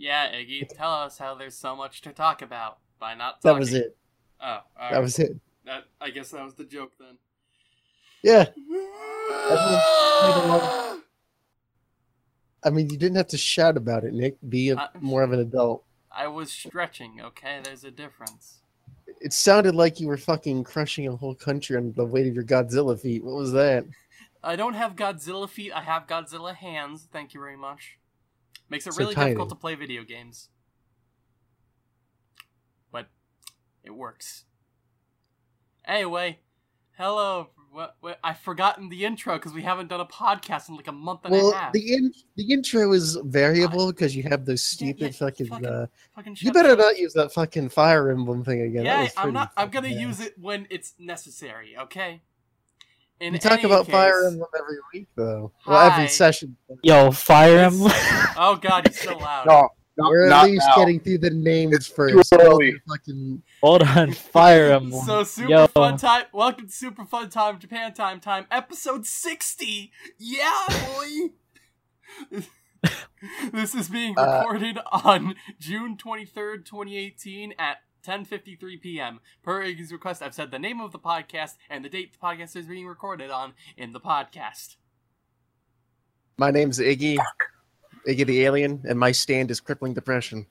Yeah, Iggy, tell us how there's so much to talk about by not That was it. Oh, all That was it. That- I guess that was the joke then. Yeah. I mean, you didn't have to shout about it, Nick. Be a, I- more of an adult. I was stretching, okay? There's a difference. It sounded like you were fucking crushing a whole country on the weight of your Godzilla feet. What was that? I don't have Godzilla feet, I have Godzilla hands. Thank you very much. Makes it So really tiny. difficult to play video games. But it works. Anyway, hello. What, what, I've forgotten the intro because we haven't done a podcast in like a month and a Well, half. the in the intro is variable because you have those stupid yeah, fucking. fucking uh, Fucking you better up. not use that fucking Fire Emblem thing again. Yeah, I'm not. I'm gonna fucking use it when it's necessary. Okay. In You talk any about Fire case- Emblem every week, though. Well, every session. Yo, Fire Yes. Emblem. Oh god, he's so loud. No, not, We're at not least now. getting through the names It's too first. Fucking Hold on, Fire Emblem. So super Yo. fun time. Welcome to Super Fun Time Japan Time Time episode 60. Yeah, boy. this is being Uh, recorded on June 23rd, 2018 at 10:53 p.m. Per Iggy's request, I've said the name of the podcast and the date the podcast is being recorded on in the podcast. My name's Iggy, Iggy the Alien, and my stand is crippling depression.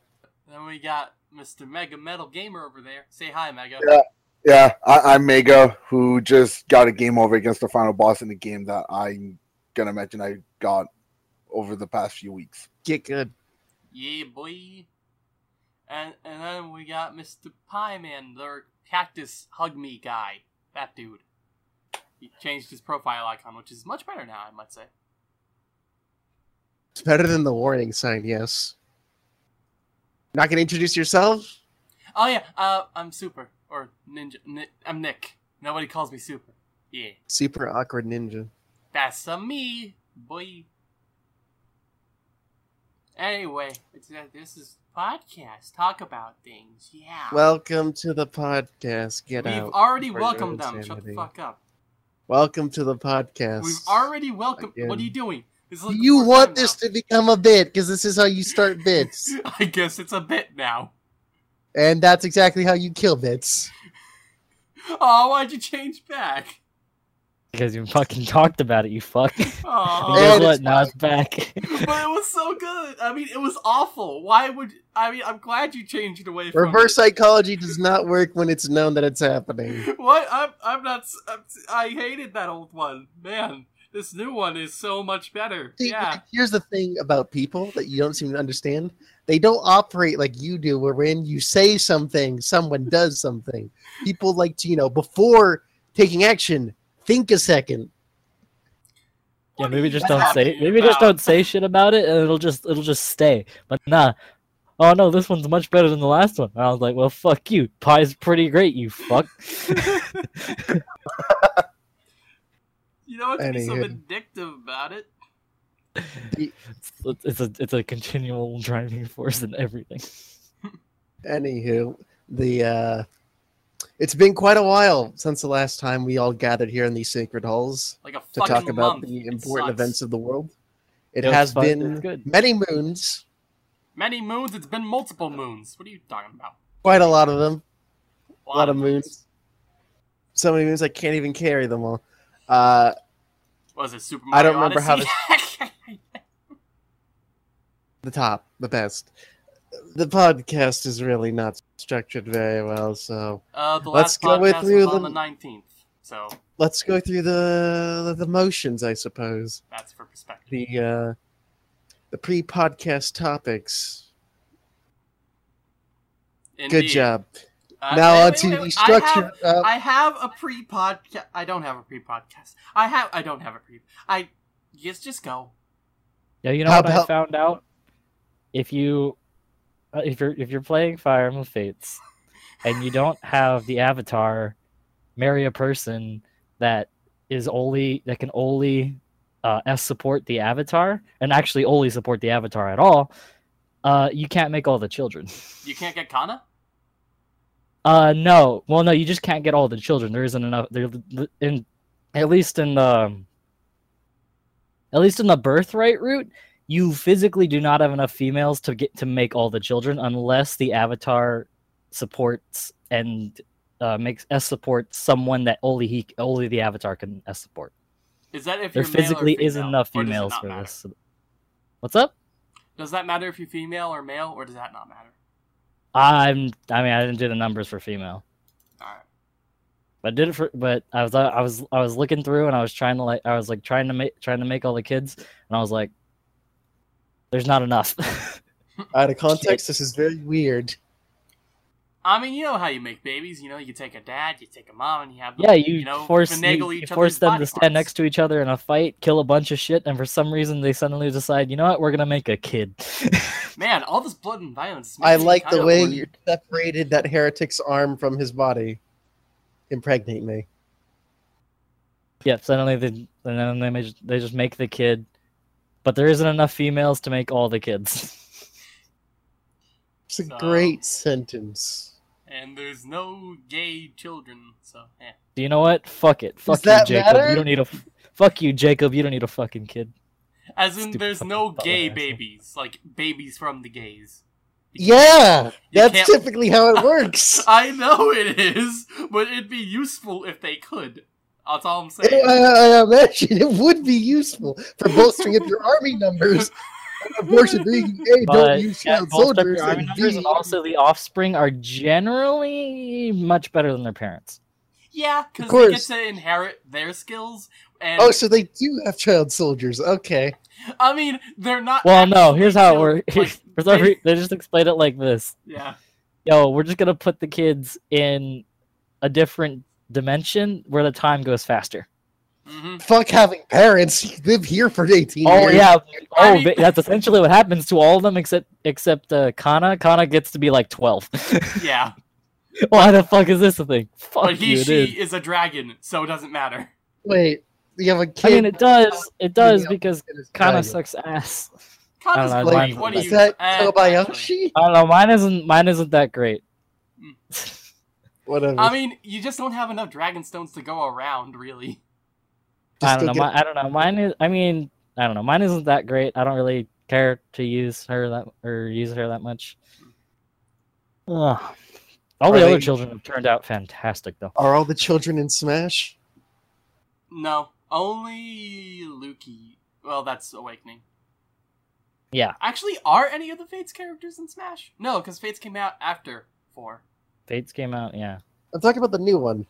Then we got Mr. Mega Metal Gamer over there. Say hi, Mega. Yeah. Yeah, I, I'm Mega, who just got a game over against the final boss in the game that I'm gonna mention I got over the past few weeks. Get good. Yeah, boy. And and then we got Mr. Pie Man, the cactus hug me guy. That dude. He changed his profile icon, which is much better now, I might say. It's better than the warning sign, yes. Not gonna introduce yourself? Oh yeah, uh, I'm Super or Ninja. Ni- I'm Nick. Nobody calls me Super. Yeah, Super awkward ninja. that's a me, boy. Anyway, it's, uh, this is podcast. Talk about things. Yeah. Welcome to the podcast. Get out. We've out. already for your welcomed them. Shut the fuck up. Welcome to the podcast. We've already welcomed. What are you doing? This Do like you want this to become a bit? Because this is how you start bits. I guess it's a bit now. and that's exactly how you kill bits. Oh, why'd you change back? Because you fucking talked about it, you fuck. Oh, guess And what? Now it's back. but it was so good. I mean, it was awful. Why would? I mean, I'm glad you changed it away from. Reverse it. psychology does not work when it's known that it's happening. What? I'm. I'm not. s- I'm, I hated that old one. Man, this new one is so much better. See, Yeah. Here's the thing about people that you don't seem to understand. They don't operate like you do, where when you say something, someone does something. People like to, you know, before taking action, think a second. Yeah, maybe just don't say. talking Maybe just don't say shit about it, and it'll just it'll just stay. But nah. Oh no, this one's much better than the last one. And I was like, well, fuck you. Pie's pretty great, you fuck. You know what's be so Anywho. vindictive about it? it's, it's a it's a continual driving force in everything. Anywho, the uh, it's been quite a while since the last time we all gathered here in these sacred halls Like to fucking talk about month. the important events of the world. It Yeah, it's has fun, been many moons, Many moons. It's been multiple moons. What are you talking about? quite a lot of them, A a lot of moons. So many moons I can't even carry them all. Uh, Was it Super I don't remember how Odyssey? the top, the best. The podcast is really not structured very well, so uh, the Let's last go with podcast through was on the 19th, so let's go through the the motions, I suppose. that's for perspective. The uh, the pre-podcast topics. Good job. Uh, now wait, on to the structure. I have, of- I have a pre-podcast. I don't have a pre-podcast. I have. I don't have a pre. I just just go. Yeah, you know How what I found out? If you uh, if you're if you're playing Fire Emblem Fates and you don't have the avatar, marry a person that is only that can only uh, S support the avatar and actually only support the avatar at all, uh, you can't make all the children. You can't get Kana. Uh, no. Well, no, you just can't get all the children. There isn't enough. There, in at least in the at least in the birthright route, you physically do not have enough females to get to make all the children unless the avatar supports and uh, makes S support someone that only he only the avatar can S support. Is that if There you're male or physically isn't enough or does it females for matter? this. What's up? Does that matter if you're female or male, or does that not matter? I'm. I mean, I didn't do the numbers for female, All right. but I did it for. But I was. I was. I was looking through, and I was trying to like. I was like trying to make trying to make all the kids, and I was like, "There's not enough." Out of context, this is very weird. I mean, you know how you make babies. You know, you take a dad, you take a mom, and you have them, yeah, you, know, force finagle you, you force them body to stand parts. next to each other in a fight, kill a bunch of shit, and for some reason they suddenly decide, you know what, we're gonna make a kid. Man, all this blood and violence. I like the way horny. you separated that heretic's arm from his body. Impregnate me. yeah, suddenly they and then they just, they just make the kid, but there isn't enough females to make all the kids. It's a So- great sentence. And there's no gay children, so yeah. Do you know what? Fuck it. Fuck you, that Jacob. matter? You don't need a. Fuck you, Jacob. You don't need a fucking kid. As in, Stupid there's no fellow gay asshole. babies, like babies from the gays. Yeah, that's can't- typically how it works. I know it is, but it'd be useful if they could. That's all I'm I, saying. I imagine it would be useful for bolstering up your army numbers. And Of course, being gay, But don't use yeah, child soldiers. and numbers B, and also the offspring are generally much better than their parents. Yeah, because they get to inherit their skills, and Oh, so they do have child soldiers. Okay. I mean, they're not. Well, no. Here's how it works. like, they- they just explain it like this. yeah, Yo, we're just gonna put the kids in a different dimension where the time goes faster. hmm Fuck having parents. You live here for 18 Oh years. yeah. Oh, that's essentially what happens to all of them except except uh, Kana. Kana gets to be like twelve. yeah. Why the fuck is this a thing? Fuck But he, you, she dude. is a dragon, so it doesn't matter. Wait, you have a kid. I mean, it does. It does Yeah. because Kana sucks ass. Kana's I don't know, great. mine's- What do Is you? that. Kobayashi? I don't know. Mine isn't. Mine isn't that great. Whatever. I mean, you just don't have enough dragon stones to go around, really. Just I don't know. get- My, I don't know. Mine is. I mean, I don't know. Mine isn't that great. I don't really care to use her that or use her that much. Ugh. All Are the other children have turned out fantastic, though. Are all the children in Smash? No, only Luki. Well, that's Awakening. Yeah, Actually, are any of the Fates characters in Smash? No, because Fates came out after four. Fates came out. Yeah. I'm talking about the new one.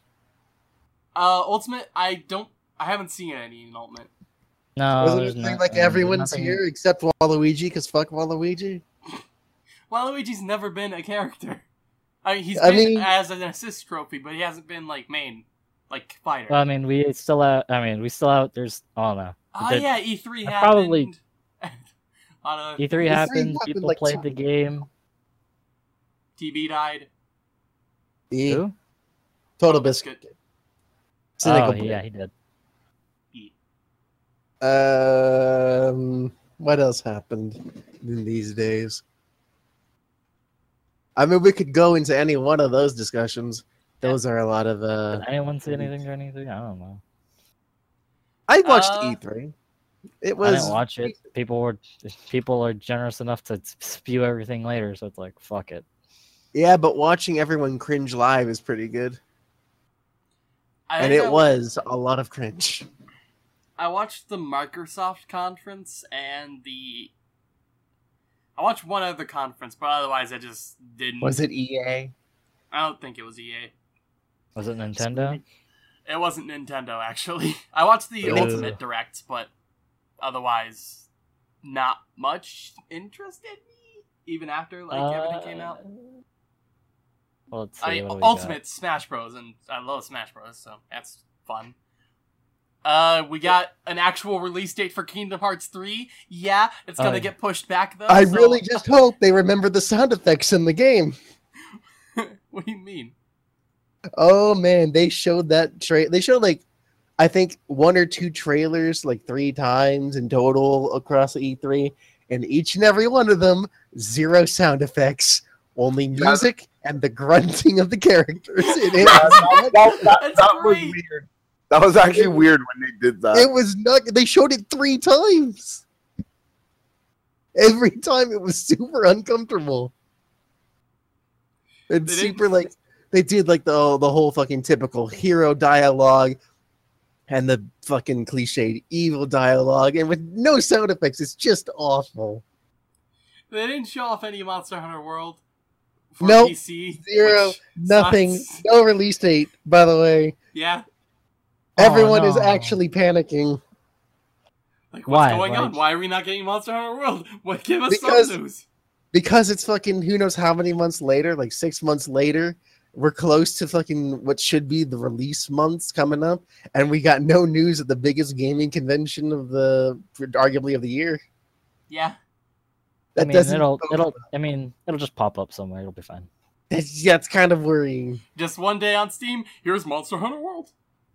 Uh, Ultimate, I don't, I haven't seen any in Ultimate. No, Wasn't there's it like, like uh, everyone's nothing- here except Waluigi? Because fuck Waluigi. Waluigi's never been a character. I mean, he's I been mean- as an assist trophy, but he hasn't been like main, like fighter. Well, I mean, we still have. I mean, we still have. There's. Oh no. oh did- yeah, E3 I happened. probably- On a E3 E3 happened. happened, People like, played two- the game. TB died. E. Who? Total Biscuit. Biscuit. Cynical Oh Blade. yeah, he did. E. Um, what else happened in these days? I mean, we could go into any one of those discussions. Those are a lot of. uh Did anyone see anything or anything? I don't know. I watched Uh, E3. It I was. didn't watch it. People were. People are generous enough to spew everything later, so it's like fuck it. Yeah, but watching everyone cringe live is pretty good, I and it I- was a lot of cringe. I watched the Microsoft conference and the. I watched one other conference, but otherwise I just didn't. Was it EA? I don't think it was EA. Was it Nintendo? It wasn't Nintendo, actually. I watched the Ugh. Ultimate Direct, but otherwise, not much interested me. Even after like everything came out. Uh, Uh, Well, let's see. I mean, what do got? Ultimate Smash Bros. and I love Smash Bros. So that's fun. Uh, we got an actual release date for Kingdom Hearts 3. Yeah, it's gonna yeah. get pushed back though. I so- really just hope they remember the sound effects in the game. what do you mean? Oh man, they showed that tra- They showed like, I think one or two trailers, like three times in total across E3, and each and every one of them zero sound effects, only music and the grunting of the characters. in it. that, that- That's that was weird. That was actually weird when they did that. it was not. They showed it three times. Every time it was super uncomfortable. And They super like they did like the the whole fucking typical hero dialogue and the fucking cliched evil dialogue and with no sound effects. It's just awful. They didn't show off any Monster Hunter World for Nope. PC. Zero. Nothing. sucks. No release date, by the way. Yeah. Oh, Everyone is actually panicking. Like, what's Why? going on? Why are we not getting Monster Hunter World? What? Give us Because- some news. because it's fucking who knows how many months later, like six months later, we're close to fucking what should be the release months coming up, and we got no news at the biggest gaming convention of the arguably of the year. Yeah. That I mean, doesn't. it'll it'll. I mean, it'll just pop up somewhere. It'll be fine. It's, yeah, it's kind of worrying. Just one day on Steam. Here's Monster Hunter World.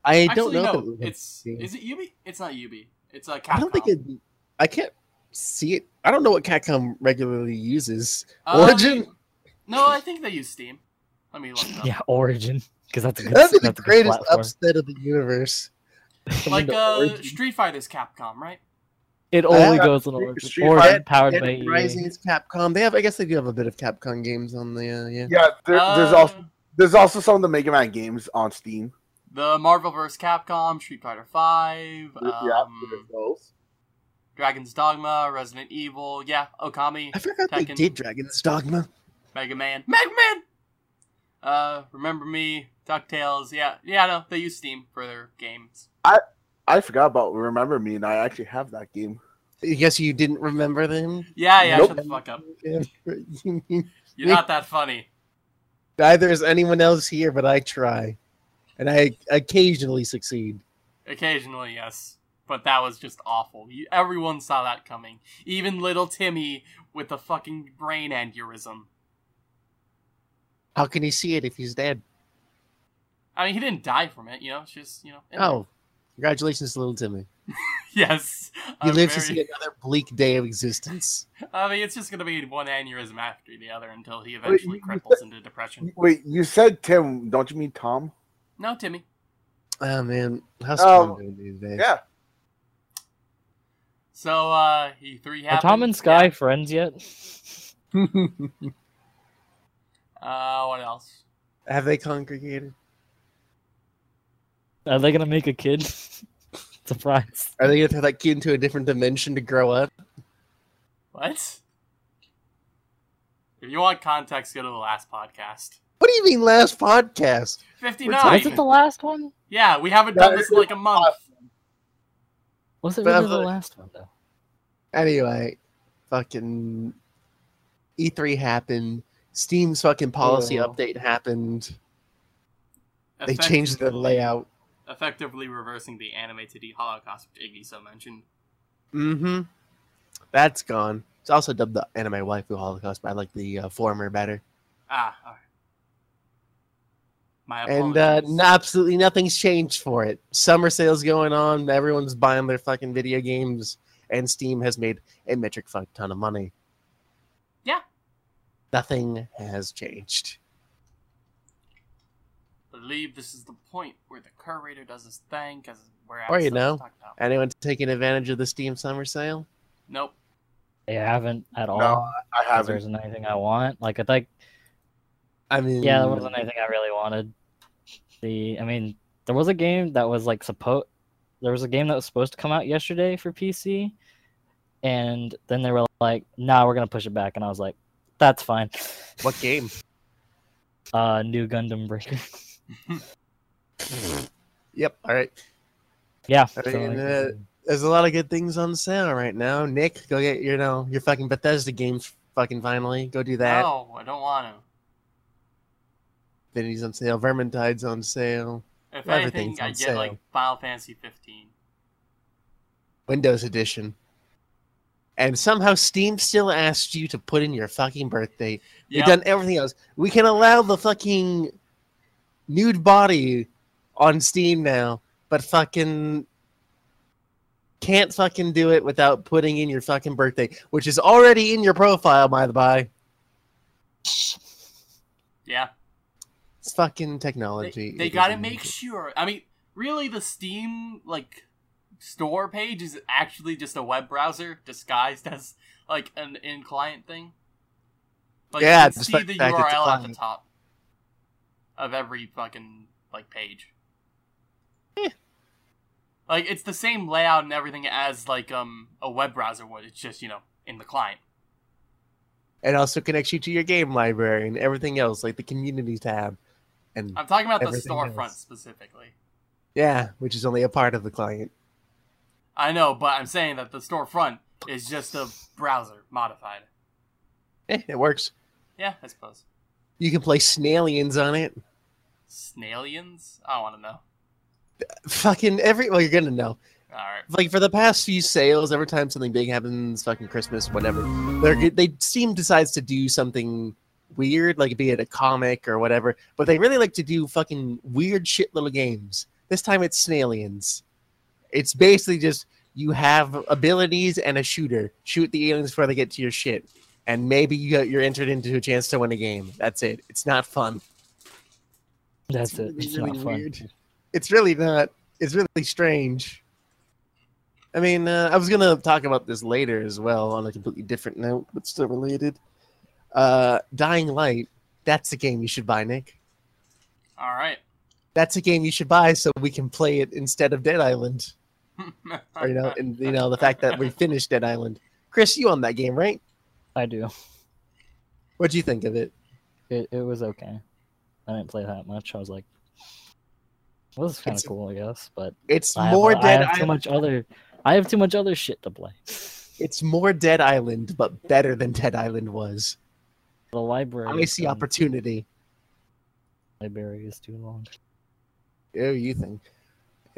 I Actually, don't know. no. if it- It's Steam. is it Ubi? It's not Ubi. It's a Capcom. I don't think it. I can't see it. I don't know what Capcom regularly uses. Uh, Origin. No, I think they use Steam. Let me look it up. Yeah, Origin, because that's a good. That'd be the a greatest platform. upset of the universe. Like Coming to uh, Street Fighter's Capcom, right? It only Uh, goes on Origin. Street Origin Fighter- powered by EA. Rising is Capcom. They have. I guess they do have a bit of Capcom games on the. Uh, yeah. Yeah, there, there's Uh, also there's also some of the Mega Man games on Steam. the Marvel vs. Capcom, Street Fighter Five, yeah, um, there's. Dragon's Dogma, Resident Evil, yeah, Okami, I forgot they Tekken. did Dragon's Dogma. Mega Man, Mega Man. Uh, Remember Me, Ducktales, yeah, yeah, no, they use Steam for their games. I forgot about Remember Me, and I actually have that game. I guess you didn't remember them. Yeah, yeah, Nope. shut the fuck up. You're not that funny. Neither is anyone else here, but I try, and I occasionally succeed. Occasionally, yes, but that was just awful. You, everyone saw that coming. Even little Timmy with the fucking brain aneurysm. How can he see it if he's dead? I mean, he didn't die from it, you know. It's just you know. in Oh, congratulations, little Timmy. yes. He I'm lives to see another bleak day of existence. I mean, it's just gonna be one aneurysm after the other until he eventually you- you cripples into depression. Wait, you said Tim? Don't you mean Tom? No, Timmy. Oh man, how's Um, Tom doing these days? Yeah. So, uh, E three Are. Tom and Sky friends yet? Uh, what else? Have they congregated? Are they gonna make a kid? Surprise. Are they gonna take that kid into a different dimension to grow up? What? If you want context, go to the last podcast. What do you mean last podcast? Fifty Was it the last one? Yeah, we haven't Yeah, done this in like a month. Was it really the last one though? Anyway, fucking E3 happened. Steam's fucking policy Oh. update happened. They changed the layout. Effectively reversing the anime to the Holocaust, which Iggy so mentioned. Mm-hmm. That's gone. It's also dubbed the anime waifu holocaust, but I like the uh, former better. Ah, alright. My And uh, absolutely nothing's changed for it. Summer sales going on. Everyone's buying their fucking video games, and Steam has made a metric fuck ton of money. Yeah. Nothing has changed. Believe this is the point where the curator does his thing, because we're at Or you stuff know. about. Anyone taking advantage of the Steam summer sale? Nope. They haven't at all. No, I 'cause haven't. There isn't anything I want. Like I think, I mean, yeah, there wasn't anything I really wanted. The, I mean, there was a game that was like supposed. There was a game that was supposed to come out yesterday for PC, and then they were like, "Nah, we're gonna push it back," and I was like, "That's fine." What game? Uh, new Gundam Breaker. Yep. All right. yeah. I mean, like, uh, There's a lot of good things on sale right now. Nick, go get your know your fucking Bethesda games. Fucking finally, go do that. No, I don't want to. Infinity's on sale. Vermintide's on sale. If Everything's anything, I on get sale. like Final Fantasy 15. Windows Edition. And somehow Steam still asks you to put in your fucking birthday. Yeah. We've done everything else. We can allow the fucking nude body on Steam now, but fucking can't fucking do it without putting in your fucking birthday, which is already in your profile, by the by. Yeah. It's fucking technology. they It gotta make sure. I mean, really, the Steam like store page is actually just a web browser disguised as like an in client thing. Like Yeah, you can see the the fact it's a URL at the top of every fucking like page. Like it's the same layout and everything as like um a web browser would. It's just you know in the client. It also connects you to your game library and everything else, like the community tab. And I'm talking about the storefront else. specifically. yeah, which is only a part of the client. I know, but I'm saying that the storefront is just a browser modified. Eh, it works. Yeah, I suppose. You can play Saliens on it. Saliens? I want to know. Fucking every, well, you're gonna know. All right. Like for the past few sales, every time something big happens, fucking Christmas, whatever, they're they Steam decides to do something weird, like be it a comic or whatever. But they really like to do fucking weird shit little games. This time it's Saliens. It's basically just you have abilities and a shooter. Shoot the aliens before they get to your shit, and maybe you you're entered into a chance to win a game. That's it. It's not fun. That's It's it. really, It's really not fun. weird. It's really not. It's really strange. I mean, uh, I was gonna talk about this later as well on a completely different note, but still related. Uh, Dying Light. That's a game you should buy, Nick. All right. That's a game you should buy so we can play it instead of Dead Island. Or you know, and you know the fact that we finished Dead Island. Chris, you own that game, right? I do. What'd you think of it? It it was okay. I didn't play that much. I was like, well, this is kind of cool, I guess. But It's I have, more I Dead have too Island. much other. I have too much other shit to play. It's more Dead Island, but better than Dead Island was. The library. I see opportunity. Library is too long. Oh, you think?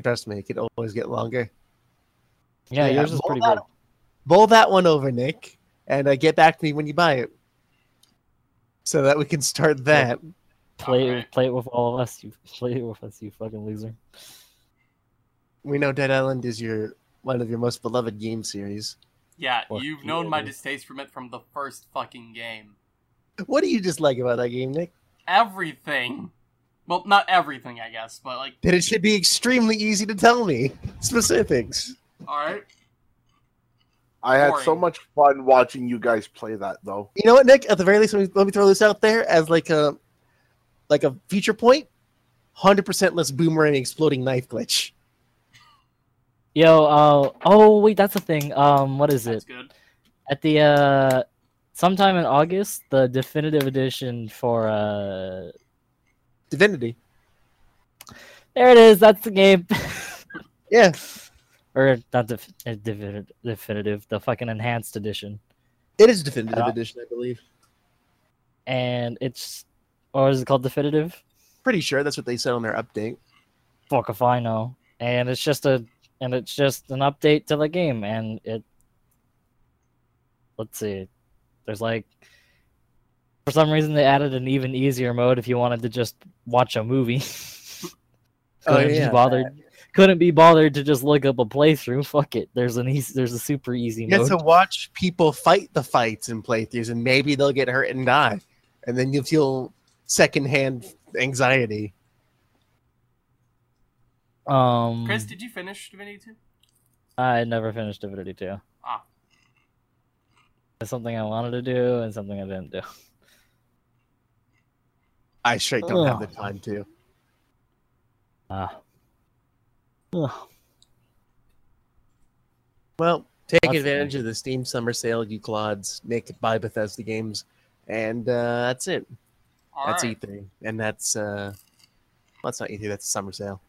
Trust me, it could always get longer. Yeah, Yeah, yours is pretty that good. Bowl that one over, Nick, and uh, get back to me when you buy it, so that we can start that. Play Alright. play it with all of us. You play it with us, you fucking loser. We know Dead Island is your one of your most beloved game series. yeah, Fuck you've you, known my distaste from it from the first fucking game. What do you dislike about that game, Nick? Everything. Well, not everything, I guess, but like, That it should be extremely easy to tell me specifics. all right. I had so much fun watching you guys play that, though. You know what, Nick? At the very least, let me, let me throw this out there as like a like a feature point. Hundred percent less boomerang exploding knife glitch. Yo, uh, oh wait, that's a thing. Um, what is That's it? good. At the uh, sometime in August, the definitive edition for uh, Divinity. there it is. That's the game. Yeah, or not def- uh, definitive, definitive, the fucking enhanced edition, it is definitive Yeah. edition, I believe. and it's or is it called definitive? Pretty sure that's what they said on their update. Fuck if I know. And it's just a and it's just an update to the game, and it. Let's see, there's like. For some reason, they added an even easier mode if you wanted to just watch a movie. Oh, yeah, be bothered. Couldn't be bothered to just look up a playthrough. Fuck it. There's an easy. There's a super easy You get mode. to watch people fight the fights in playthroughs, and maybe they'll get hurt and die, and then you'll feel secondhand anxiety. Um, Chris, did you finish Divinity 2? I never finished Divinity 2. Ah. It's something I wanted to do and something I didn't do. I straight don't have the time to. Ah. Ugh. Well, take That's advantage of the Steam Summer Sale, you clods. Nick, buy Bethesda games, and uh, that's it. All that's right. E3, and that's uh, well, that's not E3. That's a Summer Sale.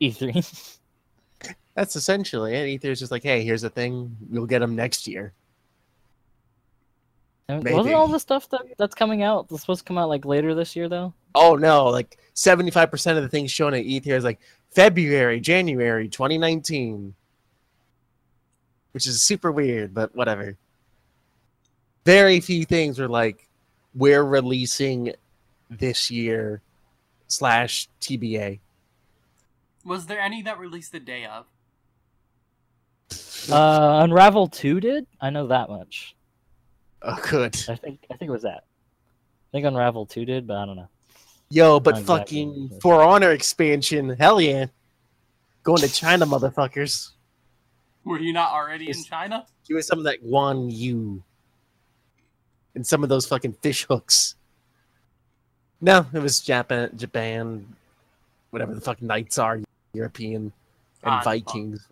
E3. That's essentially it. E3 is just like, hey, here's a thing. We'll get them next year. Maybe. Wasn't all the stuff that, that's coming out that's supposed to come out like later this year though? Oh no, like 75% of the things shown at E3 is like February, January 2019. Which is super weird, but whatever. Very few things were like, we're releasing this year slash TBA. Was there any that released the day of? Uh, Unravel 2 did? I know that much. Oh, good. I think I think it was that. I think Unravel 2 did, but I don't know. Yo, but Not exactly. fucking For Honor expansion, hell yeah. Going to China, motherfuckers. Were you not already in China? Give me some of that Guan Yu. And some of those fucking fish hooks. No, it was Japan, Japan, whatever the fuck knights are, European, and Ah, Vikings.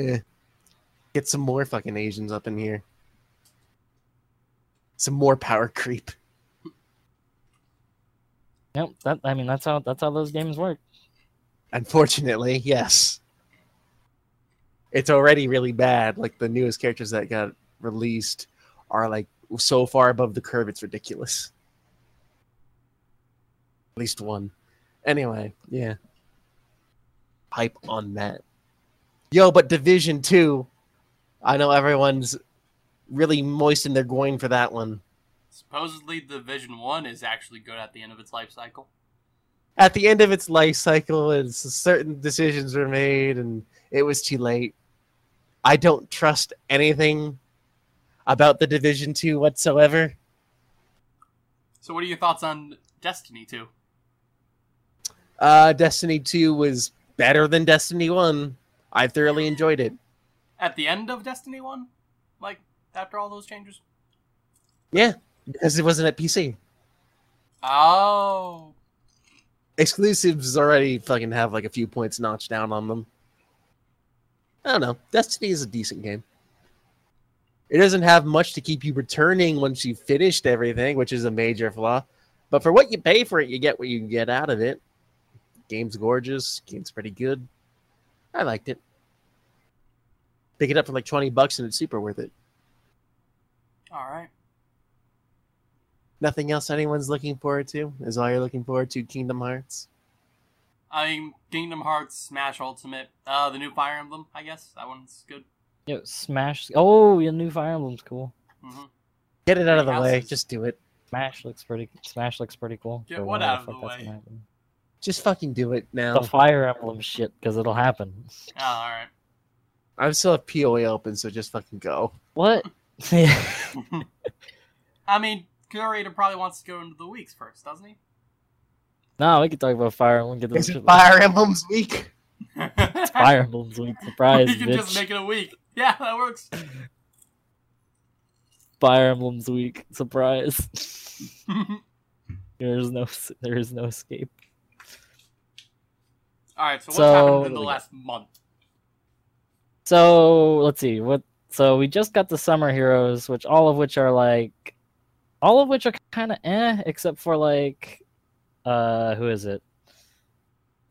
Eh. Get some more fucking Asians up in here. Some more power creep. Yep, that I mean that's how that's how those games work. Unfortunately, yes. It's already really bad. Like the newest characters that got released are like so far above the curve, it's ridiculous. At least one. Anyway, yeah. Hype on that. Yo, but Division 2, I know everyone's really moistened their groin for that one. Supposedly, the Division One is actually good at the end of its life cycle. at the end of its life cycle, and certain decisions were made, and it was too late. I don't trust anything about the Division Two whatsoever. So, what are your thoughts on Destiny 2? Uh, Destiny Two was better than Destiny One. I thoroughly enjoyed it. At the end of Destiny 1? Like, after all those changes? Yeah, because it wasn't at PC. Oh. Exclusives already fucking have like a few points notched down on them. I don't know. Destiny is a decent game. It doesn't have much to keep you returning once you've finished everything, which is a major flaw. But for what you pay for it, you get what you can get out of it. Game's gorgeous. Game's pretty good. I liked it. Pick it up for like 20 bucks and it's super worth it. Alright. Nothing else anyone's looking forward to? Is all you're looking forward to Kingdom Hearts? I mean, Kingdom Hearts, Smash Ultimate, uh, the new Fire Emblem, I guess. That one's good. Yeah, Smash. Oh, your new Fire Emblem's cool. Mm -hmm. Get it out of the Three way. houses. Just do it. Smash looks pretty. Smash looks pretty cool. Get for what out of the way? Just fucking do it now. The Fire Emblem shit, because it'll happen. Oh, alright. I still have POA open, so just fucking go. What? yeah. I mean, Curator probably wants to go into the weeks first, doesn't he? No, we can talk about Fire Emblem. Get Is this it. Fire Emblem's week? Fire Emblem's week. Surprise, you can bitch. just make it a week. Yeah, that works. Fire Emblem's week. Surprise. there is no. There is no escape. Alright, so what's So, happened in the last month? So let's see what. So we just got the Summer Heroes, which all of which are like, all of which are kind of eh, except for like, uh, who is it?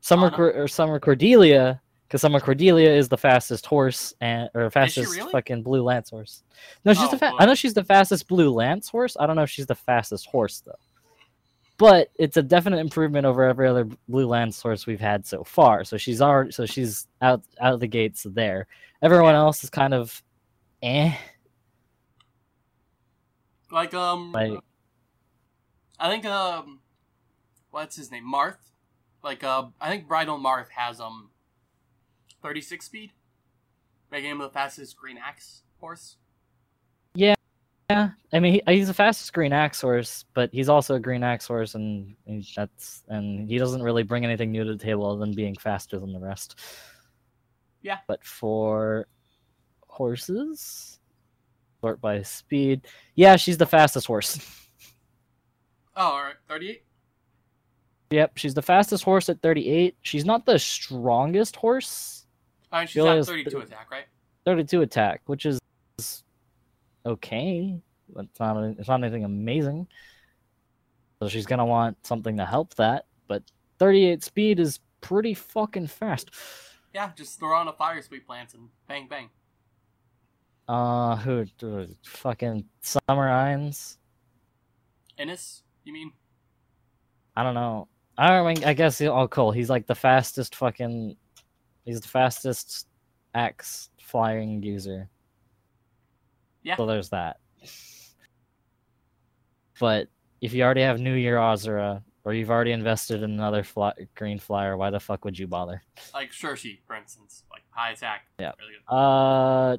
Summer Anna? Or Summer Cordelia, because Summer Cordelia is the fastest horse and or fastest really? fucking blue lance horse. No, she's Oh, the fa- boy. I know she's the fastest blue lance horse. I don't know if she's the fastest horse though. But it's a definite improvement over every other blue lance horse we've had so far. So she's already so she's out out of the gates there. Everyone else is kind of eh. Like, um, Like I think, um, what's his name? Marth? Like, uh, I think Bridal Marth has, um, 36 speed, making him the fastest green axe horse. yeah, yeah. I mean he, he's the fastest green axe horse, but he's also a green axe horse, and, and that's and he doesn't really bring anything new to the table other than being faster than the rest. Yeah. But for horses, sort by speed, yeah, she's the fastest horse. Oh, alright, 38? Yep, she's the fastest horse at 38. She's not the strongest horse. I mean, she's got 32 th- attack, right? 32 attack, which is okay. It's not it's not anything amazing. So she's gonna want something to help that. But 38 speed is pretty fucking fast. Yeah, just throw on a fire sweep lance and bang bang. Uh, who? uh, Fucking Summer Innes. Innes, you mean? I don't know. I don't mean. I guess. Oh, cool. He's like the fastest fucking. He's the fastest axe flying user. Yeah. So there's that. But if you already have New Year Ozra, or you've already invested in another fly, green flyer, why the fuck would you bother? Like Cherche, for instance. Like, high attack. Yeah. Really. Uh,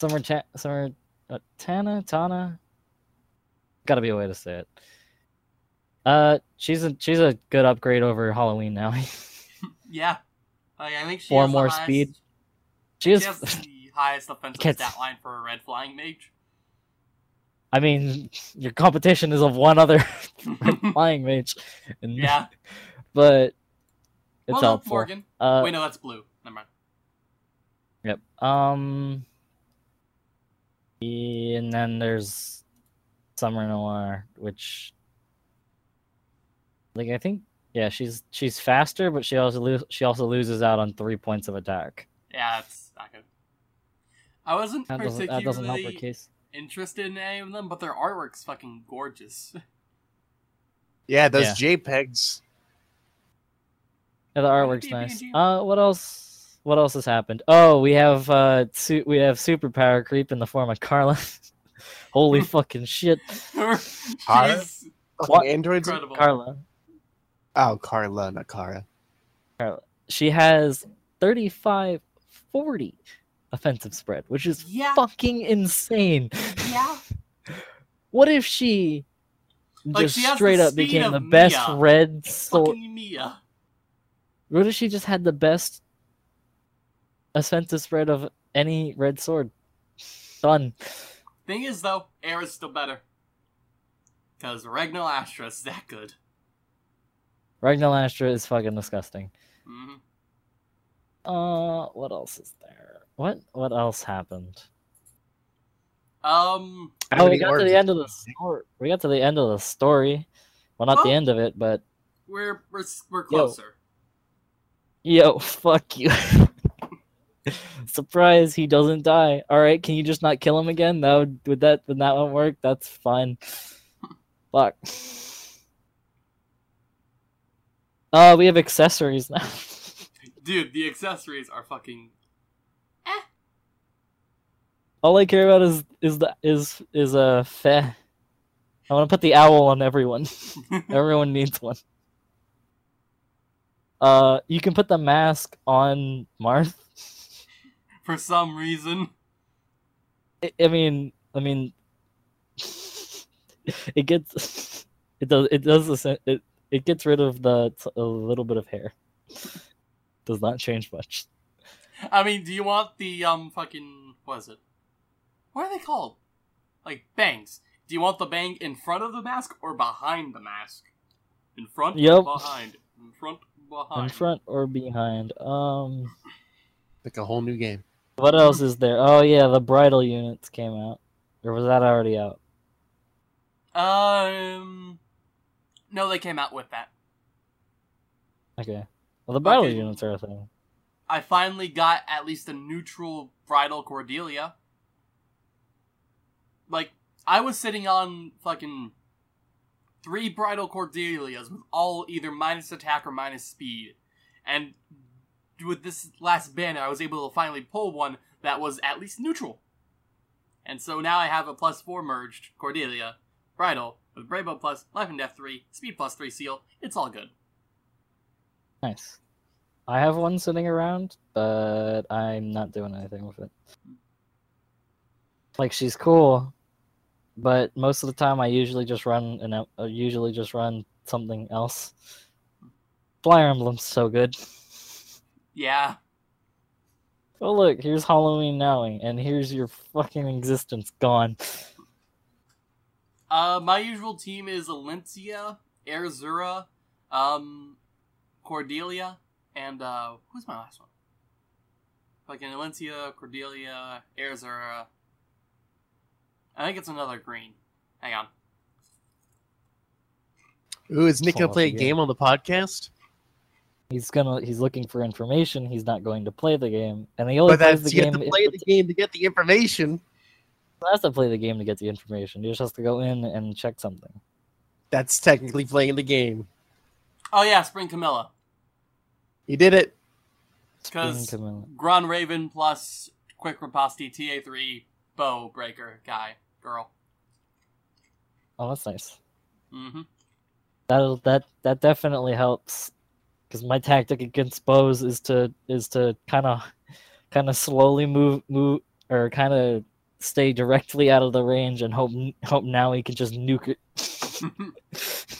Summer, ta- Summer, uh, Tana, Tana. Got to be a way to say it. Uh, she's a she's a good upgrade over Halloween now. Yeah. Like, I think she Four more highest- speed. She She has the highest offensive Gets- stat line for a red flying mage. I mean, your competition is of one other flying mage, and, Yeah. but it's well, helpful. Morgan. Uh, Wait, no, that's blue. Never mind. Yep. Um. Yeah, And then there's Summer Noire, which, like, I think, yeah, she's she's faster, but she also lo- she also loses out on three points of attack. Yeah, that's not good. I wasn't That doesn't that doesn't help her particularly case. interested in any of them, but their artwork's fucking gorgeous. Yeah, those Yeah. JPEGs. Yeah, the artwork's nice. Uh, what else? What else has happened? Oh, we have uh, su- we have superpower creep in the form of Karla. Holy fucking shit, Cara? She's Fucking androids. incredible. Karla! Oh, Karla, not Cara. She has 35, 40 offensive spread, which is Yeah. fucking insane. Yeah. What if she Like, just she straight up became of the best red sword? Fucking Mia. What if she just had the best offensive spread of any red sword? Done. Thing is, though, Ayra is still better. Because Regnal Astra is that good. Regnal Astra is fucking disgusting. hmm Uh, what else is there? What what else happened? Um, Oh, we many got to the end of the story. We got to the end of the story. Well, not the Oh. end of it, but we're we're we're Yo. closer. yo, fuck you. Surprise, he doesn't die. All right, can you just not kill him again? That would would that would that one work? That's fine. Fuck. Uh, we have accessories now. Dude, the accessories are fucking. Eh. All I care about is is the is is a uh, feh. I want to put the owl on everyone. Everyone needs one. Uh, you can put the mask on Marth. For some reason. I, I mean, I mean, it gets it does it does the it it gets rid of the a little bit of hair. Does not change much. I mean, do you want the um fucking what is it? What are they called? Like bangs. Do you want the bang in front of the mask or behind the mask? In front, Yep. behind. In front, behind. In front or behind. Um, Like a whole new game. What else is there? Oh yeah, the bridal units came out, or was that already out? Um, no, they came out with that. Okay. Well, the bridal Okay. units are a thing. I finally got at least a neutral bridal Cordelia. Like, I was sitting on fucking three bridal Cordelias with all either minus attack or minus speed. And with this last banner, I was able to finally pull one that was at least neutral. And so now I have a plus four merged Cordelia, bridal, with Bravo plus, life and death three, speed plus three seal. It's all good. Nice. I have one sitting around, but I'm not doing anything with it. Like she's cool, but most of the time I usually just run and I usually just run something else. Fire Emblem's so good. Yeah. Oh look, here's Halloween Nowing, and here's your fucking existence gone. Uh, my usual team is Alencia, Airzura, um, Cordelia, and uh, who's my last one? Like an Alencia, Cordelia, Airzura. I think it's another green. Hang on. Ooh, is Nick gonna play a game on the podcast? He's gonna he's looking for information. He's not going to play the game, and he only But plays that's the you have game. to play the the game to get the information. He has to play the game to get the information. He just has to go in and check something. That's technically playing the game. Oh yeah, Spring Camilla. You did it. Because Spring Camilla. Gronnraven plus Quick Riposte TA3 Bow Breaker guy, girl. Oh, that's nice. Mm-hmm. That that that definitely helps. Because my tactic against bows is to is to kind of kind of slowly move move or kind of stay directly out of the range and hope hope now he can just nuke it.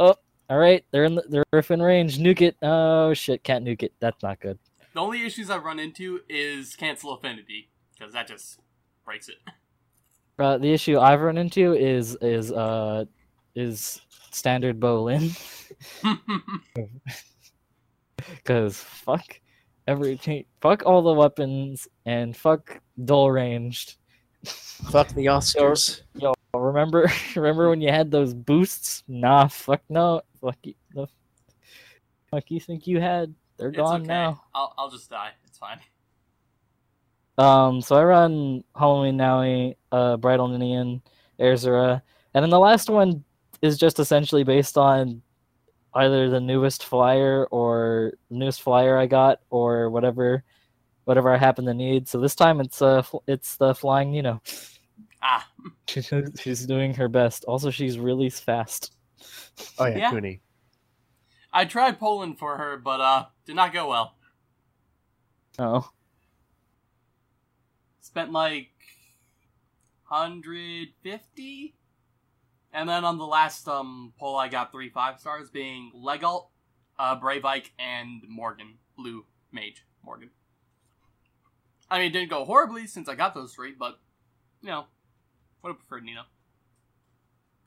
Oh, all right, they're in the, they're within range. Nuke it. Oh shit, can't nuke it. That's not good. The only issues I've run into is cancel affinity because that just breaks it. Uh, the issue I've run into is is uh is standard Bolin because fuck every fuck all the weapons and fuck dull ranged. Fuck the Oscars. Yo, remember remember when you had those boosts? Nah, fuck no, fuck you, the fuck you think you had? They're it's gone okay. now. I'll I'll just die. It's fine. Um, so I run Halloween Nowi, uh, Bridal Ninian, Azura, and then the last one is just essentially based on either the newest flyer or newest flyer I got or whatever, whatever I happen to need. So this time it's uh it's the flying Nino. Ah, She's she's doing her best. Also, she's really fast. Oh yeah, Yeah. Cooney. I tried Poland for her, but uh, did not go well. Oh, Spent like hundred fifty, and then on the last um poll, I got three five stars, being Legault, uh, Brave Ike, and Morgan, Blue Mage Morgan. I mean, it didn't go horribly since I got those three, but you know, would have preferred Nino.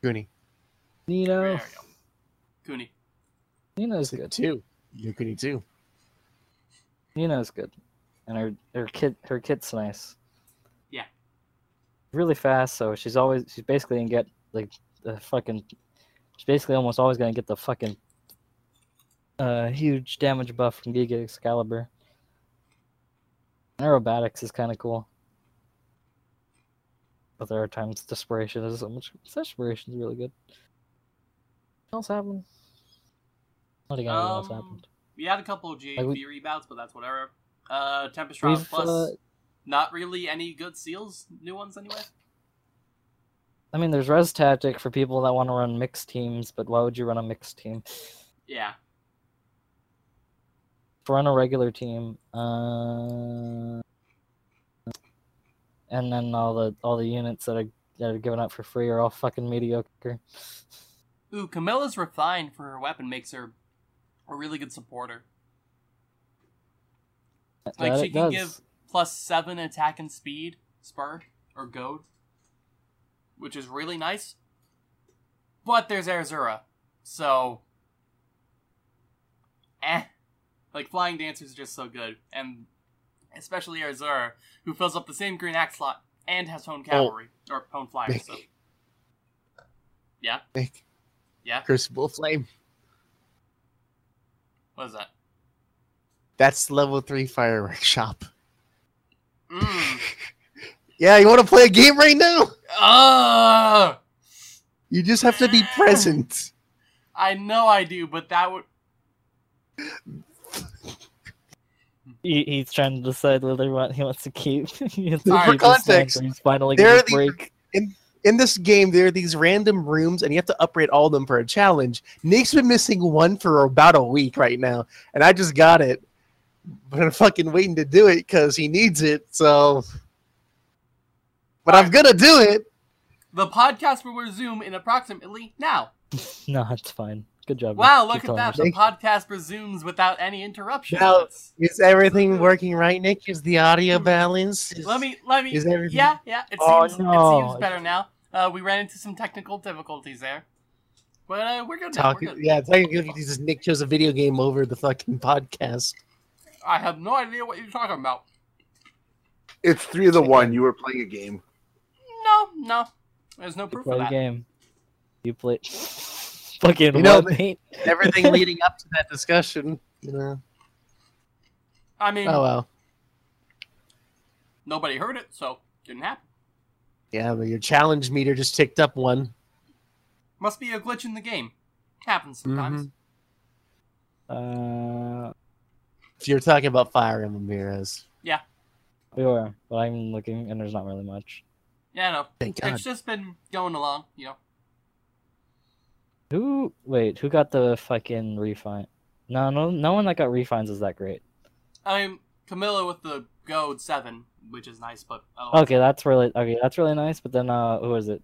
Cooney. There Nino. you go. Cooney. Nino's good. Two. You Cooney too. Nina's good, and her her kit her kit's nice. Yeah. Really fast, so she's always she's basically gonna get like the fucking. She's basically almost always gonna get the fucking. Uh, huge damage buff from Giga Excalibur. Aerobatics is kind of cool. But there are times desperation is so much. Desperation is really good. What else happened? Think anything else Um, happened. We had a couple of GHB Like we- rebounds, but that's whatever. Uh, Tempest We've, Plus, uh, not really any good seals, new ones anyway. I mean, there's res tactic for people that want to run mixed teams, but why would you run a mixed team? Yeah. To run a regular team, uh, and then all the all the units that are that are given out for free are all fucking mediocre. Ooh, Camilla's refined for her weapon makes her a really good supporter. Like That she can does. give plus seven attack and speed, spur, or goad, which is really nice. But there's Azura, so eh. Like flying dancers is just so good, and especially Azura, who fills up the same green axe slot and has Oh. hone cavalry or hone flyers. Nick. So Yeah? Nick. Yeah? Crucible Flame. what is that? That's level three fireworks shop. Mm. Yeah, you want to play a game right now? Ugh! You just have to be present. I know I do, but that would. He, he's trying to decide whether he, want, he wants to keep. he wants Alright, keep for context, he's finally there are these- break. In this game, there are these random rooms, and you have to upgrade all of them for a challenge. Nick's been missing one for about a week right now, and I just got it. But I'm fucking waiting to do it because he needs it, so... But I'm gonna do it! The podcast will resume in approximately now. No, it's fine. Good job. Wow, Keep look at that. yourself. The podcast resumes without any interruption. Now- Is everything working right, Nick? Is the audio balanced? Is- let me, let me. Is everything- Yeah, yeah. It Oh, seems, no. it seems better now. Uh, we ran into some technical difficulties there, but uh, we're good now. Talk, We're good. yeah, technically, this is Nick chose a video game over the fucking podcast. I have no idea what you're talking about. It's three of the one. You were playing a game. No, no. There's no You proof play of the that. game. You play. Fucking You know, what, mate? Everything leading up to that discussion, you know. I mean, Oh well, nobody heard it, so didn't happen. yeah, but your challenge meter just ticked up one. Must be a glitch in the game. Happens sometimes. Mhm. Uh, If you're talking about Fire Emblem Heroes, Yeah. we were, but I'm looking, and there's not really much. Yeah, no. thank God. It's just been going along, you know. Who? Wait, who got the fucking refine? No, no, no one that got refines is that great. I mean, Camilla with the Goad 7, which is nice, but. Oh, Okay, that's really okay. That's really nice. But then, uh, who is it?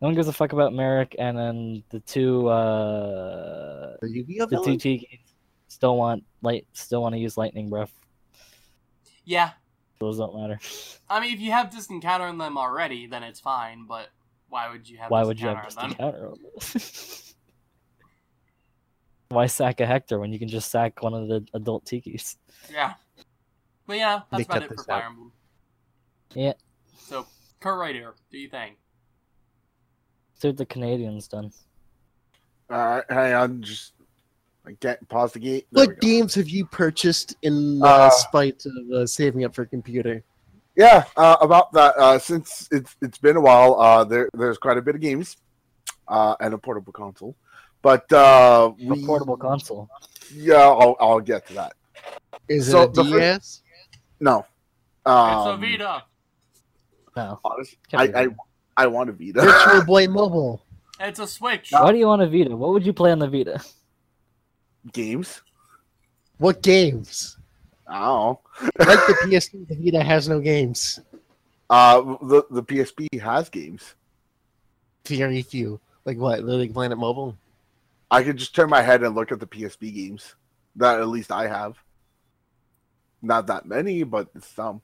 No one gives a fuck about Merric, and then the two uh The Yu-Gi-Oh the two villain? Tikis still want light still want to use lightning breath. Yeah, Those don't matter. I mean, if you have distant counter on them already, then it's fine. But why would you have? Why would you have counter just on them? counter on this? Why sack a Hector when you can just sack one of the adult Tikis? Yeah, but yeah, They that's about cut it for this Fire out. Emblem. Yeah. So, Kurt Ryder, do you think? See what the Canadians done. All right, hang on. Just I can't pause the game. There What games have you purchased in uh, Uh, spite of uh, saving up for a computer? Yeah, uh, about that. Uh, since it's it's been a while, uh, there there's quite a bit of games, uh, and a portable console. But uh, A we, portable console. Yeah, I'll I'll get to that. Is So it the a fir- DS? No, it's um, a Vita. No. honest- I, I I want a Vita. Virtual Boy Mobile. It's a Switch. Why do you want a Vita? What would you play on the Vita? Games. What games? I don't. Like the PS3, the Vita has no games. Uh, the the PSP has games. Very few. Like what? Little Planet Mobile? I could just turn my head and look at the PSP games that at least I have. Not that many, but some.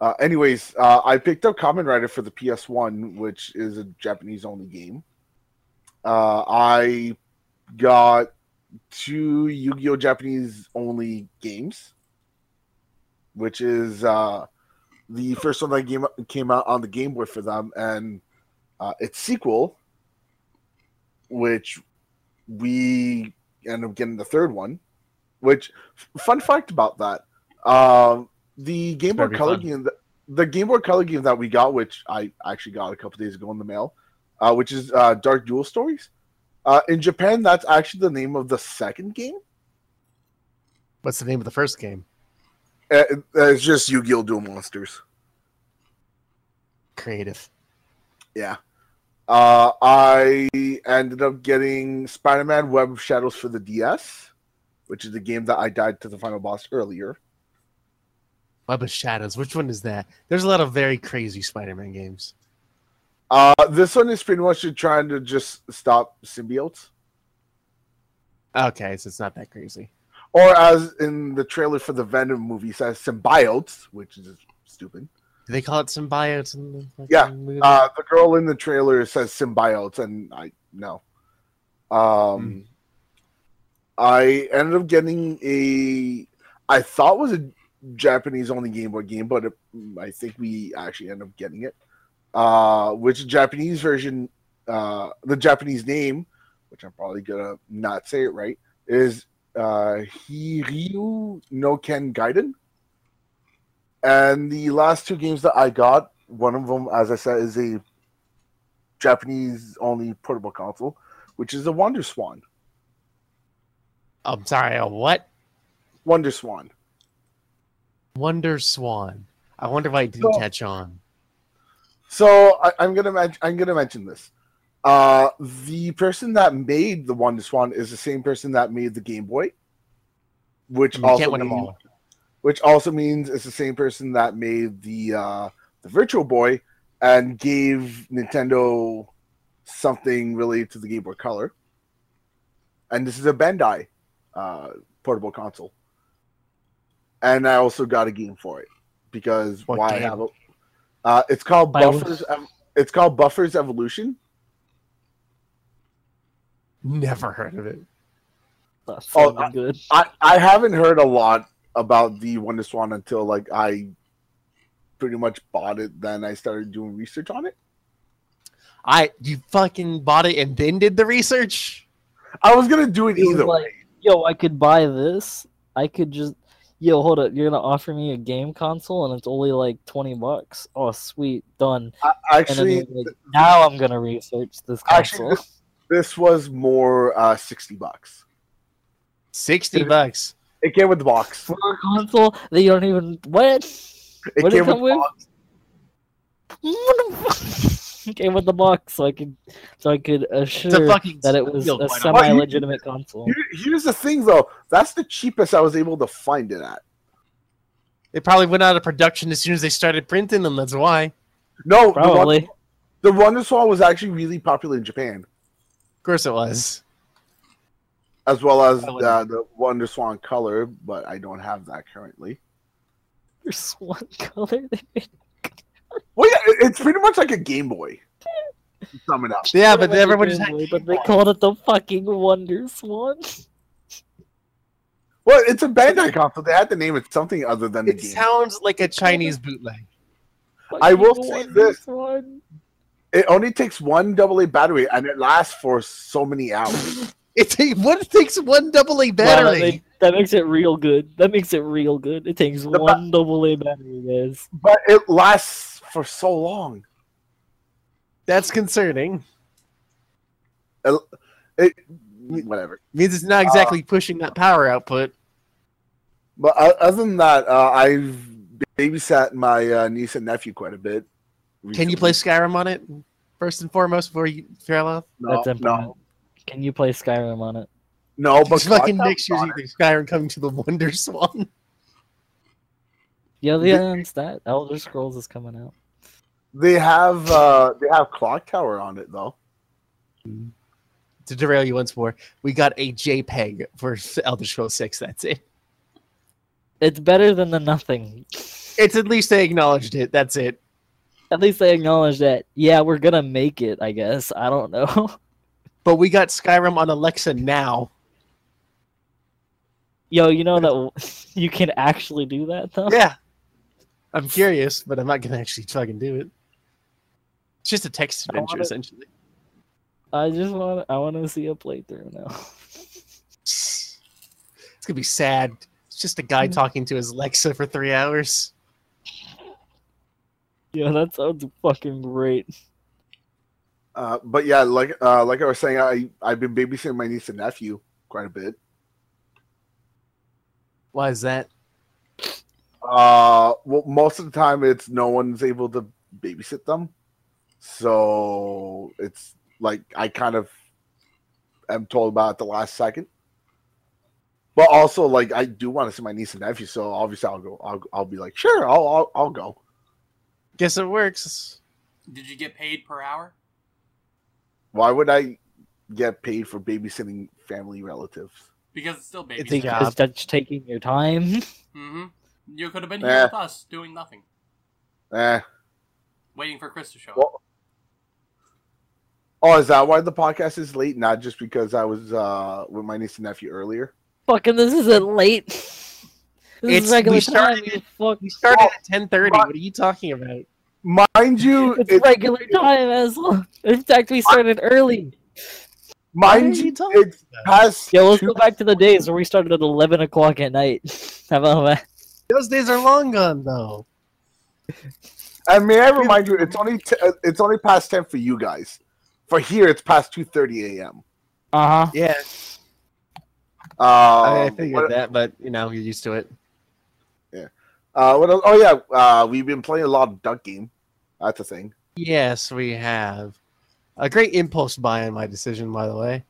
Uh, anyways, uh, I picked up Kamen Rider for the PS1, which is a Japanese only game. Uh, I got two Yu Gi Oh! Japanese only games, which is uh, the first one that came, came out on the Game Boy for them, and uh, its sequel, which we end up getting the third one. Which fun fact about that, um, the Game Boy Color fun. game, that, the Game Boy Color game that we got, which I actually got a couple days ago in the mail, uh, which is uh, Dark Duel Stories. Uh, in Japan, that's actually the name of the second game. What's the name of the first game? Uh, it's just Yu-Gi-Oh! Duel Monsters. Creative. Yeah. Uh, I ended up getting Spider-Man Web of Shadows for the DS, which is the game that I died to the final boss earlier. Web of Shadows. Which one is that? There's a lot of very crazy Spider-Man games. Uh, this one is pretty much trying to just stop symbiotes, Okay, so it's not that crazy. or as in the trailer for the Venom movie says, symbiotes, which is stupid. Do they call it symbiotes in the Yeah? Uh, the girl in the trailer says symbiotes, and I no. Um, I ended up getting a, I thought was a Japanese only Game Boy game, but it, I think we actually ended up getting it. Uh, which Japanese version, uh, the Japanese name, which I'm probably gonna not say it right, is uh, Hiryu no Ken Gaiden. And the last two games that I got, one of them, as I said, is a Japanese only portable console, which is the Wonder Swan. I'm sorry, a what? Wonder Swan. Wonder Swan. I wonder why it didn't So- catch on. So I, I'm gonna I'm gonna mention this. Uh, the person that made the Wonder Swan is the same person that made the Game Boy, which You also can't win them mean- all. which also means it's the same person that made the uh, the Virtual Boy and gave Nintendo something related to the Game Boy Color. And this is a Bandai uh, portable console. And I also got a game for it because What why have it? Uh, it's called By Buffers. Ev- it's called Buffers Evolution. Never heard of it. That's Oh, sounded good. I, I haven't heard a lot about the Wonder Swan until like I pretty much bought it. Then I started doing research on it. I you fucking bought it and then did the research? I was gonna do it It was either way. like, yo, I could buy this. I could just, yo, hold up. You're gonna offer me a game console and it's only like twenty bucks. Oh, sweet, done. I, And then actually, like, now I'm gonna research this console. Actually, this was more uh, sixty bucks. 60 Dude. bucks. It came with the box. For a console that you don't even what? It What did came it with come the with? box. What the fuck? Came with the box, so I could, so I could assure that it was a semi-legitimate console. Here's the thing, though. That's the cheapest I was able to find it at. They probably went out of production as soon as they started printing them. That's why. No, the Probably. The Wonder Swan was actually really popular in Japan, Of course it was. as well as I uh, the Wonder Swan color, but I don't have that currently. There's swan color. Well, yeah, it's pretty much like a Game Boy. to Sum it up. Yeah, but everyone just had But they called it the fucking Wonder Swan. Well, it's a Bandai console. They had to name it something other than the game. It sounds like a Chinese bootleg. I will say this. Swan. It only takes one AA battery, and it lasts for so many hours. It takes what it takes one double A Wow, that, battery. that makes it real good. That makes it real good. It takes ba- one double A battery, guys. but it lasts for so long. That's concerning. It whatever. Means it's not exactly pushing that power output. But uh, other than that, uh, I've babysat my uh, niece and nephew quite a bit. Can you play Skyrim on it first and foremost before you trail off? No, That's no, Can you play Skyrim on it? no. But It's fucking next year's on either Skyrim coming to the Wonder Swan. Yeah, The- yeah, it's that. Elder Scrolls is coming out. They have uh, they have Clock Tower on it though. to derail you once more, we got a JPEG for Elder Scrolls 6. That's it. It's better than the nothing. It's at least they acknowledged it. That's it. At least they acknowledged that. Yeah, we're gonna make it. I guess. I don't know. But we got Skyrim on Alexa now. Yo, you know that you can actually do that though. Yeah. I'm curious, but I'm not going to actually fucking do it. It's just a text I adventure, wanna- essentially. I just want. I want to see a playthrough now. It's going to be sad. It's just a guy talking to his Alexa for three hours. Yeah, that sounds fucking great. Uh, but yeah, like uh, like I was saying, I I've been babysitting my niece and nephew quite a bit. Why is that? Uh, well, most of the time it's no one's able to babysit them, so it's like I kind of am told about it the last second. But also, like I do want to see my niece and nephew, so obviously I'll go. I'll I'll be like, sure, I'll I'll, I'll go. Guess it works. Did you get paid per hour? Why would I get paid for babysitting family relatives? Because it's still babysitting. It's a job. It's just taking your time. Mm-hmm. You could have been here Eh. with us doing nothing, Eh. waiting for Chris to show up. Well, oh, is that why the podcast is late? Not just because I was uh with my niece and nephew earlier. Fucking, this isn't late. This It's- is regular we time. started You fuck. We started Well, at 10.30. What are you talking about? Mind you, It's it, regular time, asshole. In fact, we started early. mind you, you talking it's past. Yeah, let's two- go back to the days where we started at 11 o'clock at night. How about that? Those days are long gone, though. And may I remind you, it's only t- uh, it's only past ten for you guys. For here, it's past two thirty a.m. Uh huh. Yeah, Um, I figured what, that, but, you know, you're used to it. Yeah. Uh, what else? Oh yeah, uh, we've been playing a lot of Duck Game. That's a thing. Yes, we have. A great impulse buy on my decision, by the way.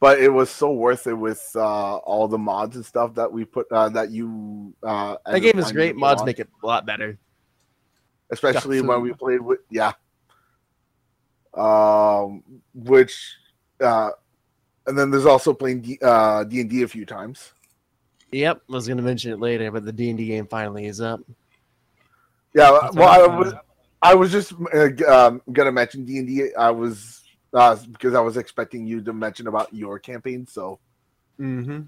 but it was so worth it with uh, all the mods and stuff that we put uh, that you. Uh, That game is great. Mods make it a lot better. especially Duck when food. we played with yeah. Um, which, uh, and then there's also playing D uh, D and D a few times. Yep, I was going to mention it later, but the D&D game finally is up. Yeah, That's well, I what I'm was I was just uh, um, gonna mention D and D. I was uh, because I was expecting you to mention about your campaign. So, Mm-hmm.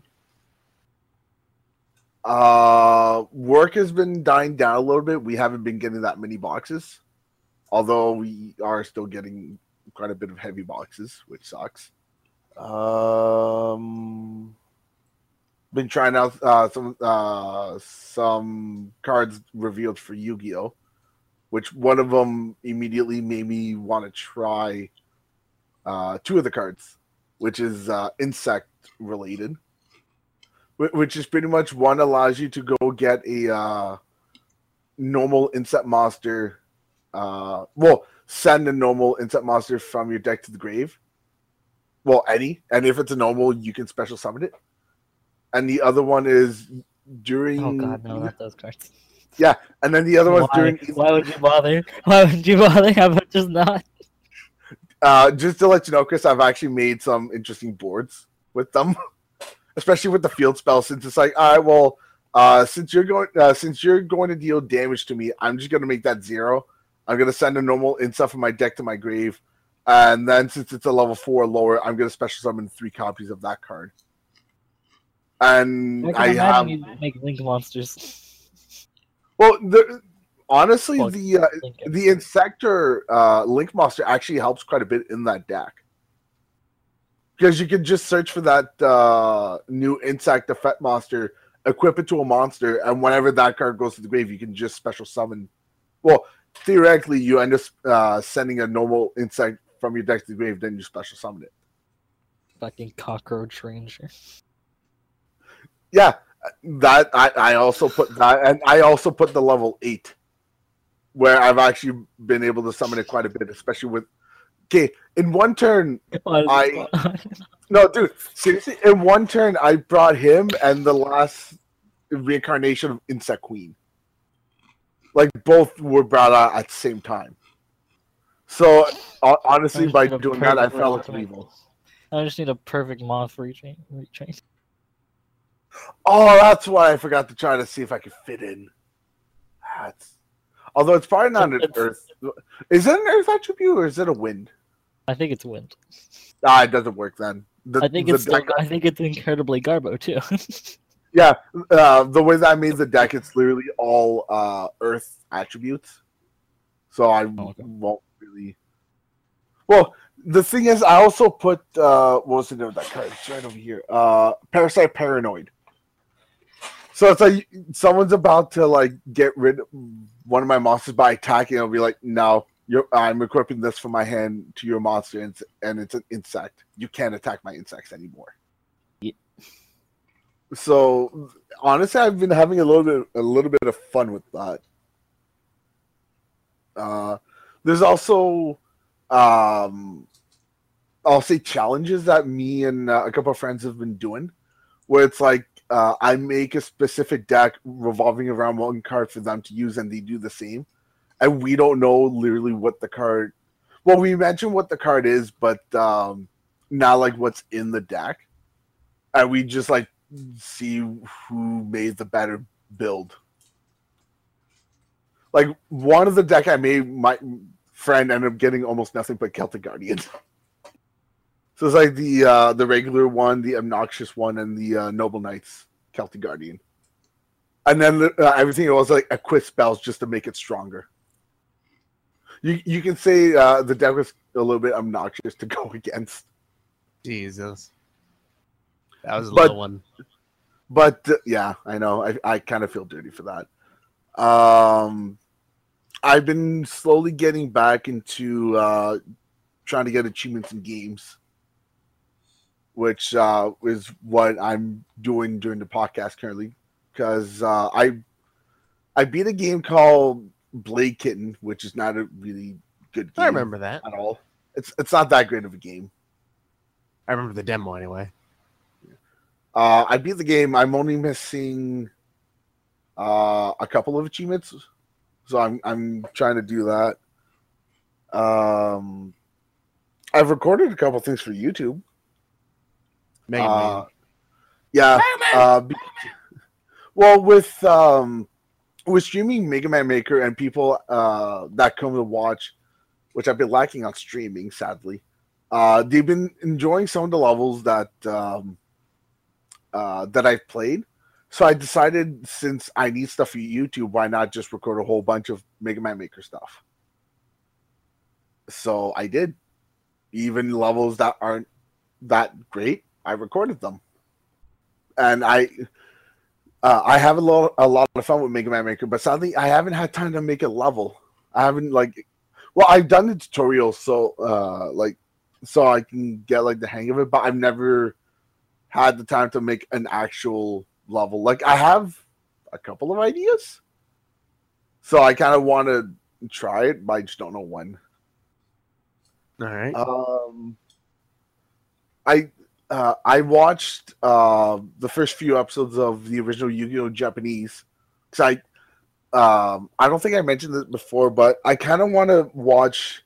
uh, work has been dying down a little bit. We haven't been getting that many boxes, although we are still getting quite a bit of heavy boxes, which sucks. Um, been trying out uh, some uh, some cards revealed for Yu-Gi-Oh, which one of them immediately made me want to try uh, two of the cards, which is uh, insect related, which is pretty much one allows you to go get a uh, normal insect monster. Uh, well, send a normal insect monster from your deck to the grave. Well, any, and if it's a normal, you can special summon it. And the other one is during. Oh god, no, not those cards. Yeah, and then the other one's Why? during. Why would you bother? Why would you bother? How about just not? uh, just to let you know, Chris, I've actually made some interesting boards with them, especially with the field spell. Since it's like, all right, well, uh, since you're going, uh, since you're going to deal damage to me, I'm just gonna make that zero. I'm gonna send a normal insult from my deck to my grave, and then since it's a level four lower, I'm gonna special summon three copies of that card. And I I have you make link monsters. well, the, honestly, Well, the uh, the Insector uh, Link Monster actually helps quite a bit in that deck. Because you can just search for that uh, new Insect Effect Monster, equip it to a monster, and whenever that card goes to the grave, you can just special summon. Well, theoretically, you end up uh, sending a normal insect from your deck to the grave, then you special summon it. fucking cockroach ranger. Yeah, that I, I also put that, and I also put the level eight, where I've actually been able to summon it quite a bit, especially with. Okay, in one turn, I- No, dude, seriously, in one turn, I brought him and the last reincarnation of Insect Queen. Like, both were brought out at the same time. So, honestly, by doing that, I fell into evil. I just need a perfect moth retrain. retrain. Oh, that's why I forgot to try to see if I could fit in. That's... Although it's probably not an Earth. Is it an Earth attribute or is it a wind? I think it's wind. Ah, it doesn't work then. The, I think it's I think it's incredibly Garbo too. Yeah, uh, the way that I made the deck, it's literally all uh, Earth attributes. So I Oh, okay. won't really. Well, the thing is, I also put uh, what was the name of that card? It's right over here. Uh, Parasite Paranoid. So it's like someone's about to like get rid of one of my monsters by attacking. I'll be like, no, you're, I'm equipping this from my hand to your monster, and it's, and it's an insect. You can't attack my insects anymore. So honestly, I've been having a little bit a little bit of fun with that. Uh, there's also, um, I'll say challenges that me and uh, a couple of friends have been doing, where it's like uh, I make a specific deck revolving around one card for them to use, and they do the same, and we don't know literally what the card. Well, we mentioned what the card is, but um, not like what's in the deck, and we just like see who made the better build. Like one of the deck I made, my friend ended up getting almost nothing but Celtic Guardian. So it's like the uh, the regular one, the obnoxious one, and the uh, Noble Knights Celtic Guardian, and then uh, everything else like equip spells just to make it stronger. You you can say uh, the deck was a little bit obnoxious to go against. Jesus. That was a But- little one. but uh, yeah, I know. I, I kind of feel dirty for that. Um, I've been slowly getting back into uh, trying to get achievements in games, which uh, is what I'm doing during the podcast currently. Because uh, I I beat a game called Blade Kitten, which is not a really good game I remember that. at all. It's it's not that great of a game. I remember the demo anyway. Uh, I beat the game. I'm only missing uh, a couple of achievements, so I'm I'm trying to do that. Um, I've recorded a couple things for YouTube. Mega Uh, Man. yeah. Mega Man! Uh, be- well, with um, with streaming Mega Man Maker and people uh, that come to watch, which I've been lacking on streaming, sadly. Uh, they've been enjoying some of the levels that um, uh, that I've played. So I decided since I need stuff for YouTube, why not just record a whole bunch of Mega Man Maker stuff? So I did. Even levels that aren't that great, I recorded them. And I uh, I have a lot a lot of fun with Mega Man Maker, but sadly I haven't had time to make a level. I haven't like well, I've done the tutorial so uh like so I can get like the hang of it, but I've never had the time to make an actual level. Like I have a couple of ideas. So I kind of want to try it, but I just don't know when. All right. Um, I uh, I watched uh, the first few episodes of the original Yu-Gi-Oh! Japanese because I um, I don't think I mentioned this before, but I kind of want to watch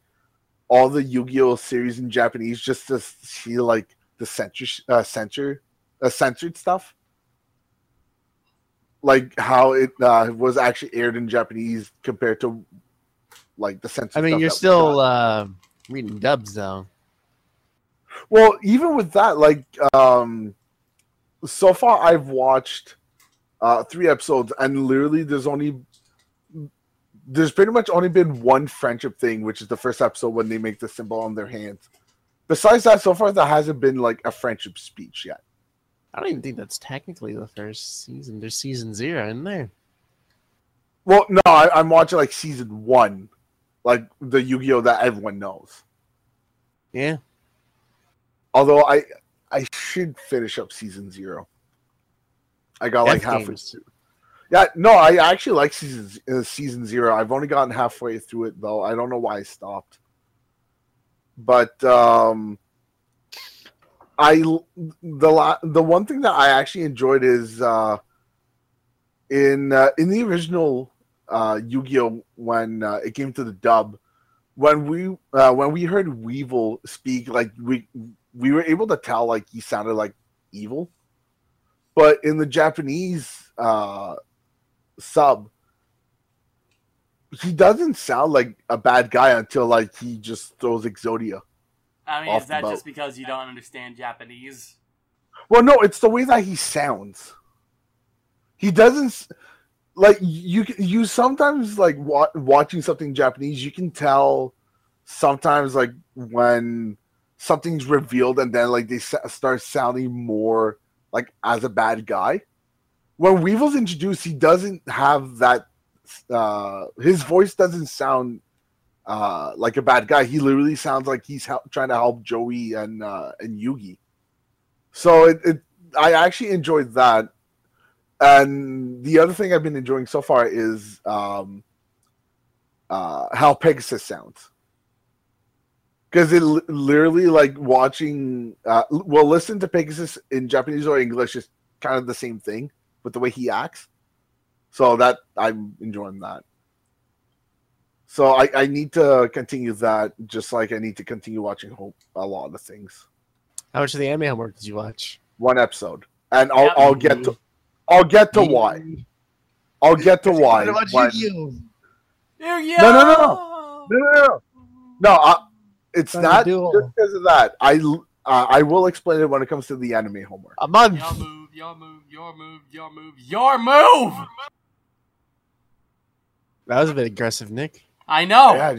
all the Yu-Gi-Oh series in Japanese just to see like the censor uh, censor uh, censored stuff, like how it uh, was actually aired in Japanese compared to like the censored. I mean, you're still uh, reading dubs though. Well, even with that, like, um, so far I've watched uh, three episodes, and literally there's only there's pretty much only been one friendship thing, which is the first episode when they make the symbol on their hands. Besides that, so far there hasn't been like a friendship speech yet. I don't even think that's technically the first season. There's season zero in there. Well, no, I, I'm watching like season one, like the Yu-Gi-Oh that everyone knows. Yeah. Although I I should finish up season zero. I got like halfway Games. through. Yeah, no, I actually like season uh, season zero. I've only gotten halfway through it though. I don't know why I stopped. But um I the the one thing that I actually enjoyed is uh in uh, in the original uh Yu-Gi-Oh! when uh, it came to the dub when we uh, when we heard Weevil speak like we we were able to tell like he sounded like evil. But in the Japanese uh sub he doesn't sound like a bad guy until like he just throws Exodia. I mean, is that just because you don't understand Japanese? Well, no, it's the way that he sounds. He doesn't like you. You sometimes like wa- watching something Japanese, you can tell sometimes like when something's revealed and then like they sa- start sounding more like as a bad guy. When Weevil's introduced, he doesn't have that. Uh, his voice doesn't sound uh, like a bad guy. He literally sounds like he's hel- trying to help Joey and uh, and Yugi. So it, it I actually enjoyed that. And the other thing I've been enjoying so far is um, uh, how Pegasus sounds. Because it li- literally like watching, uh, well, listen to Pegasus in Japanese or English is kind of the same thing with the way he acts. So that I'm enjoying that. So I, I need to continue that, just like I need to continue watching Hope a lot of things. How much of the anime homework did you watch? One episode, and I'll Yep. I'll get to I'll get to why. I'll get to why. What about when- Yu-Gi-Oh? Yu-Gi-Oh! No, no, no, No, no, no, no. I, it's Trying to not just because of that. I uh, I will explain it when it comes to the anime homework. A month. Your move, your move, your move, your move, your move! That was a bit aggressive, Nick. I know. Yeah,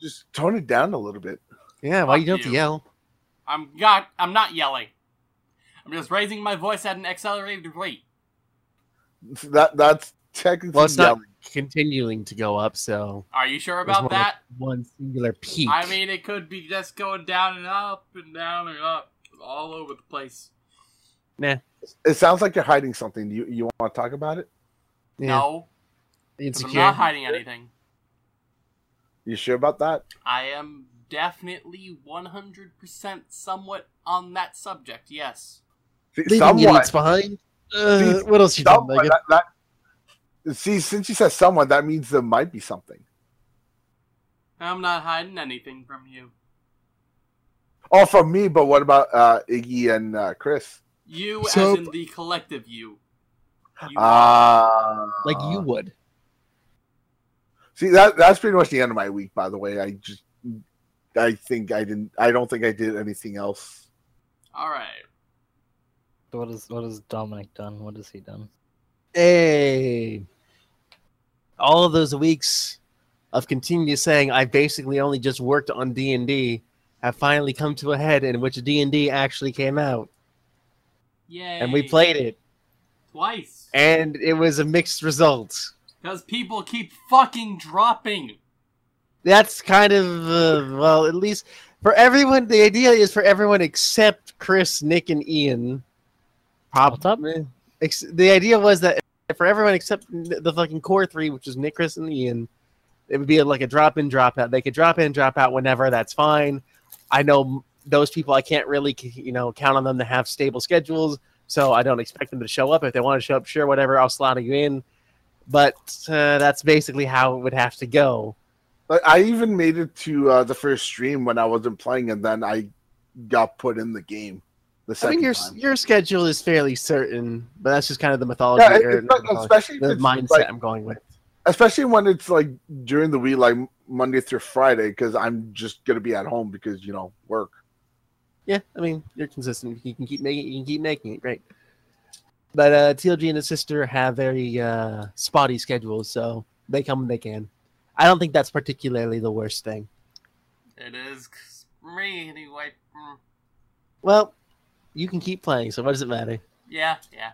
just tone it down a little bit. Yeah, why Fuck you don't you. yell? I'm not. I'm not yelling. I'm just raising my voice at an accelerated rate. That that's technically Well, it's not continuing to go up, so Are you sure about more like that? one singular peak. I mean, it could be just going down and up and down and up, all over the place. Nah. It sounds like you're hiding something. You you want to talk about it? yeah. No, 'cause I'm not hiding anything. You sure about that? I am definitely 100% somewhat on that subject. Yes. See, Leaving someone, idiots behind. Uh, See, what else you done, someone Megan? that, that, see, since you said someone, that means there might be something. I'm not hiding anything from you. Oh, from me, but what about uh, Iggy and uh, Chris? You, So- as in the collective you. You Ah, Like you would. See that that's pretty much the end of my week. By the way, I just I think I didn't. I don't think I did anything else. all right. So what is what has Dominic done? What has he done? Hey. All of those weeks of continuous saying I basically only just worked on D&D have finally come to a head in which D&D actually came out. Yay. And we played it. twice. And it was a mixed result. Because people keep fucking dropping. That's kind of, uh, well, at least for everyone, the idea is for everyone except Chris, Nick, and Ian. Pop, What's up? The idea was that for everyone except the fucking core three, which is Nick, Chris, and Ian, it would be like a drop in, drop out. They could drop in, drop out whenever. That's fine. I know those people. I can't really, you know, count on them to have stable schedules, so I don't expect them to show up. If they want to show up, sure, whatever. I'll slot you in. But uh, that's basically how it would have to go. I even made it to uh, the first stream when I wasn't playing, and then I got put in the game. The I mean, your time. your schedule is fairly certain, but that's just kind of the mythology Yeah, or not- not mythology, especially the mindset like- I'm going with. especially when it's like during the week, like Monday through Friday, because I'm just gonna be at home because you know work. Yeah, I mean, you're consistent. You can keep making you can keep making it. Great. But uh, TLG and his sister have very uh, spotty schedules, so they come when they can. I don't think that's particularly the worst thing. It is for me anyway. Mm. Well, you can keep playing, so what does it matter? Yeah, yeah.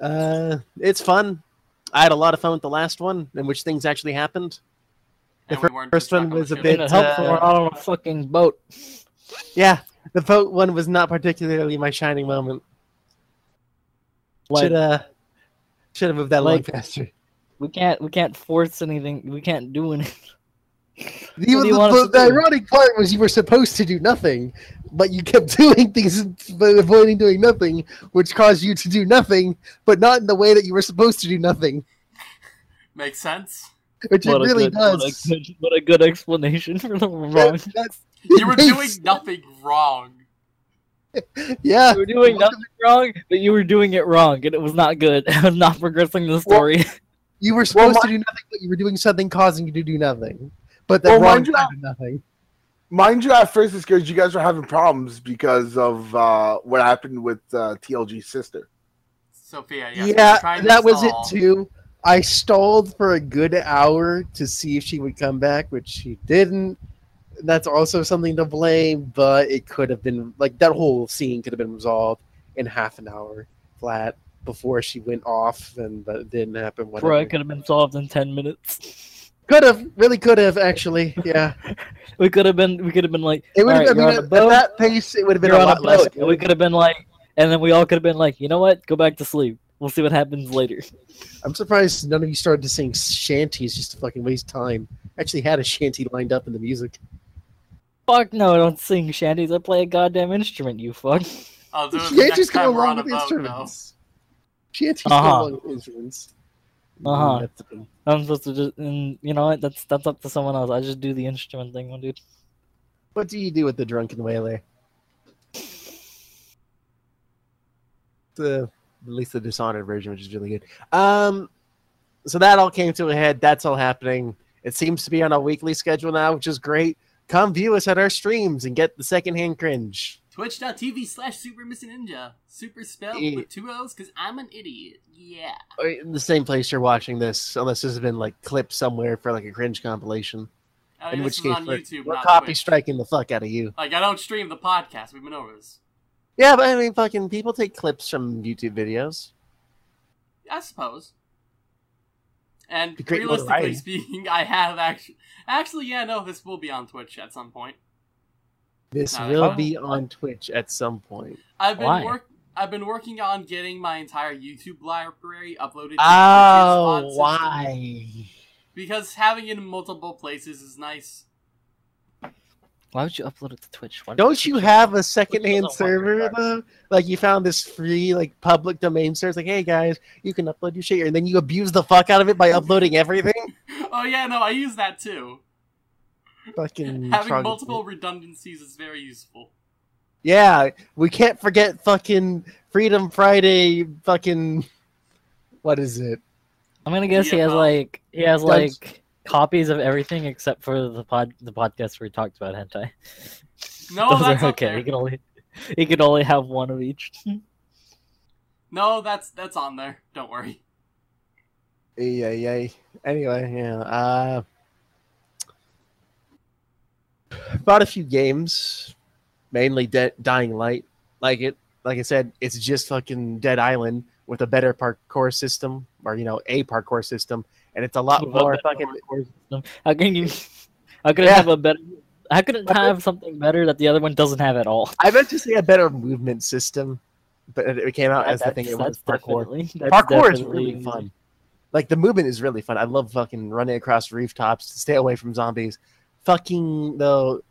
Uh, it's fun. I had a lot of fun with the last one, in which things actually happened. The we weren't first one was a bit, It helps uh, when we're not on a fucking boat. Yeah, the vote one was not particularly my shining moment. Like, Should uh, should have moved that along like- faster. we can't we can't force anything. We can't do anything. The, do you the- want the- to the do? ironic part was you were supposed to do nothing, but you kept doing things but avoiding doing nothing, which caused you to do nothing, but not in the way that you were supposed to do nothing, Makes sense. which it What a really good- what a does. good- What a good explanation for the wrong. That's- You were doing nothing wrong. Yeah, You were doing nothing wrong, but you were doing it wrong, and it was not good. It was not progressing the story. you were supposed to do nothing, but you were doing something causing you to do nothing. But the Well, wrong mind you, kind of nothing. Mind you, at first it's because you guys were having problems because of uh, what happened with uh, TLG's sister. Sophia, yes, we Yeah, to that was it too. I stalled for a good hour to see if she would come back, which she didn't. That's also something to blame, but it could have been like that whole scene could have been resolved in half an hour flat before she went off, and that didn't happen. Whatever. Bro, it could have been solved in ten minutes. Could have, really could have, actually. Yeah, We could have been. We could have been like, it would have. I mean, on at, boat. that pace, it would have been a on lot a less. we could have been like, and then we all could have been like, you know what? Go back to sleep. We'll see what happens later. I'm surprised none of you started to sing shanties just to fucking waste time. Actually, had a shanty lined up in the music. Fuck no, I don't sing shanties. I play a goddamn instrument. You fuck. I'll do it Shanties next go time we're along with boat, instruments. Shanties Uh-huh. go along with instruments. Uh-huh. That's a- I'm supposed to just, and you know what? That's that's up to someone else. I just do the instrument thing, one dude. What do you do with the drunken whaler? The at least the dishonored version, which is really good. Um, so that all came to a head. That's all happening. It seems to be on a weekly schedule now, which is great. Come view us at our streams and get the secondhand cringe. Twitch.tv slash Super Missing Ninja. Super spelled with two O's because I'm an idiot. Oh, yeah. In the same place you're watching this, unless this has been like clipped somewhere for like a cringe compilation. I In which case, we're, YouTube, we're copy Twitch. striking the fuck out of you. Like, I don't stream the podcast. We've been over this. Yeah, but I mean, fucking people take clips from YouTube videos. I suppose. And great realistically notoriety. speaking, I have actually. Actually, yeah, no, this will be on Twitch at some point. This No, will be on Twitch at some point. I've been Why? work. I've been working on getting my entire YouTube library uploaded. To Oh, Twitch's font system why? Because having it in multiple places is nice. Why would you upload it to Twitch? Why Don't you have a secondhand doesn't server like though? Like you found this free like public domain server. It's like, hey guys, you can upload your shit, here," and then you abuse the fuck out of it by uploading everything. Oh yeah, no, I use that too. Fucking Having trog- multiple redundancies is very useful. Yeah, we can't forget fucking Freedom Friday. Fucking what is it? I'm gonna guess he has TFO. like he has Does- like copies of everything except for the pod the podcast where he talked about hentai. No, Those that's are okay. there. He can only he can only have one of each. No, that's that's on there. Don't worry. Yeah, yeah. Anyway, yeah. Uh, bought a few games, mainly De- Dying Light. Like it, like I said, it's just fucking Dead Island with a better parkour system, or you know, a parkour system, and it's a lot With a more better fucking. parkour system. How can you? How can it Yeah. have a better? How could it have something better that the other one doesn't have at all? I meant to say a better movement system, but it it came out as the thing. It was parkour. parkour is definitely- really fun. Like the movement is really fun. I love fucking running across rooftops to stay away from zombies. Fucking though,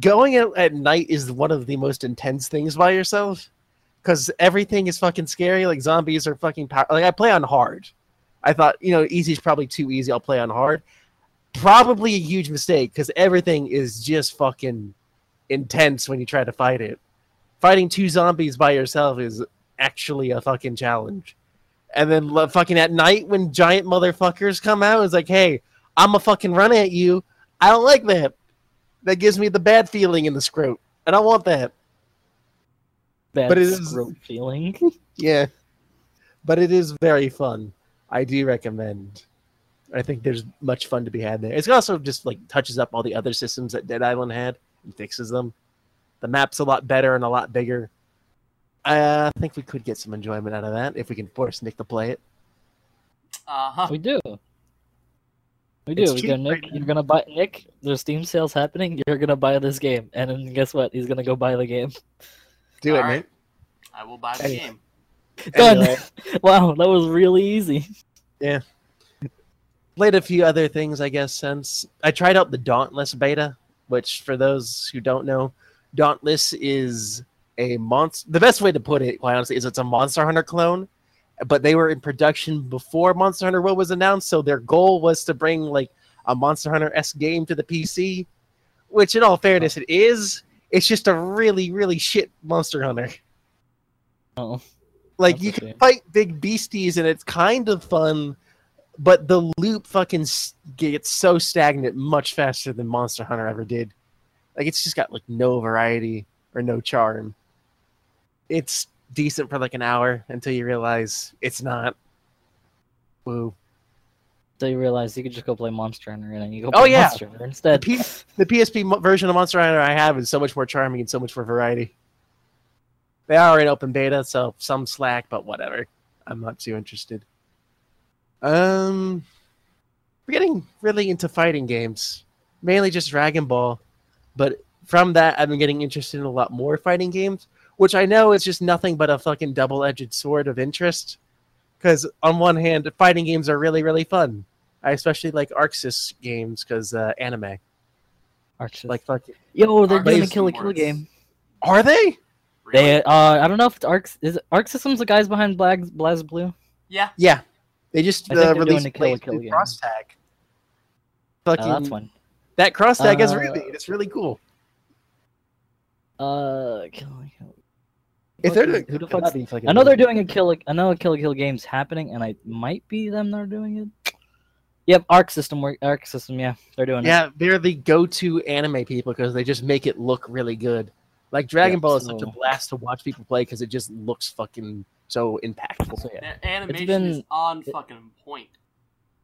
going out at night is one of the most intense things by yourself because everything is fucking scary. Like zombies are fucking power. Like I play on hard. I thought you know easy is probably too easy. I'll play on hard. probably a huge mistake because everything is just fucking intense when you try to fight it. Fighting two zombies by yourself is actually a fucking challenge. And then fucking at night when giant motherfuckers come out, it's like, hey, I'm a fucking run at you. I don't like that. That gives me the bad feeling in the scrote. I don't want that. Bad But it is- feeling. Yeah. But it is very fun. I do recommend. I think there's much fun to be had there. It's also just like touches up all the other systems that Dead Island had and fixes them. The map's a lot better and a lot bigger. I think we could get some enjoyment out of that if we can force Nick to play it. Uh huh. We do. We do. It's We cheap Nick, right you're gonna buy Nick. There's Steam sales happening. You're gonna buy this game, and then guess what? He's gonna go buy the game. Do it, All right. Nick. I will buy the Anyway. game. Done. Anyway, uh, wow, that was really easy. Yeah. Played a few other things, I guess, since I tried out the Dauntless beta, which for those who don't know, Dauntless is a monster. The best way to put it, quite honestly, is it's a Monster Hunter clone, but they were in production before Monster Hunter World was announced, so their goal was to bring like a Monster Hunter-esque game to the PC, which in all fairness, it is. It's just a really, really shit Monster Hunter. Oh, Like That's you can fight big beasties and it's kind of fun, but the loop fucking gets so stagnant much faster than Monster Hunter ever did. Like it's just got like no variety or no charm. It's decent for like an hour until you realize it's not. Woo. so you realize you could just go play Monster Hunter, and then you go Oh, yeah. Monster Hunter instead. The P- The PSP version of Monster Hunter I have is so much more charming and so much more variety. They are in open beta, so some slack, but whatever. I'm not too interested. Um, we're getting really into fighting games, mainly just Dragon Ball. But from that, I've been getting interested in a lot more fighting games, which I know is just nothing but a fucking double-edged sword of interest. Because on one hand, fighting games are really, really fun. I especially like ArcSys games because uh, anime. Archers. Like fucking. yo, they're doing a Kill la Kill game. Are they? Really? They, uh, I don't know if it's Arc. Is it Arc Systems the guys behind Black BlazBlue? Yeah. Yeah. They just I think uh, they're doing released a Kill la Kill game. cross tag. Uh, Fucking that's one. that cross tag is Uh, really it's really cool. Uh, Kill la Kill. If they're doing, who the that'd fuck's be fucking I know they're doing a kill. I know a kill kill game's happening, and I might be them that are doing it. Yep, Arc System work. Arc System, yeah, they're doing it. Yeah, they're the go-to anime people because they just make it look really good. Like Dragon Yeah, Ball is such a blast to watch people play because it just looks fucking so impactful. So, yeah. Their animation been- is on it- fucking point.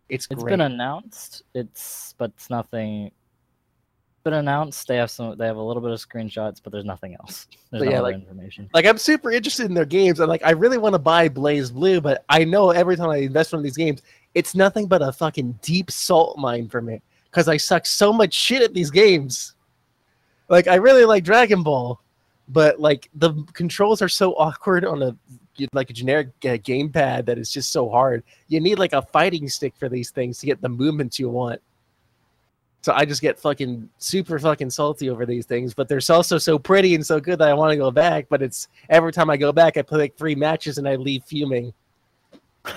It's It's great. been announced. It's but it's nothing. It's been announced. They have some. They have a little bit of screenshots, but there's nothing else. There's But no yeah, like- information. like I'm super interested in their games. I'm like, I really want to buy BlazBlue, but I know every time I invest in one of these games, it's nothing but a fucking deep salt mine for me because I suck so much shit at these games. Like, I really like Dragon Ball, but like the controls are so awkward on a like a generic uh, gamepad that it's just so hard. You need like a fighting stick for these things to get the movements you want. So I just get fucking super fucking salty over these things, but they're also so pretty and so good that I want to go back. But it's every time I go back, I play like three matches and I leave fuming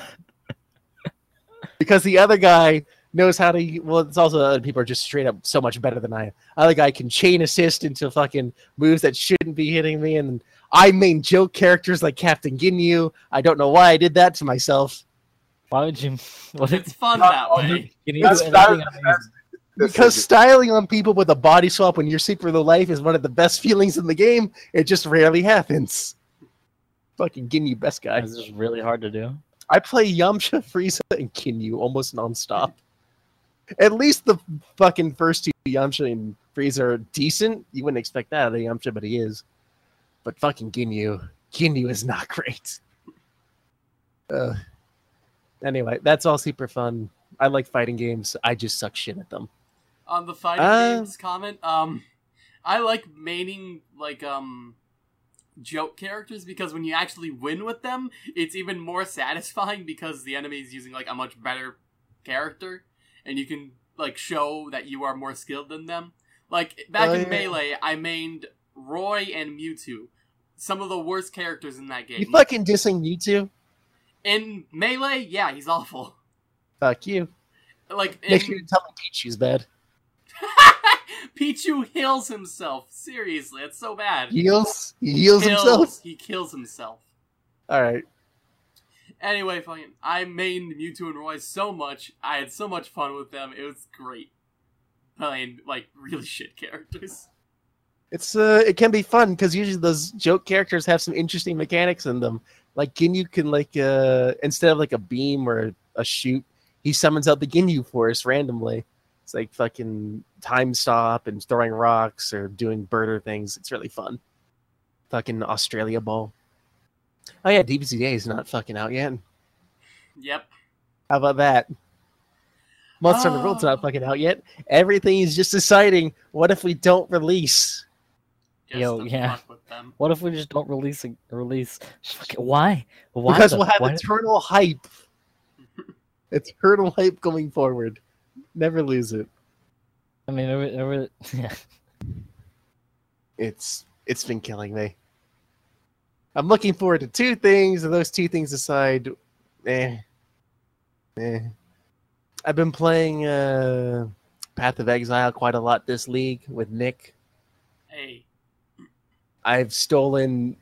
because the other guy knows how to. Well, it's also other people are just straight up so much better than I am. Other guy can chain assist into fucking moves that shouldn't be hitting me, and I main joke characters like Captain Ginyu. I don't know why I did that to myself. Why would you? What It's fun that way. you need That's- to do that- anything amazing. This Because styling on people with a body swap when you're super low life is one of the best feelings in the game. It just rarely happens. Fucking Ginyu, best guy. This is really hard to do. I play Yamcha, Frieza, and Ginyu almost nonstop. At least the fucking first two Yamcha and Frieza are decent. You wouldn't expect that out of Yamcha, but he is. But fucking Ginyu, Ginyu is not great. Uh, anyway, that's all super fun. I like fighting games. I just suck shit at them. On the fighting Uh, games comment, um, I like maining like um joke characters because when you actually win with them, it's even more satisfying because the enemy is using like a much better character, and you can like show that you are more skilled than them. Like back Oh, in yeah. Melee, I mained Roy and Mewtwo, some of the worst characters in that game. You fucking dissing Mewtwo? in Melee, yeah, he's awful. Fuck you. like Make in- sure you tell me Pichu's bad. Pichu heals himself. Seriously, it's so bad. Heals? He heals Kills- himself? He kills himself. Alright. Anyway, fucking, I mained Mewtwo and Roy so much. I had so much fun with them. It was great playing like really shit characters. It's uh, it can be fun because usually those joke characters have some interesting mechanics in them. Like Ginyu can like uh, instead of like a beam or a shoot, he summons out the Ginyu Force randomly. It's like fucking time stop and throwing rocks or doing birder things. It's really fun. Fucking Australia Ball. Oh yeah, DBZA is not fucking out yet. Yep. How about that? Monster Hunter World's not Oh. fucking out yet. Everything is just deciding what if we don't release. Just Yo, yeah. with them. What if we just don't release a release? Why? Why? because the- we'll have why- eternal hype. eternal hype going forward. Never lose it. I mean, it, wa- it, yeah. It's it's been killing me. I'm looking forward to two things, and those two things aside, eh, eh. I've been playing uh, Path of Exile quite a lot this league with Nick. Hey, I've stolen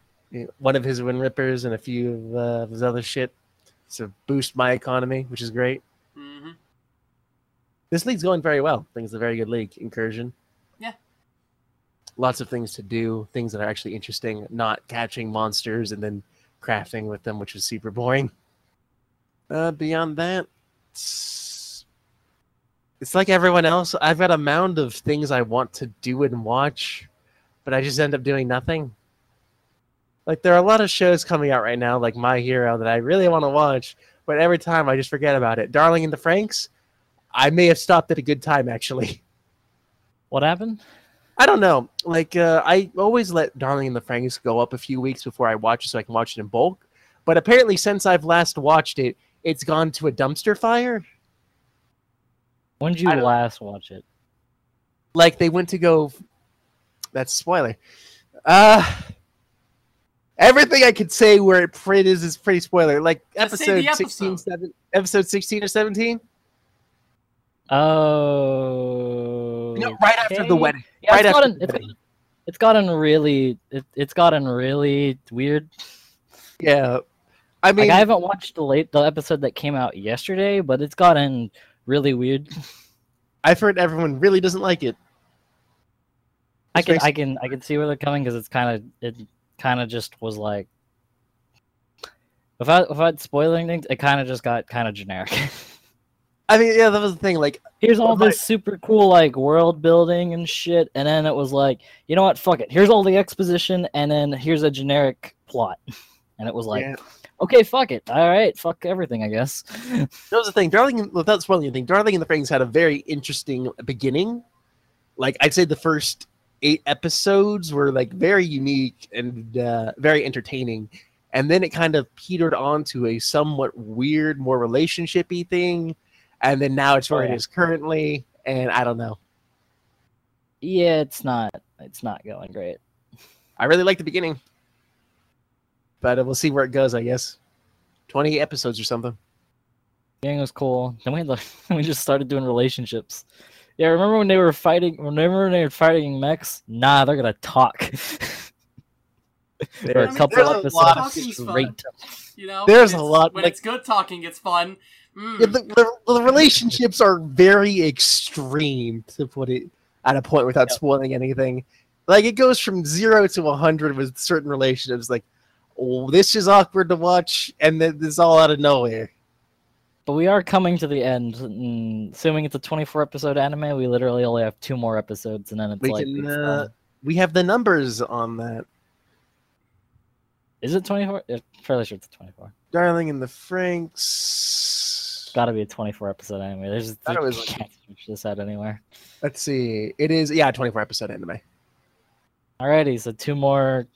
one of his Windrippers and a few of, uh, of his other shit to boost my economy, which is great. hmm This league's going very well. I think it's a very good league. Incursion. Lots of things to do, things that are actually interesting, not catching monsters and then crafting with them, which is super boring. Uh, beyond that, it's, it's like everyone else. I've got a mound of things I want to do and watch, but I just end up doing nothing. Like there are a lot of shows coming out right now, like My Hero, that I really want to watch, but every time I just forget about it. Darling in the Franxx, I may have stopped at a good time actually. What happened? I don't know. Like uh, I always let Darling in the Franxx go up a few weeks before I watch it so I can watch it in bulk. But apparently since I've last watched it, it's gone to a dumpster fire. When did you I don't- last watch it? Like they went to go That's a spoiler. Uh everything I could say where it print is is pretty spoiler. Like Just say episode, the 16 7 episode 16 or 17? Oh. Know, right after the wedding. Yeah, right it's after gotten, the it's, wedding. it's gotten really it, it's gotten really weird. Yeah. I mean like I haven't watched the late the episode that came out yesterday, but it's gotten really weird. I've heard everyone really doesn't like it. I can I can I can see where they're coming because it's kind of it kind of just was like without without spoiling things, it kind of just got kind of generic. I mean, yeah, that was the thing. Like, Here's all this super cool like world building and shit, and then it was like, you know what, fuck it. Here's all the exposition, and then here's a generic plot, and it was like, yeah. okay, fuck it, all right, fuck everything, I guess. that was the thing. Darling, without spoiling anything, Darling in the Franxx had a very interesting beginning. Like, I'd say the first eight episodes were like very unique and uh, very entertaining, and then it kind of petered on to a somewhat weird, more relationshipy thing, and then now it's where Oh, yeah. is currently. And I don't know. yeah, it's not, it's not going great. I really like the beginning, but uh, we'll see where it goes. I guess twenty episodes or something. Beginning was cool. Then we like, we just started doing relationships. Yeah, remember when they were fighting? Remember when they were fighting mechs? Nah, they're gonna talk. For There's- a mean, couple there's a episodes lot of- Talking's fun. straight. You know, There's a lot, When like- it's good talking, it's fun. Mm. Yeah, the, the, the relationships are very extreme to put it at a point without Yep. spoiling anything. Like it goes from zero to a hundred with certain relationships. Like, oh, this is awkward to watch, and then this is all out of nowhere. But we are coming to the end. mm, Assuming it's a 24 episode anime, we literally only have two more episodes, and then it's We like, can, it's uh, done. We have the numbers on that. is it 24? I'm fairly sure it's 24. Darling in the Franxx. Got to be a 24 episode anime. There's Thought it was you like- can't switch this out anywhere. Let's see. It is yeah, twenty four episode anime. Alrighty, so two more,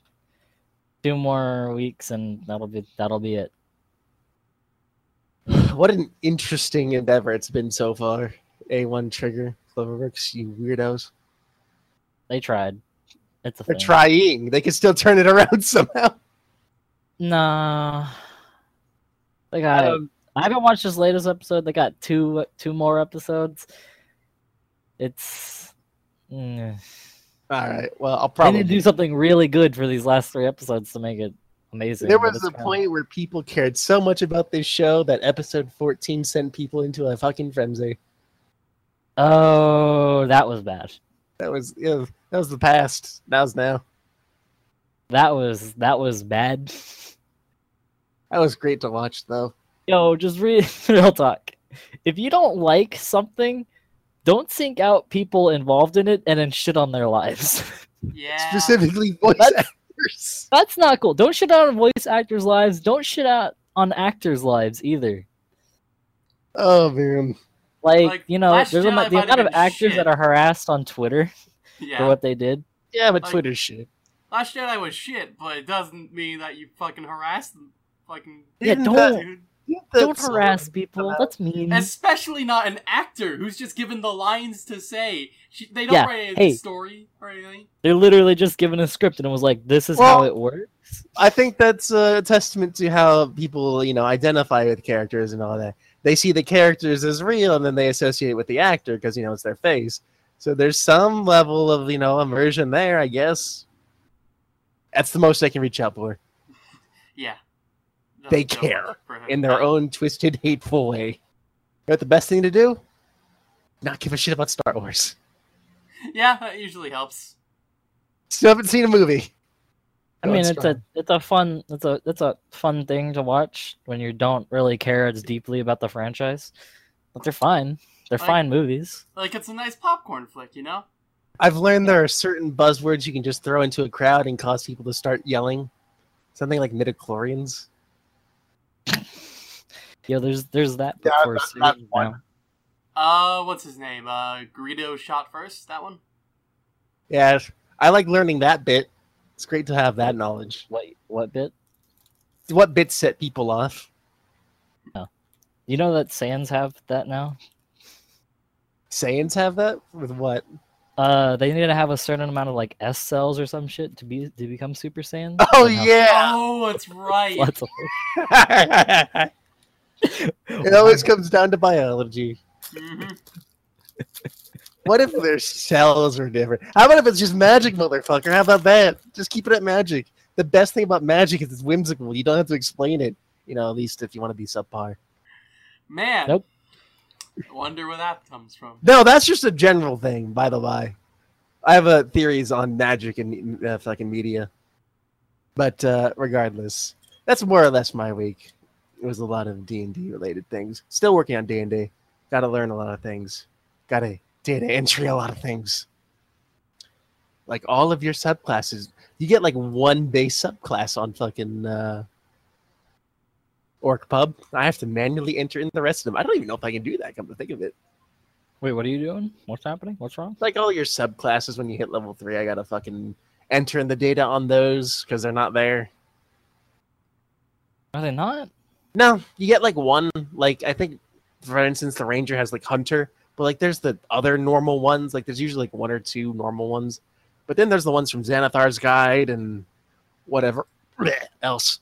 two more weeks, and that'll be that'll be it. What an interesting endeavor it's been so far. A1 Trigger, Cloverworks, you weirdos. They tried. It's a They're thing. trying. They can still turn it around somehow. Nah. Like got Um, I haven't watched this latest episode. They got two two more episodes. It's mm, All right. Well, I'll probably need to do something really good for these last three episodes to make it amazing. There was a kinda- point where people cared so much about this show that episode 14 sent people into a fucking frenzy. Oh, that was bad. That was yeah, that was the past. Now's now. That was that was bad. That was great to watch though. Yo, just real real talk. If you don't like something, don't sync out people involved in it and then shit on their lives. Yeah. Specifically voice That's- actors. That's not cool. Don't shit out on voice actors' lives. Don't shit out on actors' lives either. Oh man. Like, Like, you know, there's a, Jedi mo- the amount of actors shit. that are harassed on Twitter for what they did. Yeah, but Like- Twitter's shit. Last Jedi was shit, but it doesn't mean that you fucking harass them. Fucking Yeah, don't that- dude. Don't harass people. That's mean. Especially not an actor who's just given the lines to say. She, they don't Yeah, write a hey. story or anything. They're literally just given a script and it was like, this is Well- how it works. I think that's a testament to how people, you know, identify with characters and all that. They see the characters as real and then they associate with the actor because, you know, it's their face. So there's some level of, you know, immersion there, I guess. That's the most they can reach out for Yeah. They Doesn't care much for him. in their own twisted, hateful way. You know what the best thing to do? Not give a shit about Star Wars. Yeah, that usually helps. Still haven't seen a movie. I mean, it's a it's a fun it's a it's a fun thing to watch when you don't really care as deeply about the franchise. But they're fine. They're Like- fine movies. Like it's a nice popcorn flick, you know? I've learned there are certain buzzwords you can just throw into a crowd and cause people to start yelling. Something like midichlorians. Yo, there's there's that Yeah, before that- that's one. Uh, what's his name? Uh, Greedo shot first. That one. Yeah, I like learning that bit. It's great to have that knowledge. What what bit? What bits set people off? You know that Saiyans have that now? Saiyans have that? With what? Uh, they need to have a certain amount of like S cells or some shit to be to become Super Saiyan. Oh, And yeah! Oh, that's right. Lots of- it always comes down to biology. hmm What if their cells are different? How about if it's just magic, motherfucker? How about that? Just keep it at magic. The best thing about magic is it's whimsical. You don't have to explain it. You know, at least if you want to be subpar. Man. Nope. I wonder where that comes from. No, that's just a general thing, by the way. I have uh, theories on magic and uh, fucking media. But uh, regardless, that's more or less my week. It was a lot of D&D related things. Still working on D&D. Got to learn a lot of things. Got to data entry a lot of things. Like all of your subclasses. You get like one base subclass on fucking uh, OrcPub. I have to manually enter in the rest of them. I don't even know if I can do that, come to think of it. Wait, what are you doing? What's happening? What's wrong? like all your subclasses when you hit level three, I gotta fucking enter in the data on those because they're not there. Are they not? No, you get like one. Like I think, for instance, the ranger has like hunter, but like there's the other normal ones. Like there's usually like one or two normal ones, but then there's the ones from Xanathar's Guide and whatever else.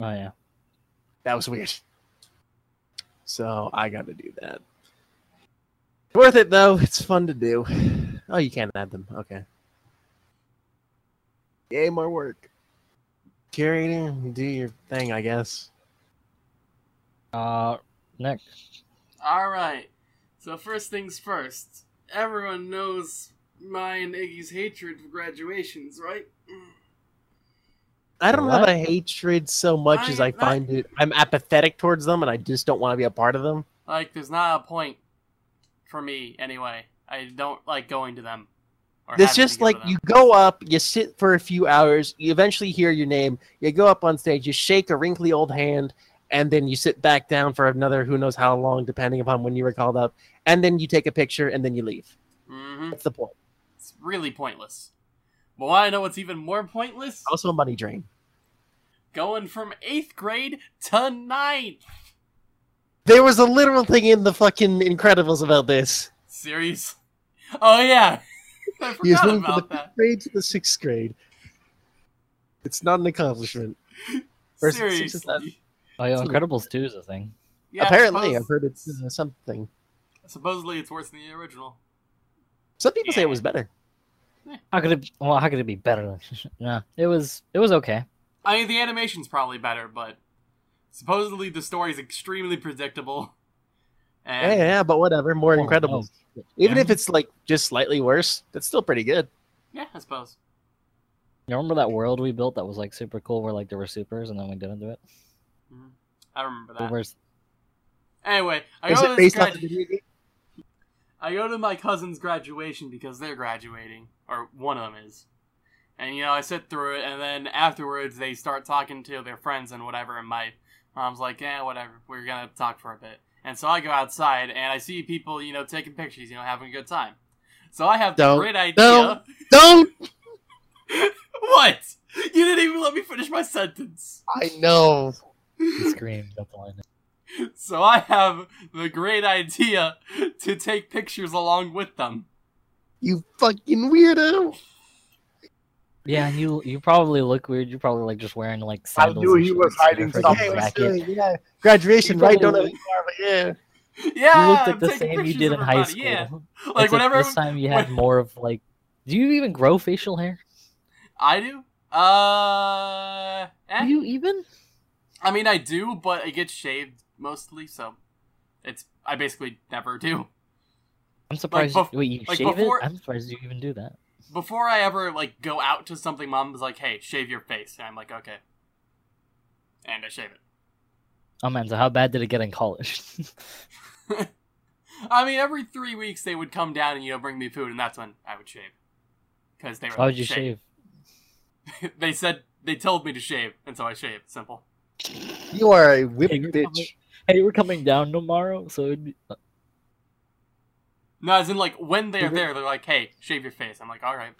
Oh yeah. That was weird. So I got to do that. Worth it though. It's fun to do. Oh, you can't add them. Okay. Yay, more work. Curator, do your thing, I guess. Uh, Nick. All right. So first things first. Everyone knows my and Iggy's hatred for graduations, right? I don't What? have a hatred so much as I- I find it. I'm apathetic towards them, and I just don't want to be a part of them. Like, there's not a point for me anyway. I don't like going to them. It's just like you go up, you sit for a few hours, you eventually hear your name, you go up on stage, you shake a wrinkly old hand, and then you sit back down for another who knows how long, depending upon when you were called up, and then you take a picture, and then you leave. hmm That's the point. It's really pointless. But why I know what's even more pointless? Also a money drain. Going from eighth grade to ninth. There was a literal thing in the fucking Incredibles about this. Series. Oh yeah, I He was forgot moving from the about fifth grade to the sixth grade. It's not an accomplishment. Or is it six or Seriously. Oh, yeah, Incredibles 2 is a thing. Yeah, Apparently, suppose- I've heard it's uh, something. supposedly it's worse than the original. Some people say it was better. How could it? Well, how could it be better? than Yeah, it was. It was okay. I mean, the animation's probably better, but supposedly the story's extremely predictable. Yeah, And yeah, but whatever. More Oh, incredible. Even yeah. if it's like just slightly worse, that's still pretty good. yeah, I suppose. You remember that world we built that was like super cool, where like there were supers and then we didn't do it. Mhm. I remember that. where's- Anyway, I Is it based this off the gradu- video game? I go to my cousin's graduation because they're graduating, or one of them is. And you know, I sit through it, and then afterwards they start talking to their friends and whatever. And my mom's like, "Yeah, whatever. We're gonna talk for a bit." And so I go outside and I see people, you know, taking pictures, you know, having a good time. So I have the Don't- great idea. don't. Don't! what? You didn't even let me finish my sentence. I know. the scream? That's all I know. So I have the great idea to take pictures along with them. You fucking weirdo. Yeah, and you you probably look weird. You're probably like just wearing like sandals. I knew and he was shorts and a hiding freaking something. Okay, jacket. yeah. Graduation, You right? Don't have any car, but yeah. Yeah, you looked I'm like the same you did in high everybody, school. Yeah, like Except whenever this time you had when- more of like. Do you even grow facial hair? I do. Uh, eh. Do you even? I mean, I do, but it gets shaved mostly, so it's I basically never do. I'm surprised. bef- you, wait, you like shave before- it? I'm surprised you even do that. Before I ever like go out to something, mom was like, "Hey, shave your face," and I'm like, "Okay," and I shave it. Oh man, so how bad did it get in college? I mean, every three weeks they would come down and you know bring me food, and that's when I would shave because they were. Why like, would you shave? they said they told me to shave, and so I shaved. Simple. You are a whip Hey, bitch. coming- Hey, we're coming down tomorrow, so it'd be... Uh, no, as in like when they're there, they're like, "Hey, shave your face." I'm like, "All right,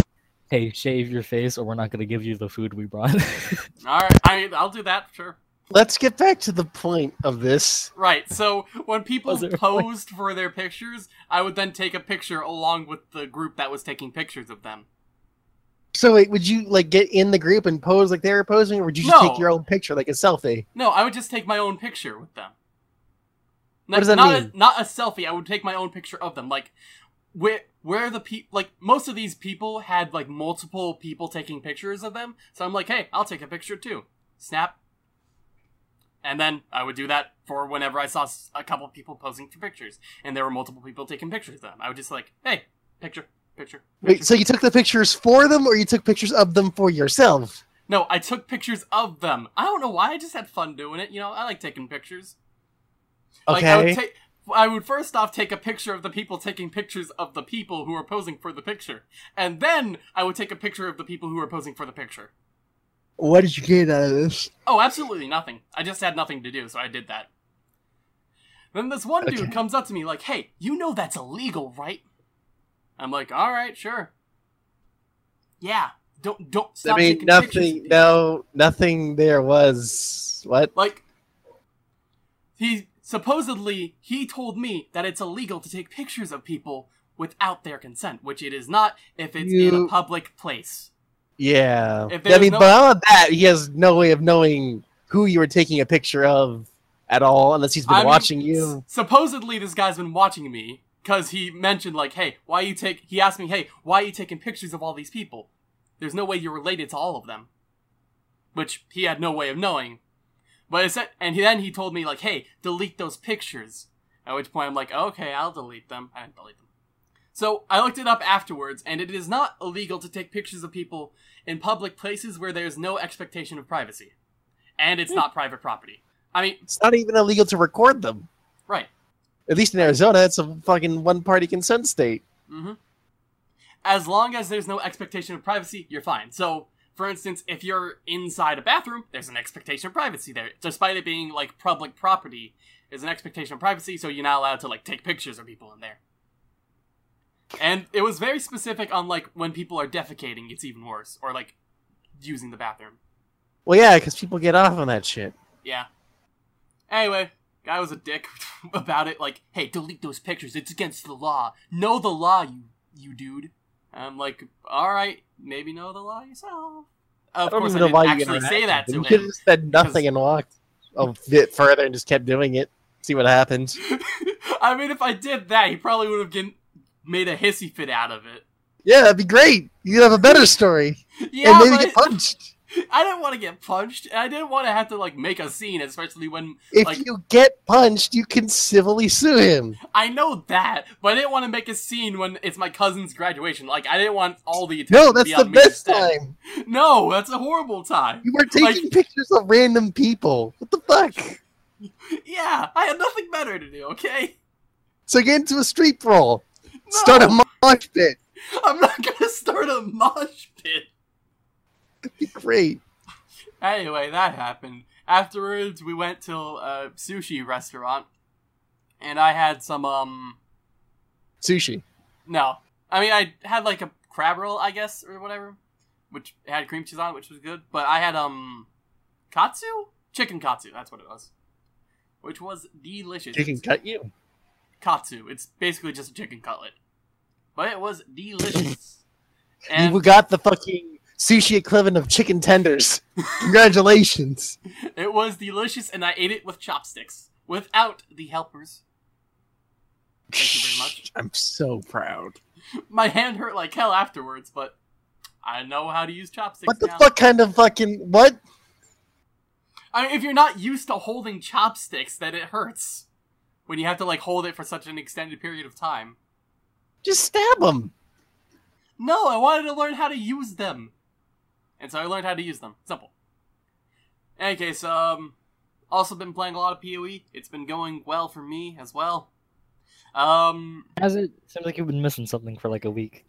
hey, shave your face, or we're not gonna give you the food we brought. all right, I I'll do that, for sure." Let's get back to the point of this. Right. So when people Was there a point? posed for their pictures, I would then take a picture along with the group that was taking pictures of them. So wait, would you like get in the group and pose like they were posing, or would you just No. take your own picture like a selfie? No, I would just take my own picture with them. What does that not mean? A, not a selfie. I would take my own picture of them. Like where where the pe like most of these people had like multiple people taking pictures of them. So I'm like, hey, I'll take a picture too. Snap. And then I would do that for whenever I saw a couple of people posing for pictures, and there were multiple people taking pictures of them. I would just like, hey, picture, picture. Wait, picture. so you took the pictures for them, or you took pictures of them for yourself? No, I took pictures of them. I don't know why. I just had fun doing it. You know, I like taking pictures. Like, I would Okay. I would first off take a picture of the people taking pictures of the people who are posing for the picture, and then I would take a picture of the people who are posing for the picture. What did you get out of this? Oh, absolutely nothing. I just had nothing to do, so I did that. Then this one dude comes up to me like, "Hey, you know that's illegal, right?" I'm like, "All right, sure." Yeah, don't don't I stop mean, taking pictures. of nothing. people. No, nothing. There was what? Like, he supposedly he told me that it's illegal to take pictures of people without their consent, which it is not if it's in a public place. Yeah. If I mean, no- but on that, he has no way of knowing who you were taking a picture of at all, unless he's been I mean, watching you. supposedly, this guy's been watching me because he mentioned like, "Hey, why you take?" He asked me, "Hey, why are you taking pictures of all these people? There's no way you're related to all of them," which he had no way of knowing. But it's and then he told me like, "Hey, delete those pictures." At which point I'm like, "Okay, I'll delete them." I didn't delete them. So I looked it up afterwards, and it is not illegal to take pictures of people in public places where there's no expectation of privacy, and it's not private property. I mean, It's not even illegal to record them. right. At least in Arizona, it's a fucking one-party consent state. hmm As long as there's no expectation of privacy, you're fine. So, for instance, if you're inside a bathroom, there's an expectation of privacy there. Despite it being like public property, there's an expectation of privacy, so you're not allowed to like take pictures of people in there. And it was very specific on like when people are defecating, it's even worse, or like using the bathroom. Well, yeah, because people get off on that shit. Yeah. Anyway, guy was a dick about it. Like, hey, delete those pictures. It's against the law. Know the law, you you dude. I'm like, all right, maybe know the law yourself. Of I don't course, I didn't why you actually say that to you him. could have said nothing and walked. a bit further and just kept doing it. See what happens. I mean, if I did that, he probably would have get, made a hissy fit out of it. Yeah, that'd be great. You'd have a better story. Yeah, and maybe but get punched. I didn't want to get punched. and I didn't want to have to like make a scene, especially when If like you get punched, you can civilly sue him. I know that, but I didn't want to make a scene when it's my cousin's graduation. Like I didn't want all the attention. No, to that's the best time. No, that's a horrible time. You were taking pictures of random people. What the fuck? Yeah, I had nothing better to do. Okay, So get into a street brawl. no, Start a mosh pit. I'm not gonna start a mosh pit. That'd be great. Anyway, that happened. Afterwards, we went to a sushi restaurant, and I had some um. Sushi. No, I mean I had like a crab roll, I guess, or whatever, which had cream cheese on it, which was good. But I had um, katsu, chicken katsu. That's what it was, which was delicious. Chicken cut you. katsu. It's basically just a chicken cutlet, but it was delicious. and You got the fucking sushi equivalent of chicken tenders. Congratulations. it was delicious, and I ate it with chopsticks without the helpers. Thank you very much. I'm so proud. My hand hurt like hell afterwards, but I know how to use chopsticks What the now. fuck kind of fucking what? I mean, if you're not used to holding chopsticks, then it hurts when you have to like hold it for such an extended period of time. Just stab them. No, I wanted to learn how to use them, and so I learned how to use them. Simple. In any case, um, also been playing a lot of Poe. It's been going well for me as well. Um, As it seems like you've been missing something for like a week,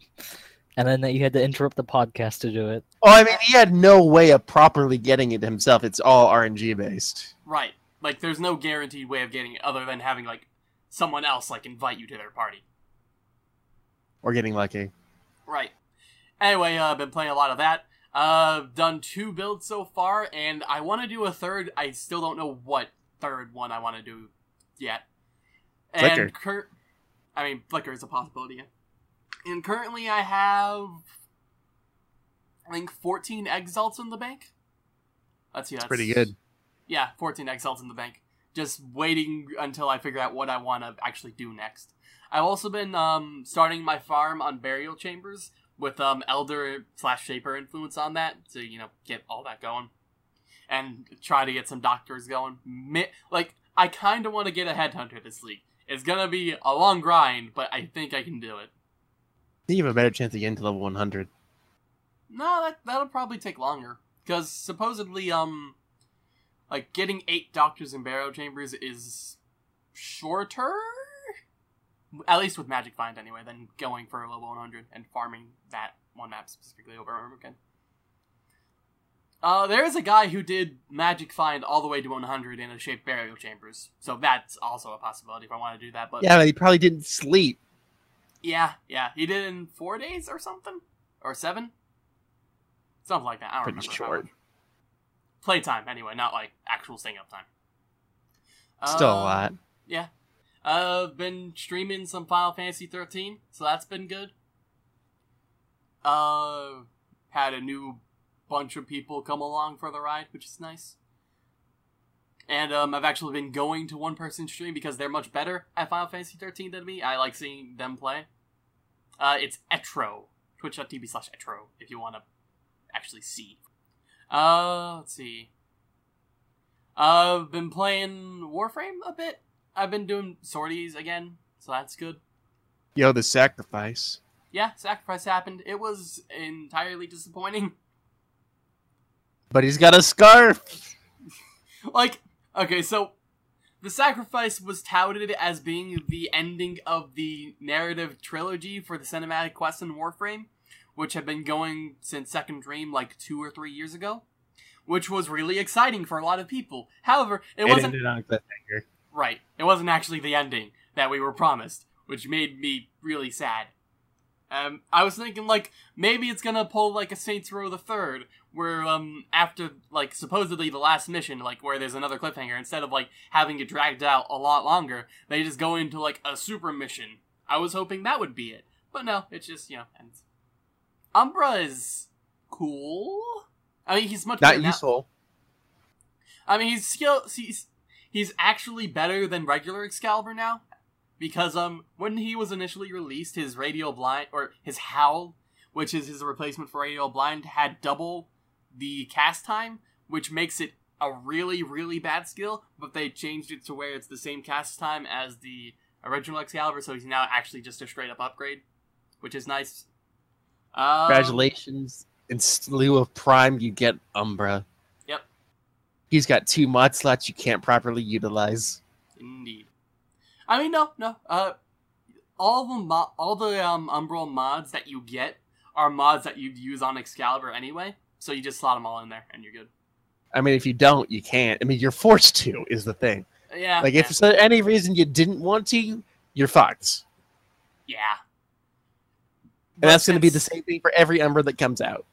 and then that you had to interrupt the podcast to do it. Oh, I mean, he had no way of properly getting it himself. It's all RNG based. right, like there's no guaranteed way of getting it other than having like someone else like invite you to their party. Or getting lucky. Right. Anyway, uh, I've been playing a lot of that. Uh, done two builds so far, and I want to do a third. I still don't know what third one I want to do yet. Flicker. And cur- I mean, Flicker is a possibility. And currently, I have, I think, 14 exalts in the bank. Let's see, that's Pretty good. yeah, 14 exalts in the bank. Just waiting until I figure out what I want to actually do next. I've also been um, starting my farm on burial chambers with um, elder slash shaper influence on that to you know get all that going, and try to get some doctors going. Like I kind of want to get a headhunter this league. It's gonna be a long grind, but I think I can do it. I think you have a better chance of getting to level 100. No, that that'll probably take longer because supposedly, um, like getting eight doctors in burial chambers is shorter, at least with Magic Find anyway, than going for a level 100 and farming that one map specifically over and over again. Uh, there is a guy who did Magic Find all the way to 100 in a shaped burial chambers, so that's also a possibility if I want to do that. But Yeah, but he probably didn't sleep. yeah, yeah, he did in four days or something, or seven, something like that. I don't Pretty remember. how short. much. Playtime, anyway, not like actual staying up time. Still a Uh, lot. Yeah, uh, been streaming some Final Fantasy 13, so that's been good. Uh, had a new bunch of people come along for the ride, which is nice. And um, I've actually been going to one person stream because they're much better at Final Fantasy 13 than me. I like seeing them play. Uh, it's Etro, twitch.tv slash Etro, if you want to actually see. Uh, let's see. I've been playing Warframe a bit. I've been doing sorties again, so that's good. Yo, the sacrifice. Yeah, sacrifice happened. It was entirely disappointing. But he's got a scarf. like, okay, so the sacrifice was touted as being the ending of the narrative trilogy for the cinematic quest in Warframe, which had been going since Second Dream like two or three years ago, which was really exciting for a lot of people. However, it wasn't ended on a cliffhanger. Right. It wasn't actually the ending that we were promised, which made me really sad. Um, I was thinking like maybe it's gonna pull like a Saints Row the Third, where um after like supposedly the last mission, like where there's another cliffhanger, instead of like having it dragged out a lot longer, they just go into like a super mission. I was hoping that would be it, but no, it's just you know ends. Umbra is cool. I mean, he's much Not better now. useful. I mean, he's still he's he's actually better than regular Excalibur now, because um when he was initially released, his Radial Blind or his Howl, which is his replacement for Radial Blind, had double the cast time, which makes it a really really bad skill. But they changed it to where it's the same cast time as the original Excalibur, so he's now actually just a straight up upgrade, which is nice. Um, Congratulations. In lieu of Prime, you get Umbra. He's got two mod slots you can't properly utilize. Indeed. I mean, no, no. Uh, all the mo- all the um Umbral mods that you get are mods that you'd use on Excalibur anyway. So you just slot them all in there, and you're good. I mean, if you don't, you can't. I mean, you're forced to, is the thing. Yeah. Like, yeah, if for any reason you didn't want to, you're fucked. yeah. And that's going to be the same thing for every Umbra that comes out.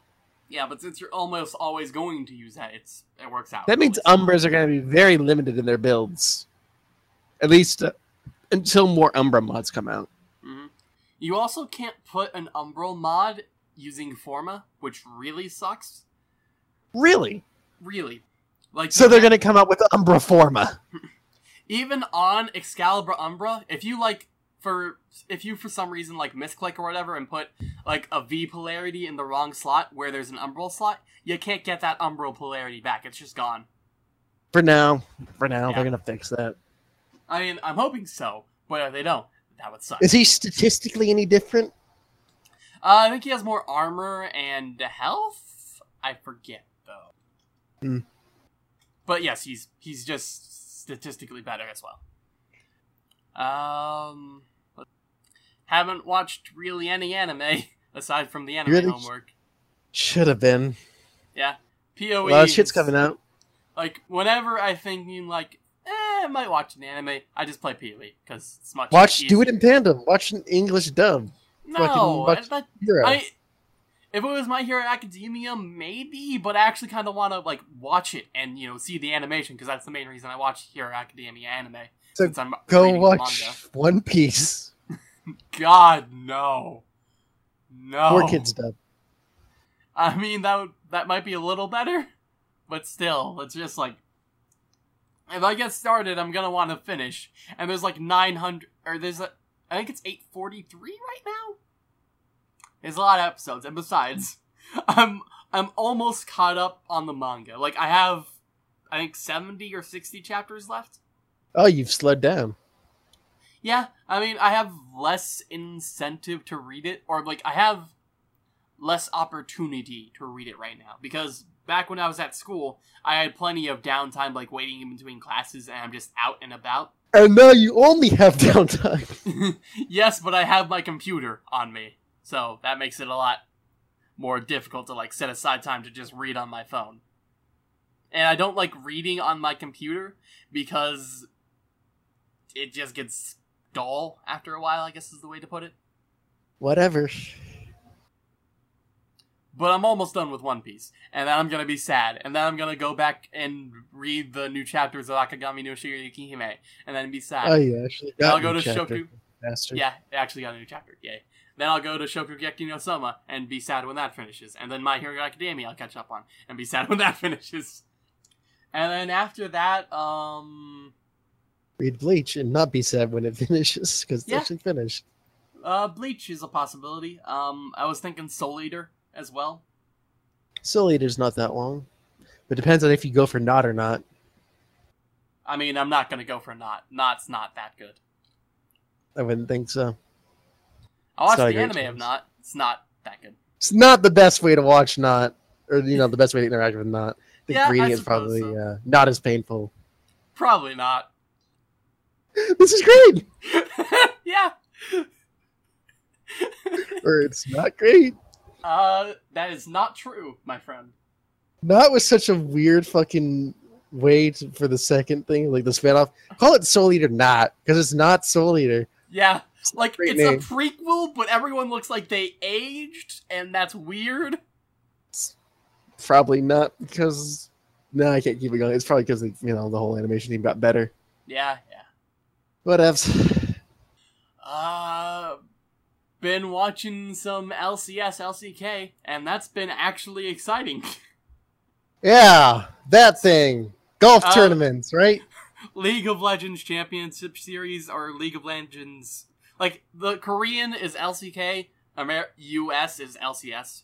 Yeah, but since you're almost always going to use that, it's it works out. That means. Umbras are going to be very limited in their builds. At least uh, until more Umbra mods come out. Mhm. You also can't put an Umbral mod using Forma, which really sucks. Really? Really. Like So they're going to come out with Umbra Forma. even on Excalibur Umbra, if you like for if you for some reason like misclick or whatever and put like a V polarity in the wrong slot where there's an umbral slot, you can't get that umbral polarity back. It's just gone. For now. For now, Yeah. they're going to fix that. I mean, I'm hoping so, but if they don't, that would suck. Is he statistically any different? Uh, I think he has more armor and health. I forget though. Hmm. But yes, he's he's just statistically better as well. Um, haven't watched really any anime aside from the anime Really? homework. Should have been. Yeah, Poe. A lot of shit's coming out. Like whenever I think like, eh, I might watch an anime. I just play Poe because it's much. Watch, do it in tandem. Watch an English dub. No, watch- that-. I, if it was My Hero Academia, maybe, but I actually kind of want to like watch it and you know see the animation because that's the main reason I watch Hero Academia anime. So since I'm Go watch. One Piece. God no, no. Poor kids dub. I mean that would, that might be a little better, but still, it's just like if I get started, I'm gonna want to finish. And there's like 900, or there's a, I think it's 843 right now. There's a lot of episodes, and besides, I'm I'm almost caught up on the manga. Like I have, I think 70 or 60 chapters left. Oh, you've slowed down. Yeah, I mean, I have less incentive to read it, or like I have less opportunity to read it right now because back when I was at school, I had plenty of downtime, like waiting in between classes, and I'm just out and about. And now you only have downtime. yes, but I have my computer on me, so that makes it a lot more difficult to like set aside time to just read on my phone. And I don't like reading on my computer because it just gets dull after a while, I guess is the way to put it. Whatever. But I'm almost done with One Piece, and then I'm gonna be sad, and then I'm gonna go back and read the new chapters of Akagami no Shirayuki Hime, and then be sad. Oh, yeah, actually. Got I'll go to chapter Shoku. Yeah, it actually got a new chapter. Yay. Then I'll go to Shokugeki no Soma and be sad when that finishes. And then My Hero Academia I'll catch up on and be sad when that finishes. And then after that, um Read Bleach and not be sad when it finishes because it's Yeah. actually finished. uh Bleach is a possibility. Um I was thinking Soul Eater as well. Soul Eater's not that long. But depends on if you go for not or not. I mean, I'm not gonna go for Not. Not's not that good. I wouldn't think so. I watched It's not a the anime of. Not. It's not that good. It's not the best way to watch not, or, you know, the best way to interact with not. The Yeah, reading is probably so. uh, not as painful. Probably not. This is great! yeah. or it's not great. Uh that is not true, my friend. Not with such a weird fucking way to, for the second thing, like the spinoff. Call it Soul Eater not, because it's not Soul Eater. Yeah. Like Great it's name. a prequel, but everyone looks like they aged, and that's weird. Probably not because no, I can't keep it going. It's probably because you know the whole animation team got better. Yeah. Whatevs. Uh, been watching some LCS LCK, and that's been actually exciting. Yeah, that thing. Golf Uh, tournaments, right? League of Legends Championship Series or League of Legends. Like the Korean is LCK, Amer- US is LCS.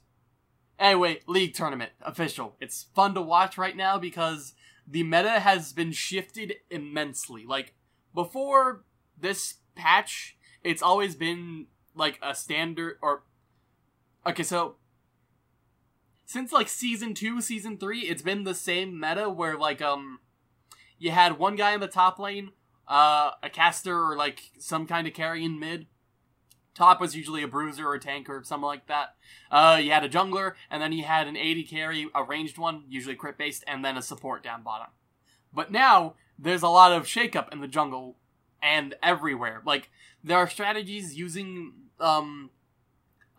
Anyway, League Tournament official. It's fun to watch right now because the meta has been shifted immensely. Like before this patch, it's always been like a standard or okay, so since like season 2, season 3, it's been the same meta where like um you had one guy in the top lane, uh, a caster or like some kind of carry in mid. Top was usually a bruiser or a tank or something like that. Uh, you had a jungler, and then you had an AD carry, a ranged one, usually crit based, and then a support down bottom. But now there's a lot of shakeup in the jungle and everywhere. Like there are strategies using um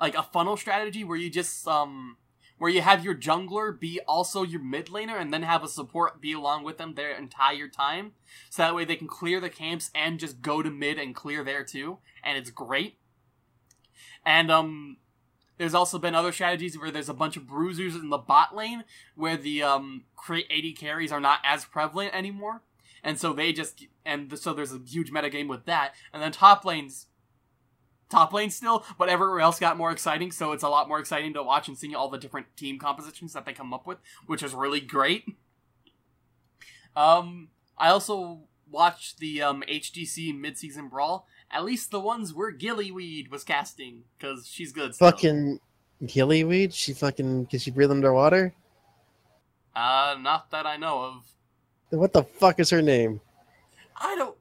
like a funnel strategy where you just um where you have your jungler be also your mid laner and then have a support be along with them their entire time. So that way they can clear the camps and just go to mid and clear there too. And it's great. And um there's also been other strategies where there's a bunch of bruisers in the bot lane where the um crit AD carries are not as prevalent anymore. And so they just and so there's a huge meta game with that. And then top lanes top lane still, but everywhere else got more exciting, so it's a lot more exciting to watch and see all the different team compositions that they come up with, which is really great. Um, I also watched the um, HGC mid-season brawl. At least the ones where Gillyweed was casting, because she's good. Still. Fucking Gillyweed? She fucking can she breathe underwater? Uh, not that I know of. What the fuck is her name? I don't.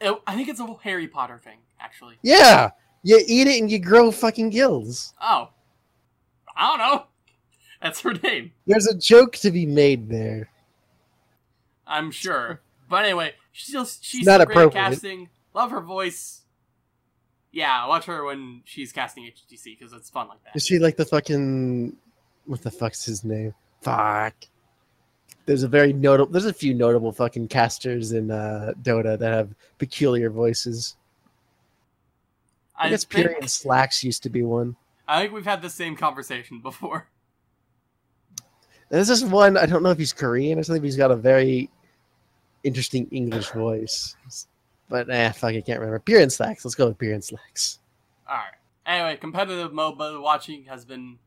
Oh, I think it's a Harry Potter thing, actually. Yeah, you eat it and you grow fucking gills. Oh, I don't know. That's her name. There's a joke to be made there. I'm sure. But anyway, she's still, she's not great at casting. Love her voice. Yeah, watch her when she's casting HGC because it's fun like that. Is she like the fucking what the fuck's his name? Fuck. There's a very notable. There's a few notable fucking casters in uh, Dota that have peculiar voices. I, guess think, Pyrian Slacks used to be one. I think we've had the same conversation before. There's this one. I don't know if he's Korean or something. But he's got a very interesting English voice. But eh, fuck, I can't remember. Pyrian Slacks. Let's go with Pyrian Slacks. Alright. Anyway, competitive MOBA watching has been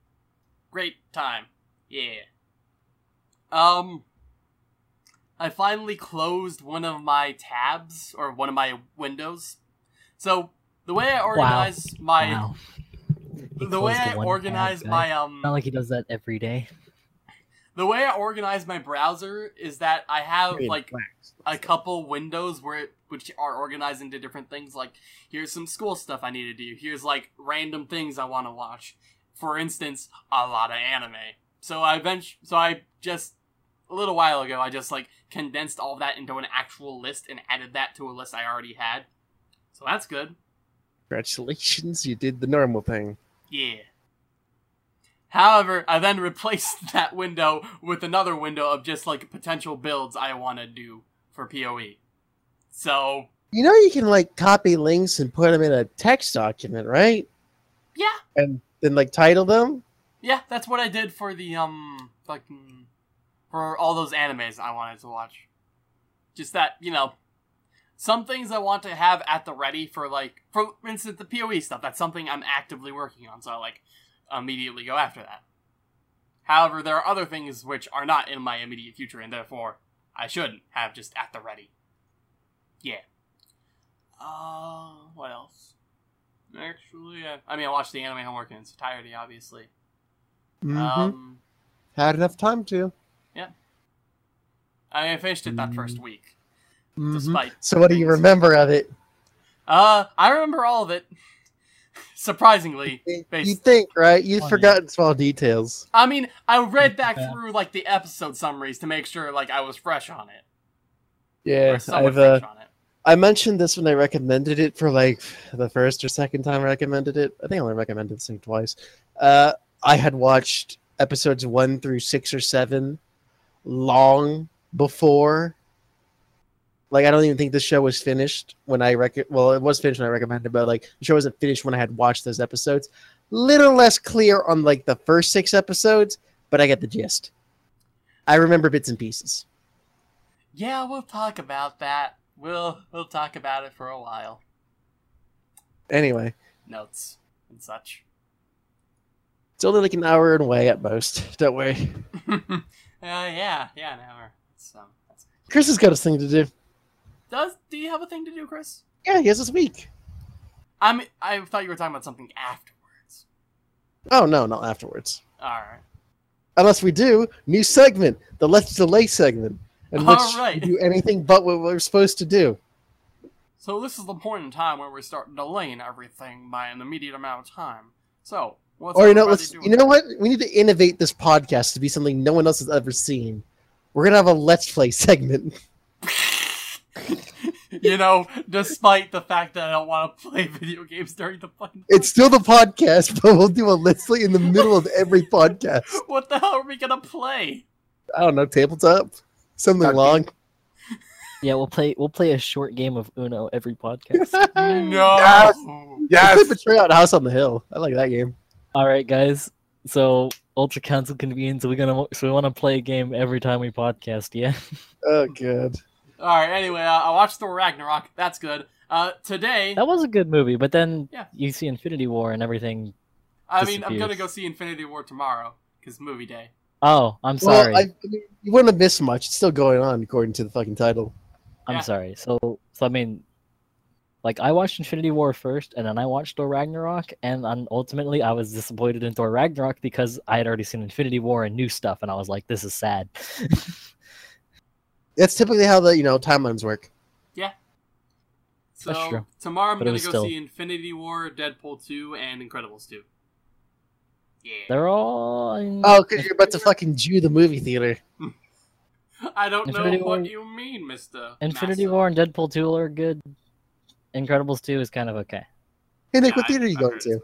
great time. Yeah. Um I finally closed one of my tabs or one of my windows. So the way I organize my Wow. The way I organize tab, my guy. um Not like he does that every day. the way I organize my browser is that I have Pyrian like a couple windows where it, which are organized into different things. Like here's some school stuff I need to do. Here's like random things I want to watch. For instance, a lot of anime. So I bench. So I just a little while ago I just like condensed all that into an actual list and added that to a list I already had. So that's good. Congratulations, you did the normal thing. Yeah. However, I then replaced that window with another window of just like potential builds I want to do for PoE. So You know you can like copy links and put them in a text document, right? yeah, And then like title them. Yeah, that's what I did for the um fucking for all those animes I wanted to watch. Just that, you know, some things I want to have at the ready for like for instance the PoE stuff. That's something I'm actively working on, so I like immediately go after that. However, there are other things which are not in my immediate future and therefore I shouldn't have just at the ready. Yeah. Uh what else? Actually, I, I mean, I watched the anime homework in its entirety, obviously. Mhm. Um, Had enough time to. I mean, I finished it that first Mm. week, Mhm. despite. So what do you remember of it? Uh, I remember all of it. Surprisingly, You based. think, right? You've Funny. forgotten small details. I mean, I read back Yeah. through like the episode summaries to make sure like I was fresh on it, Yeah, I've uh, on it. I mentioned this when I recommended it for like the first or second time I recommended it. I think I only recommended this thing twice. Uh, I had watched episodes one through six or seven long before. Like I don't even think the show was finished when I rec. Well, it was finished when I recommended, but like the show wasn't finished when I had watched those episodes. Little less clear on like the first six episodes, but I get the gist. I remember bits and pieces. Yeah, we'll talk about that. We'll we'll talk about it for a while. Anyway, Notes and such. it's only like an hour and away at most. Don't worry. uh, yeah, yeah, an hour. So, that's... Chris has got his thing to do. Does do you have a thing to do, Chris? Yeah, he has this week. I mean, I thought you were talking about something afterwards. Oh, no, not afterwards. All right. Unless we do, new segment, the Let's Delay segment, in which right. we do anything but what we're supposed to do. So this is the point in time where we start delaying everything by an immediate amount of time. So, what's Or, you know, let's, you know what? We need to innovate this podcast to be something no one else has ever seen. We're going to have a Let's Play segment. you know, despite the fact that I don't want to play video games during the fucking. It's still the podcast, but we'll do a Let's Play in the middle of every podcast. What the hell are we gonna play? I don't know, tabletop? Something Okay. long. Yeah, we'll play we'll play a short game of Uno every podcast. No. Yes. Let's Yes. play Betrayal at House on the Hill. I like that game. All right, guys. So Ultra Council convenes. We're gonna so we want to play a game every time we podcast. Yeah. Oh, good. All right. Anyway, uh, I watched Thor Ragnarok. That's good. Uh, today, That was a good movie, but then Yeah. you see Infinity War and everything. I mean, I'm gonna go see Infinity War tomorrow because movie day. Oh, I'm sorry. Well, I, I mean, you wouldn't have missed much. It's still going on, according to the fucking title. I'm Yeah. sorry. So so I mean, like I watched Infinity War first, and then I watched Thor Ragnarok, and then ultimately I was disappointed in Thor Ragnarok because I had already seen Infinity War and new stuff, and I was like, this is sad. That's typically how the you know timelines work. Yeah. So true. tomorrow I'm But gonna go still- see Infinity War, Deadpool 2, and Incredibles 2. Yeah. They're all. in- Oh, because you're about to fucking Jew the movie theater. I don't Infinity know War- what you mean, Mister. Infinity Massa. War and Deadpool 2 are good. Incredibles 2 is kind of okay. Hey, Nick, Yeah, what I- theater are you I've going to? as.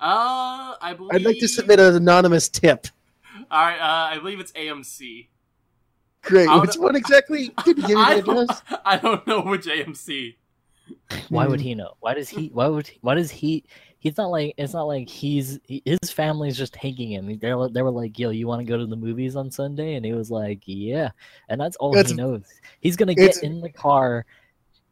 Uh, I believe. I'd like to submit an anonymous tip. All right, uh, I believe it's AMC. Great. I Which one exactly? Could you give me I the don't, address? I don't know which AMC. Why Hmm. would he know? Why does he? Why would? He, why does he? He's not like it's not like he's he, his family's just hanging him. They were they were like, "Yo, you want to go to the movies on Sunday?" And he was like, "Yeah." And that's all It's- he knows. He's gonna get in the car.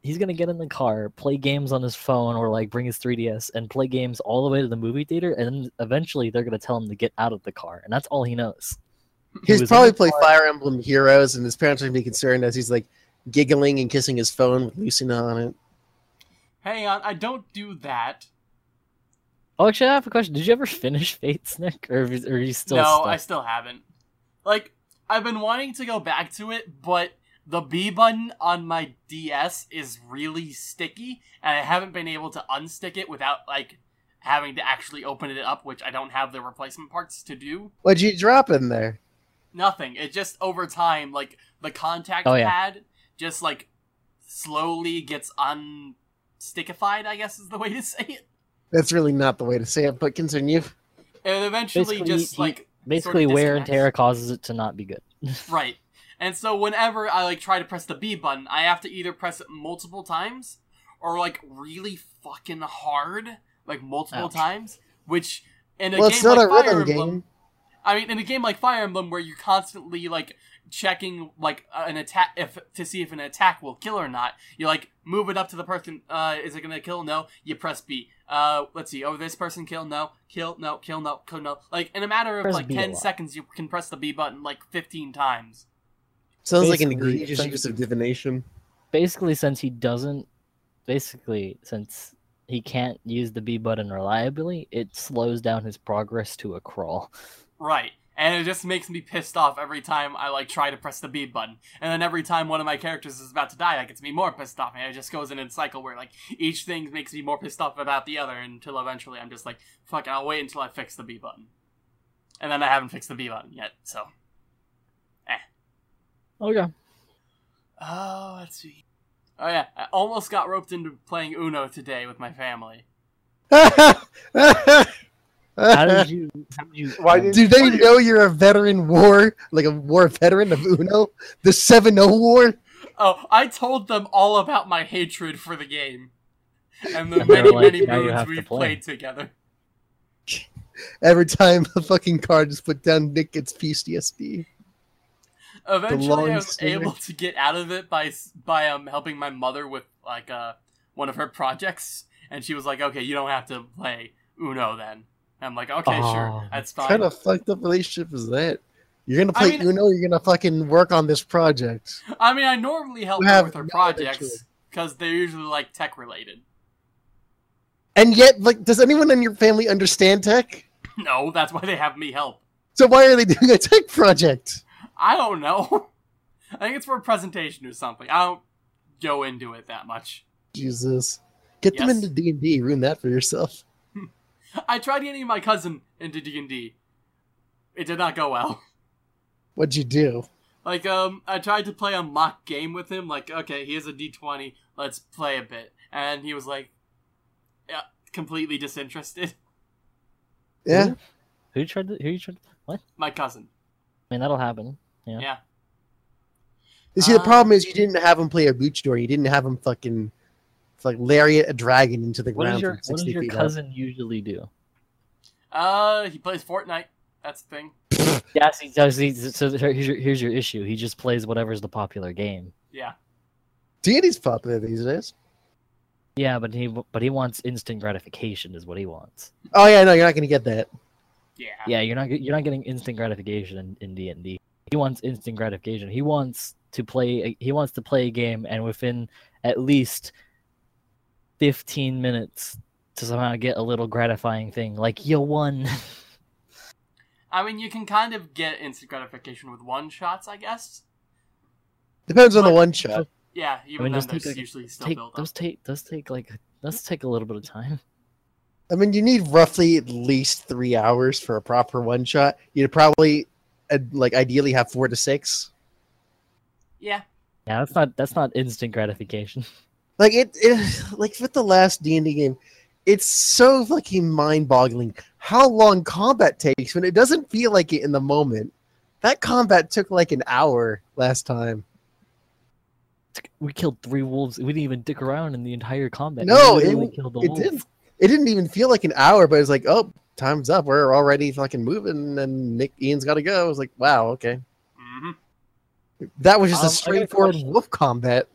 He's gonna get in the car, play games on his phone, or like bring his 3ds and play games all the way to the movie theater. And then eventually, they're gonna tell him to get out of the car, and that's all he knows. He's was in probably the played car- Fire Emblem Heroes, and his parents are gonna be concerned as he's like giggling and kissing his phone with Lucina on it. Hang on, I don't do that. Oh, actually, I have a question. Did you ever finish Fates, Nick, or, or are you still no, stuck? I still haven't. Like, I've been wanting to go back to it, but the B button on my DS is really sticky, and I haven't been able to unstick it without like having to actually open it up, which I don't have the replacement parts to do. What'd you drop in there? Nothing. It just over time, like the contact Oh, yeah. pad, just like slowly gets unstickified. I guess is the way to say it, That's really not the way to say it, but continue. and eventually Basically, just he- like Basically, sort of wear and tear causes it to not be good. Right. And so whenever I like try to press the B button, I have to either press it multiple times or like really fucking hard, like multiple Ouch. times, which in a Well, game it's not like a Fire Emblem, game. I mean in a game like Fire Emblem where you're constantly like checking like uh, an attack if to see if an attack will kill or not. You like move it up to the person uh is it going to kill? No. You press B. Uh let's see. Oh, this person kill? No. Kill? No. Kill? No. Kill? No. Like in a matter of Press like B a 10 seconds you can press the B button like 15 times. Sounds like an Basically, egregious thank use of divination. Basically, since he doesn't, basically since he can't use the B button reliably, it slows down his progress to a crawl. Right. And it just makes me pissed off every time I like try to press the B button. And then every time one of my characters is about to die, that gets me more pissed off. And it just goes in a cycle where like each thing makes me more pissed off about the other until eventually I'm just like, fuck it, I'll wait until I fix the B button. And then I haven't fixed the B button yet, so. Okay. Oh, let's see. Oh yeah, I almost got roped into playing Uno today with my family. How did you? How did you? Why didn't- Do they know you're a veteran war, like a war veteran of Uno? The 7-0 war? Oh, I told them all about my hatred for the game. And the And many, like, many "Now moons we've play." played together. Every time a fucking card is put down, Nick gets PTSD. Eventually, I was stinger. able to get out of it by by um helping my mother with like uh one of her projects, and she was like, "Okay, you don't have to play Uno then." I'm like, "Okay, Oh. sure, that's fine." What kind of fucked up relationship is that? You're gonna I play mean- Uno. You're gonna fucking work on this project. I mean, I normally help her with her no projects because they're usually like tech related. And yet, like, does anyone in your family understand tech? No, that's why they have me help. So why are they doing a tech project? I don't know. I think it's for a presentation or something. I don't go into it that much. Jesus, get them into D and D. Ruin that for yourself. I tried getting my cousin into D and D. It did not go well. What'd you do? Like, um, I tried to play a mock game with him. Like, okay, he here's a d20. Let's play a bit. And he was like, yeah, completely disinterested. Yeah, Who tried to? Who you tried? To, what? My cousin. I mean, that'll happen. Yeah. Yeah. You see, the Uh, problem is you didn't have him play a luchador. You didn't have him fucking like lariat a dragon into the What ground does your from What does your feet up. cousin usually do? Uh, he plays Fortnite. That's the thing. Yes, he does. He, so here's your, here's your issue. He just plays whatever's the popular game. Yeah. D&D's popular these days. Yeah, but he but he wants instant gratification is what he wants. Oh yeah, no, you're not gonna get that. Yeah. Yeah, you're not you're not getting instant gratification in in D and D. He wants instant gratification. He wants to play. a- He wants to play a game, and within at least fifteen minutes to somehow get a little gratifying thing, like you won. I mean, you can kind of get instant gratification with one shots, I guess. Depends on the one shot. Yeah, even mean, then, those take, there's like, usually still take build up. those take those take like those take a little bit of time. I mean, you need roughly at least three hours for a proper one shot. You'd probably, like, ideally have four to six. Yeah. Yeah, that's not that's not instant gratification. Like it, it like with the last D and D game, it's so fucking mind-boggling how long combat takes when it doesn't feel like it in the moment. That combat took like an hour last time. We killed three wolves. We didn't even dick around in the entire combat. No, literally it- killed the It didn't. It didn't even feel like an hour, but it's like, oh, time's up. We're already fucking moving, and Nick Ian's got to go. I was like, wow, okay. hmm That was just Um, I a got a straightforward question. wolf combat.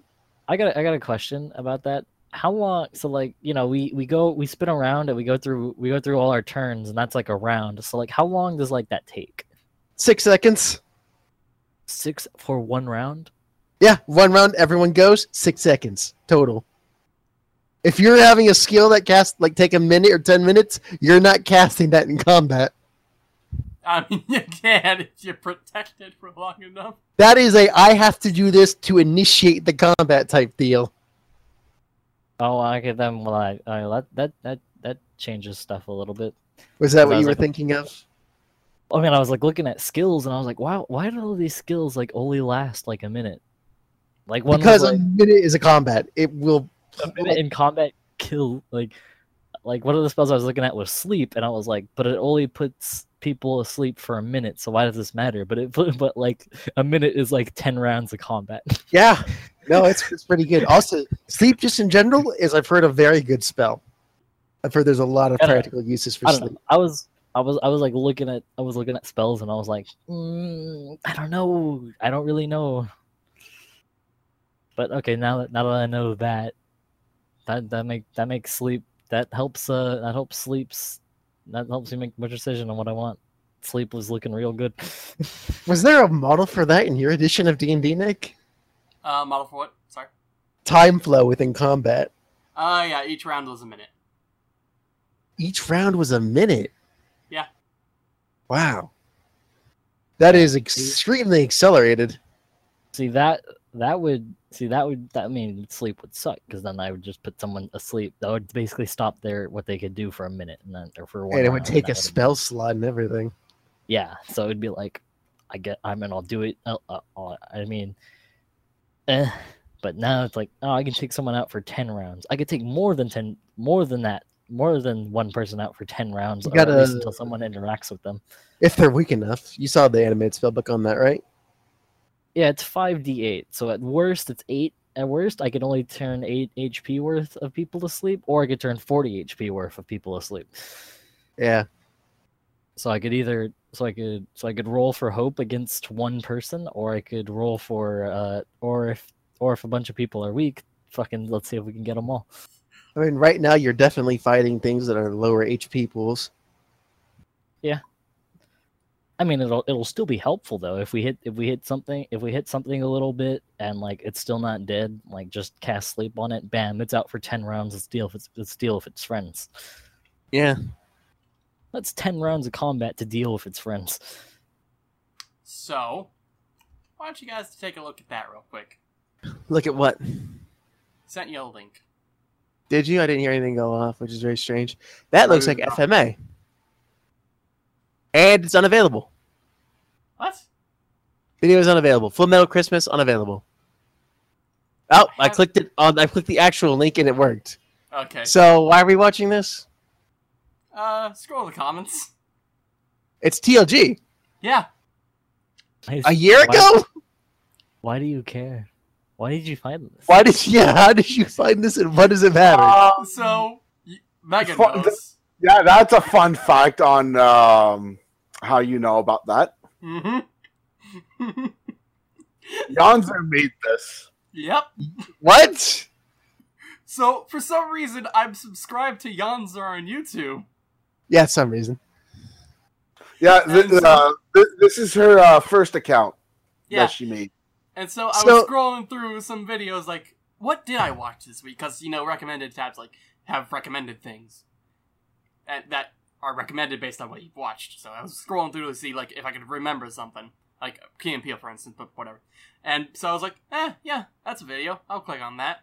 I got a, I got a question about that. How long? So like you know we we go we spin around and we go through we go through all our turns and that's like a round. So like how long does like that take? Six seconds. Six for one round? Yeah, one round, everyone goes. Six seconds total. If you're having a skill that casts like take a minute or ten minutes, you're not casting that in combat. I mean, you can if you're protected for long enough. That is a I have to do this to initiate the combat type deal. Oh, I get them. Well, I, I that that that that changes stuff a little bit. Was that what you were like- thinking of? I mean, I was like looking at skills and I was like, wow, why do all these skills like only last like a minute? Like one was, Because like, a minute is a combat. It will a minute in combat kill like like one of the spells I was looking at was sleep, and I was like, but it only puts people asleep for a minute, so why does this matter? But it but like a minute is like ten rounds of combat. Yeah. No, it's it's pretty good. Also, sleep just in general is I've heard a very good spell. I've heard there's a lot of I don't- practical uses for I sleep. know. I was I was I was like looking at I was looking at spells, and I was like, mm, I don't know, I don't really know. But okay, now that now that I know that, that that make that makes sleep that helps uh that helps sleeps that helps me make my decision on what I want. Sleep was looking real good. Was there a model for that in your edition of D&D, Nick? Uh, model for what? Sorry. Time flow within combat. Uh, yeah, each round was a minute. Each round was a minute. Yeah. Wow. That is extremely accelerated. See that that would see that would that mean sleep would suck because then I would just put someone asleep. That would basically stop their what they could do for a minute and then or for one. And it would take a spell slot and everything. Yeah, so it'd be like, I get, I mean, I'll do it. I'll, I'll- I'll- mean, eh. But now it's like, oh, I can take someone out for ten rounds. I could take more than ten, more than that, more than one person out for ten rounds, You or at least gotta- until someone interacts with them. If they're weak enough. You saw the animated spellbook on that, right? Yeah, it's five d eight. So at worst, it's eight. At worst, I can only turn eight HP worth of people to sleep, or I could turn forty HP worth of people asleep. Yeah. So I could either so I could so I could roll for hope against one person, or I could roll for uh, or if or if a bunch of people are weak, fucking let's see if we can get them all. I mean, right now you're definitely fighting things that are lower HP pools. I mean, it'll it'll still be helpful though if we hit if we hit something if we hit something a little bit and like it's still not dead, like just cast sleep on it, bam, it's out for ten rounds. Let's deal if it's let's deal if it's friends. Yeah. That's ten rounds of combat to deal with its friends. So, why don't you guys take a look at that real quick? Look at what? Sent you a link. Did you? I didn't hear anything go off, which is very strange. That looks like FMA. And it's unavailable. What? Video is unavailable. Full Metal Christmas unavailable. Oh, I Have- clicked it on. I clicked the actual link and it worked. Okay. So why are we watching this? Uh, scroll the comments. It's TLG. Yeah. A year Why- ago? Why do you care? Why did you find this? Why did yeah? How did you find this and what does it matter? Uh, So, Megan Fu- knows. yeah, that's a fun fact on um, how you know about that. Mm-hmm. Yonzer made this. yep. what? So, for some reason, I'm subscribed to Yonzer on YouTube. Yeah, some reason. Yeah, th- so- uh, th- this is her uh, first account Yeah. that she made. And so I So- was scrolling through some videos like, what did I watch this week? Because, you know, recommended tabs like have recommended things and that are recommended based on what you've watched. So I was scrolling through to see like if I could remember something, like Key and Peele, for instance, but whatever. And so I was like, eh, yeah, that's a video. I'll click on that.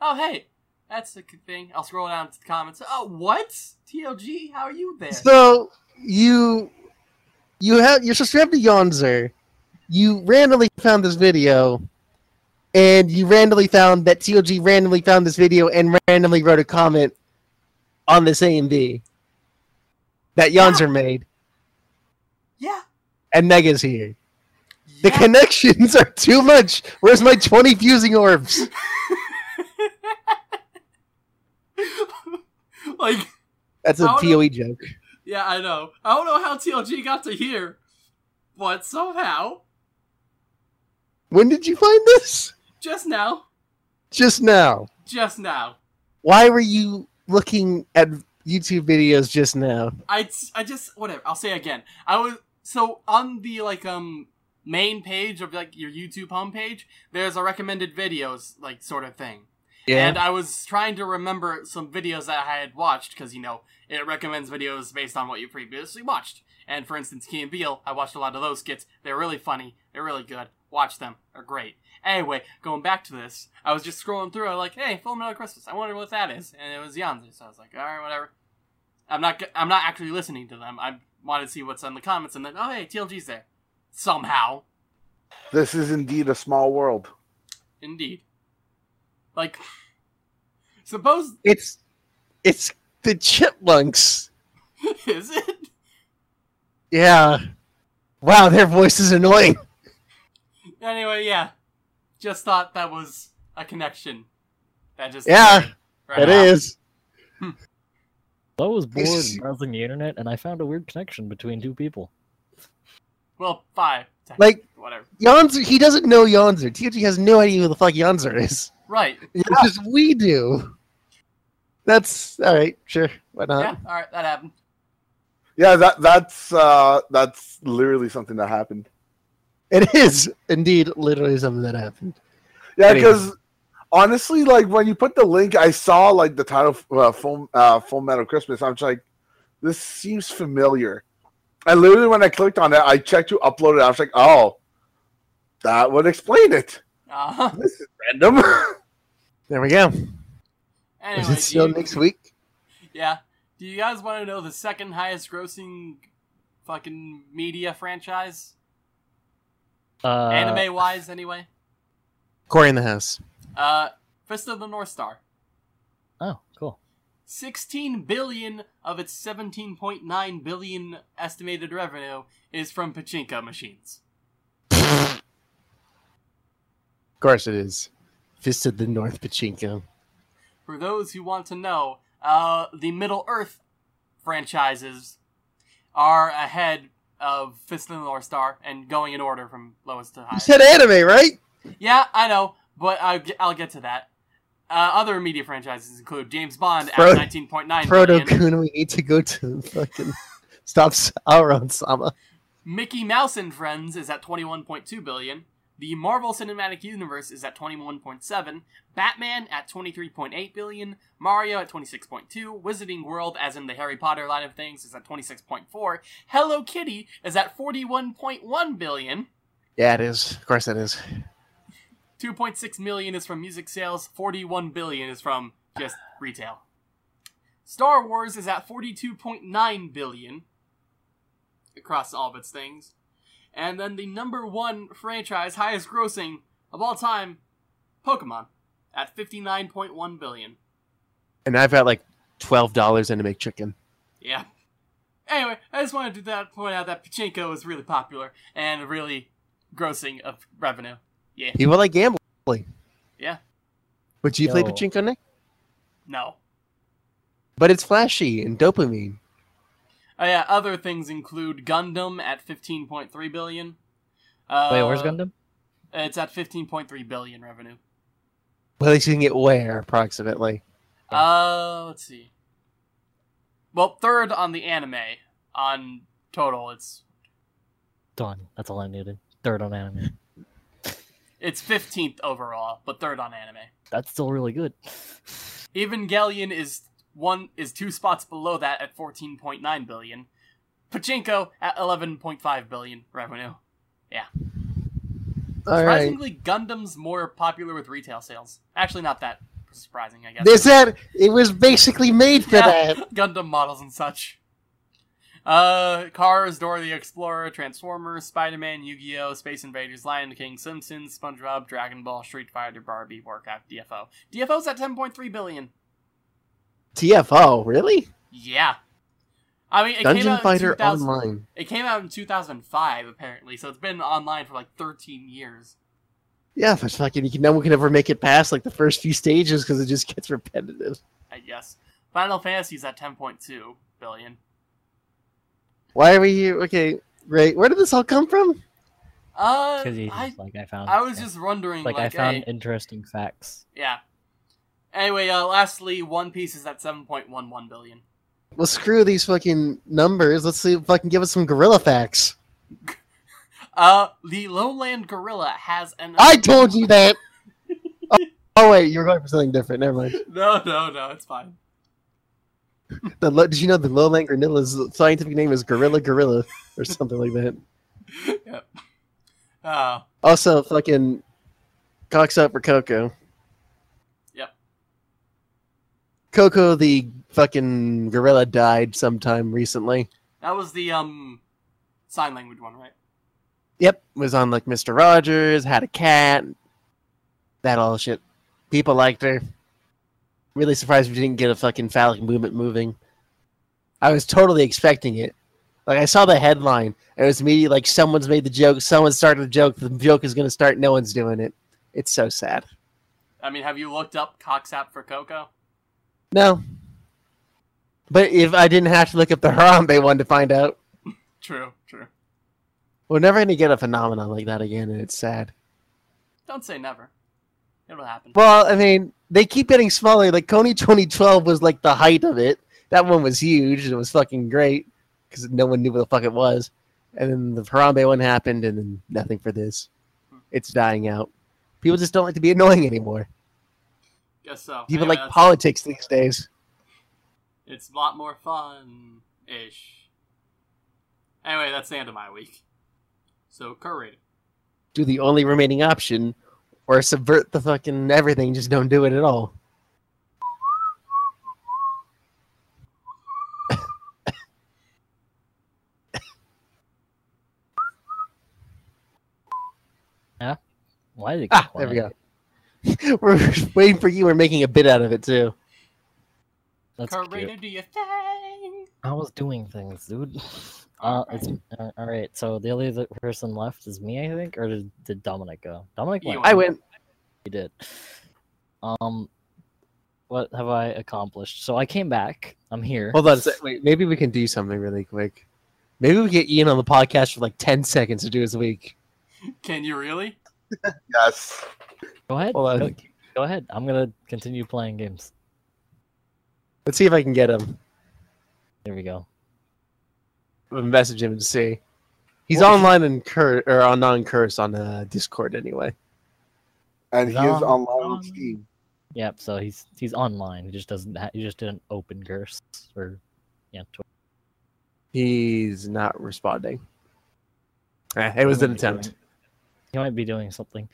Oh, hey, that's a good thing. I'll scroll down to the comments. Oh, what? TLG, how are you there? So you you have you're subscribed to Yonzer. You randomly found this video, and you randomly found that TLG randomly found this video and randomly wrote a comment on this A and B that Yonzer made, yeah. and Mega's here. The connections are too much. Where's my 20 fusing orbs? like, That's a PoE joke. Yeah, I know. I don't know how TLG got to here, but somehow, When did you find this? just now, Just now. just now, Why were you looking at YouTube videos just now? I, I just whatever. I'll say again. I was so on the like um main page of like your YouTube homepage. There's a recommended videos like sort of thing. Yeah. And I was trying to remember some videos that I had watched because you know it recommends videos based on what you previously watched. And for instance, Key and Peele, I watched a lot of those skits. They're really funny. They're really good. Watch them. They're great. Anyway, going back to this, I was just scrolling through. I was like, "Hey, Full Metal Christmas. I wonder what that is." And it was Yonzer. So I was like, "All right, whatever." I'm not. g- I'm not actually listening to them. I wanted to see what's in the comments, and then, oh hey, TLG's there. Somehow, This is indeed a small world. indeed. Like, suppose It's it's the chipmunks. is it? Yeah. Wow, their voice is annoying. Anyway, yeah. Just thought that was a connection. That just Yeah, right it now. is. I was bored This- browsing the internet, and I found a weird connection between two people. Well, five. ten, Like whatever. Yonzer, he doesn't know Yonzer. TG has no idea who the fuck Yonzer is. Right. It's just we do. That's all right. Sure, why not? yeah. All right. That happened. Yeah, that that's uh, that's literally something that happened. It is indeed literally something that happened. Yeah, Anyway. because honestly, like when you put the link, I saw like the title uh, "Full uh, Full Metal Christmas." I'm just like, this seems familiar. And literally, when I clicked on it, I checked who uploaded. it. I was like, oh, that would explain it. Uh-huh. This is random. There we go. Anyway, is it still you- next week? Yeah. Do you guys want to know the second highest grossing fucking media franchise? Uh, Anime wise, anyway? Corey in the house. Uh, Fist of the North Star. Oh, cool. 16 billion of its 17.9 billion estimated revenue is from pachinko machines. Of course it is. Fist of the North Pachinko. For those who want to know, uh, the Middle Earth franchises are ahead of Fist of the North Star and going in order from lowest to highest. You said anime, right? Yeah, I know, but I'll get, I'll get to that. Uh, other media franchises include James Bond Fro- at 19.9 Proto billion, Kun, we need to go to fucking stop Sauron Sama. Mickey Mouse and Friends is at 21.2 billion. The Marvel Cinematic Universe is at 21.7, Batman at 23.8 billion, Mario at 26.2, Wizarding World, as in the Harry Potter line of things, is at 26.4, Hello Kitty is at 41.1 billion, Yeah, it is. Of course, it is. 2.6 million is from music sales, 41 billion is from just retail. Star Wars is at 42.9 billion across all of its things. And then the number one franchise, highest grossing of all time, Pokemon, at 59.1 billion. And I've got like twelve dollars in to make chicken. Yeah. Anyway, I just wanted to that, point out that Pachinko is really popular and really grossing of revenue. Yeah. People like gambling. Yeah. Would you play pachinko, Nick? No. But it's flashy and dopamine. Oh yeah, other things include Gundam at 15.3 billion. Uh, Wait, where's Gundam? It's at 15.3 billion revenue. Well, you can get where approximately. Uh, let's see. Well, third on the anime. On total, it's Done. That's all I needed. Third on anime. it's 15th overall, but third on anime. That's still really good. Evangelion is one is two spots below that at 14.9 billion. Pachinko at 11.5 billion revenue. All right. Surprisingly, Gundam's more popular with retail sales. Actually, not that surprising, I guess. They said It was basically made for Yeah. that. Gundam models and such. Uh, Cars, Dora the Explorer, Transformers, Spider-Man, Yu-Gi-Oh, Space Invaders, Lion King, Simpsons, SpongeBob, Dragon Ball, Street Fighter, Barbie, Warcraft, DFO. DFO's at 10.3 billion. DFO, really? Yeah. I mean, it came Dungeon out in Fighter 2000 Online. It came out in 2005, apparently, so it's been online for like 13 years. Yeah, but fucking, you can, no one can ever make it past like the first few stages because it just gets repetitive. I guess. Final Fantasy's at 10.2 billion. Why are we here? Okay, great. Where did this all come from? Uh, Because you I, just, like I found. I was just wondering, like, like, I found hey, interesting facts. Yeah. Anyway, uh, lastly, One Piece is at 7.11 billion. Well, screw these fucking numbers. Let's see if I can give us some gorilla facts. Uh, the Lowland Gorilla has an. I told you that. oh, oh, wait, you were going for something different. Never mind. No, no, no, it's fine. The, lo- did you know the lowland gorilla's scientific name is gorilla gorilla or something like that? yep. Uh, Also, fucking cocks up for Coco. Yep. Coco, the fucking gorilla, died sometime recently. that was the um sign language one, right? Yep, was on like Mr. Rogers, had a cat, that all shit. People liked her. Really surprised we didn't get a fucking phallic movement moving. I was totally expecting it. Like I saw the headline, and it was immediately like someone's made the joke, someone started the joke, the joke is gonna start, no one's doing it. It's so sad. I mean, have you looked up Coxap for Coco? No. But if I didn't have to look up the Harambe one to find out, True, true. we're never gonna get a phenomenon like that again, and it's sad. Don't say never. It'll happen. Well, I mean, they keep getting smaller. Like Kony 2012 was like the height of it. That one was huge. and It was fucking great because no one knew what the fuck it was. And then the Harambe one happened, and then nothing for this. Hmm. It's dying out. People just don't like to be annoying anymore. Guess so. People Anyway, like that's- politics these days. It's a lot more fun ish. Anyway, that's the end of my week. So, co-rated. Do the only remaining option, or subvert the fucking everything. Just don't do it at all. yeah? Why did it Ah, get there we go. We're waiting for you. We're making a bit out of it too. That's cute. Do you think? I was doing things, dude. Uh, it's uh, all right. So the only other person left is me, I think, or did, did Dominic go? Dominic went. went. I went. He did. Um, what have I accomplished? So I came back. I'm here. Hold on a sec. Wait, maybe we can do something really quick. Maybe we get Ian on the podcast for like 10 seconds to do his week. Can you really? Yes. Go ahead. Hold on. Go, go ahead. I'm gonna continue playing games. Let's see if I can get him. There we go. I'll message him and see. He's Well, online and cur or on non curse on uh, Discord anyway. And he He's is on- online on- on Steam. Yep. So he's he's online. He just doesn't. Ha- he just didn't open Curse or yeah. Tw- He's not responding. Eh, it was an might be attempt. He might be doing something.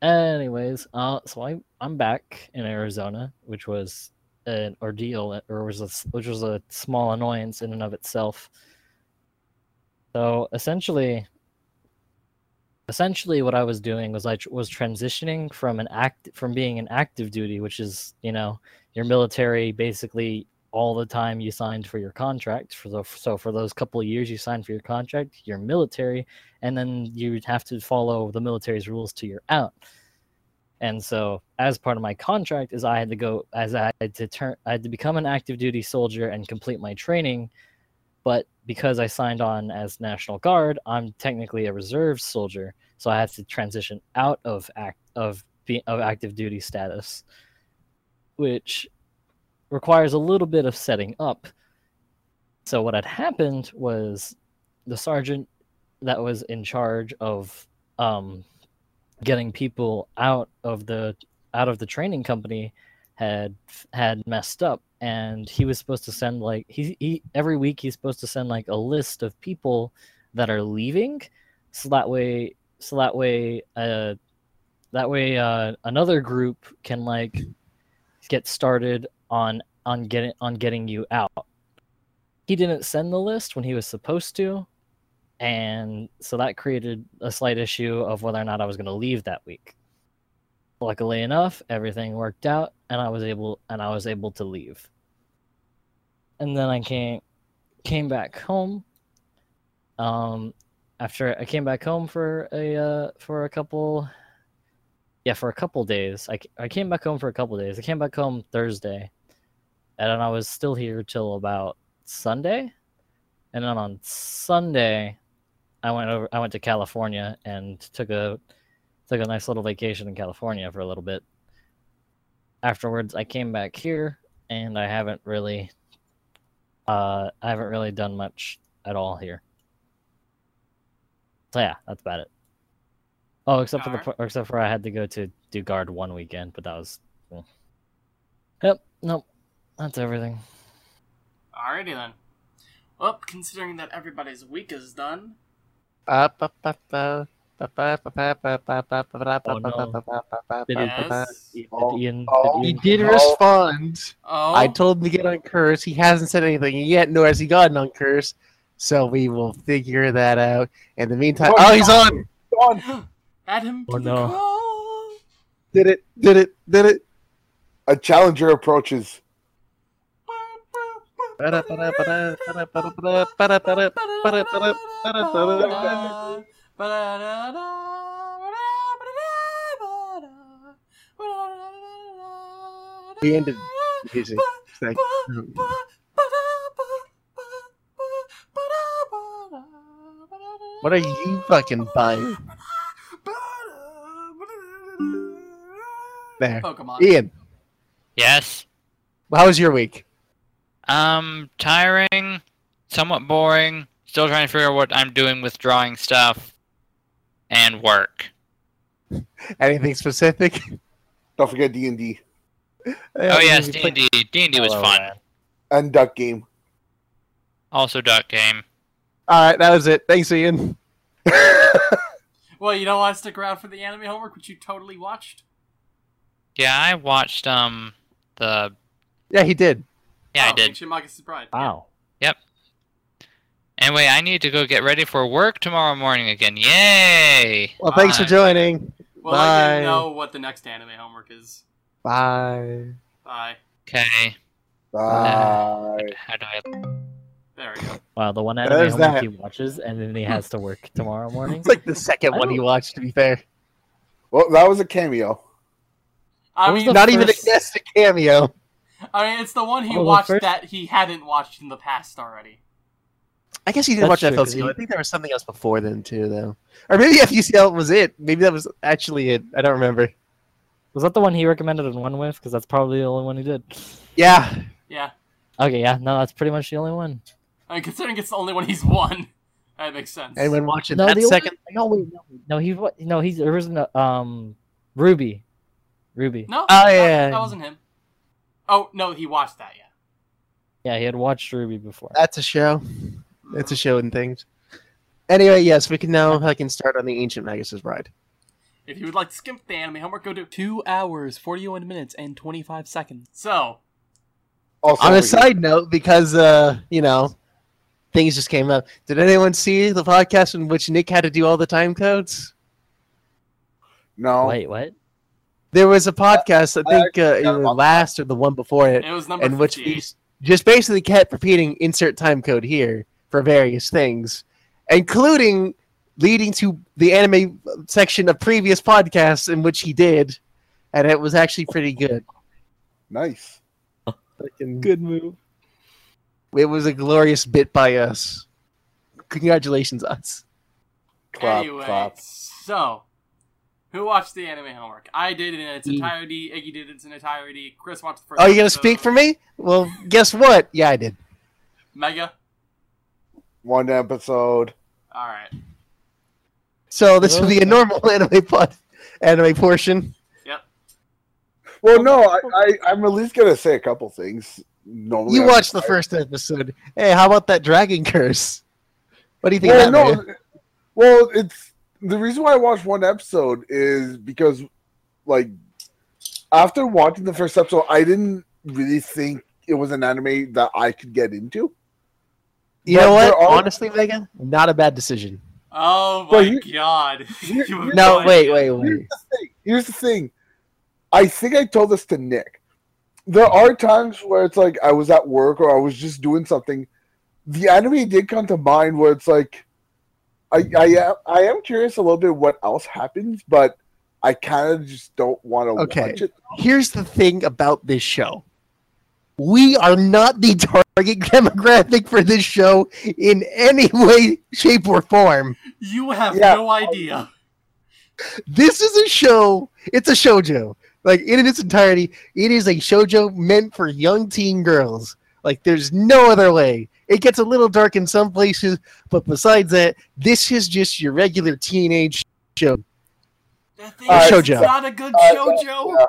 Anyways, uh, so I I'm back in Arizona, which was an ordeal, or was a, which was a small annoyance in and of itself. So essentially, essentially, what I was doing was I was transitioning from an act from being an active duty, which is you know your military basically all the time you signed for your contract for the so for those couple of years you signed for your contract, you're military, and then you have to follow the military's rules till you're out. And so, as part of my contract, is I had to go as I had to turn, I had to become an active duty soldier and complete my training. But because I signed on as National Guard, I'm technically a reserve soldier, so I have to transition out of act of be, of active duty status, which requires a little bit of setting up. So what had happened was the sergeant that was in charge of um, getting people out of the out of the training company had had messed up and he was supposed to send like he, he every week he's supposed to send like a list of people that are leaving so that way so that way uh that way uh another group can like get started on on getting on getting you out he didn't send the list when he was supposed to and so that created a slight issue of whether or not I was going to leave that week. Luckily enough, everything worked out, and I was able and I was able to leave. And then I came came back home. Um, after I came back home for a uh, for a couple, yeah, for a couple days. I I came back home for a couple days. I came back home Thursday, and then I was still here till about Sunday. And then on Sunday, I went over. I went to California and took a took a nice little vacation in California for a little bit. Afterwards, I came back here, and I haven't really, uh, I haven't really done much at all here. So yeah, that's about it. Oh, except for the except for I had to go to do guard one weekend, but that was. Yep. Nope. That's everything. Alrighty then. Well, considering that everybody's week is done. Oh, no. he did respond. Oh. I told him to get on curse. He hasn't said anything yet, nor has he gotten on curse. So we will figure that out. In the meantime, oh, he's on. on. Add him to no. the call. Did it? Did it? Did it? A challenger approaches. We ended music. It's like, what are you fucking buying? There. Oh, Pokemon. Ian, Yes. how was your week? Um, tiring, somewhat boring. Still trying to figure out what I'm doing with drawing stuff and work. Anything specific? Don't forget D and D oh yes, D and D. D and D was Hello, fun. Ryan. and Duck Game. Also, duck game. All right, that was it. Thanks, Ian. Well, you don't want to stick around for the anime homework, which you totally watched? Yeah, I watched um the. Yeah, he did. Yeah, I oh, did. Ancient Magus' Bride. Wow. Yep. Anyway, I need to go get ready for work tomorrow morning again. Yay! Well, thanks for joining. We'll let Bye. you know what the next anime homework is. Bye. Bye. Okay. Bye. How do I? There we go. Wow, the one anime homework that. he watches, and then he has to work tomorrow morning. It's like the second one he watched, to be fair. Well, that was a cameo. I What mean, the Not even a guest a cameo. I mean, it's the one he Oh, the watched first- that he hadn't watched in the past already. I guess he didn't That's watch true, 'cause FLCL. he- I think there was something else before then too, though. Or maybe FLCL was it. Maybe that was actually it. I don't remember. Was that the one he recommended and won with? Because that's probably the only one he did. Yeah, Yeah. Okay, yeah, no, that's pretty much the only one. I mean, considering it's the only one he's won, that makes sense. anyone watching No, that the only- second? No, wait, no, no, he no, he's there was no, um, Ruby, Ruby. No, Oh, that, yeah. that wasn't him. Oh no, he watched that. Yeah. Yeah, he had watched Ruby before. That's a show. It's a show and things. Anyway, yes, we can now. I can start on the Ancient Magus' Bride. If you would like to skip the anime homework, go to two hours, forty-one minutes, and twenty-five seconds. So, Also, On over a here. side note, because uh, you know, things just came up. Did anyone see the podcast in which Nick had to do all the time codes? no, Wait, what? There was a podcast, I I think uh, forgot either last or the one before it, it was number in which 58. we just basically kept repeating insert time code here for various things, including leading to the anime section of previous podcasts in which he did, and it was actually pretty good. nice. Good move. It was a glorious bit by us. Congratulations, us. Clap, anyway, clap. so who watched the anime homework? I did it in its mm. entirety. Iggy did it in its entirety. Chris watched the first. Oh, you gonna speak for me? Well, guess what? Yeah, I did. Mega? One episode. All right. So this will be a normal anime pod, anime portion. Yeah. Well, no, I, I, I'm at least gonna say a couple things. Normally, You I'm- watched the first episode. Hey, how about that dragon curse? What do you think Well, of that? no, man? well, it's the reason why I watched one episode is because, like, after watching the first episode, I didn't really think it was an anime that I could get into. You but know what? there are- Honestly, Megan, not a bad decision. Oh my Well, you- god. you- You No, no wait, idea. wait, Here's wait. the thing. Here's the thing. I think I told this to Nick. There are times where it's like I was at work or I was just doing something. The anime did come to mind where it's like I I am I am curious a little bit what else happens, but I kind of just don't want to Okay. watch it. Here's the thing about this show. We are not the target demographic for this show in any way, shape, or form. You have Yeah. no idea. This is a show. It's a shojo. Like in its entirety, it is a shojo meant for young teen girls. Like there's no other way. It gets a little dark in some places, but besides that, this is just your regular teenage show. That thing Uh, is not a good Uh, shoujo. yeah.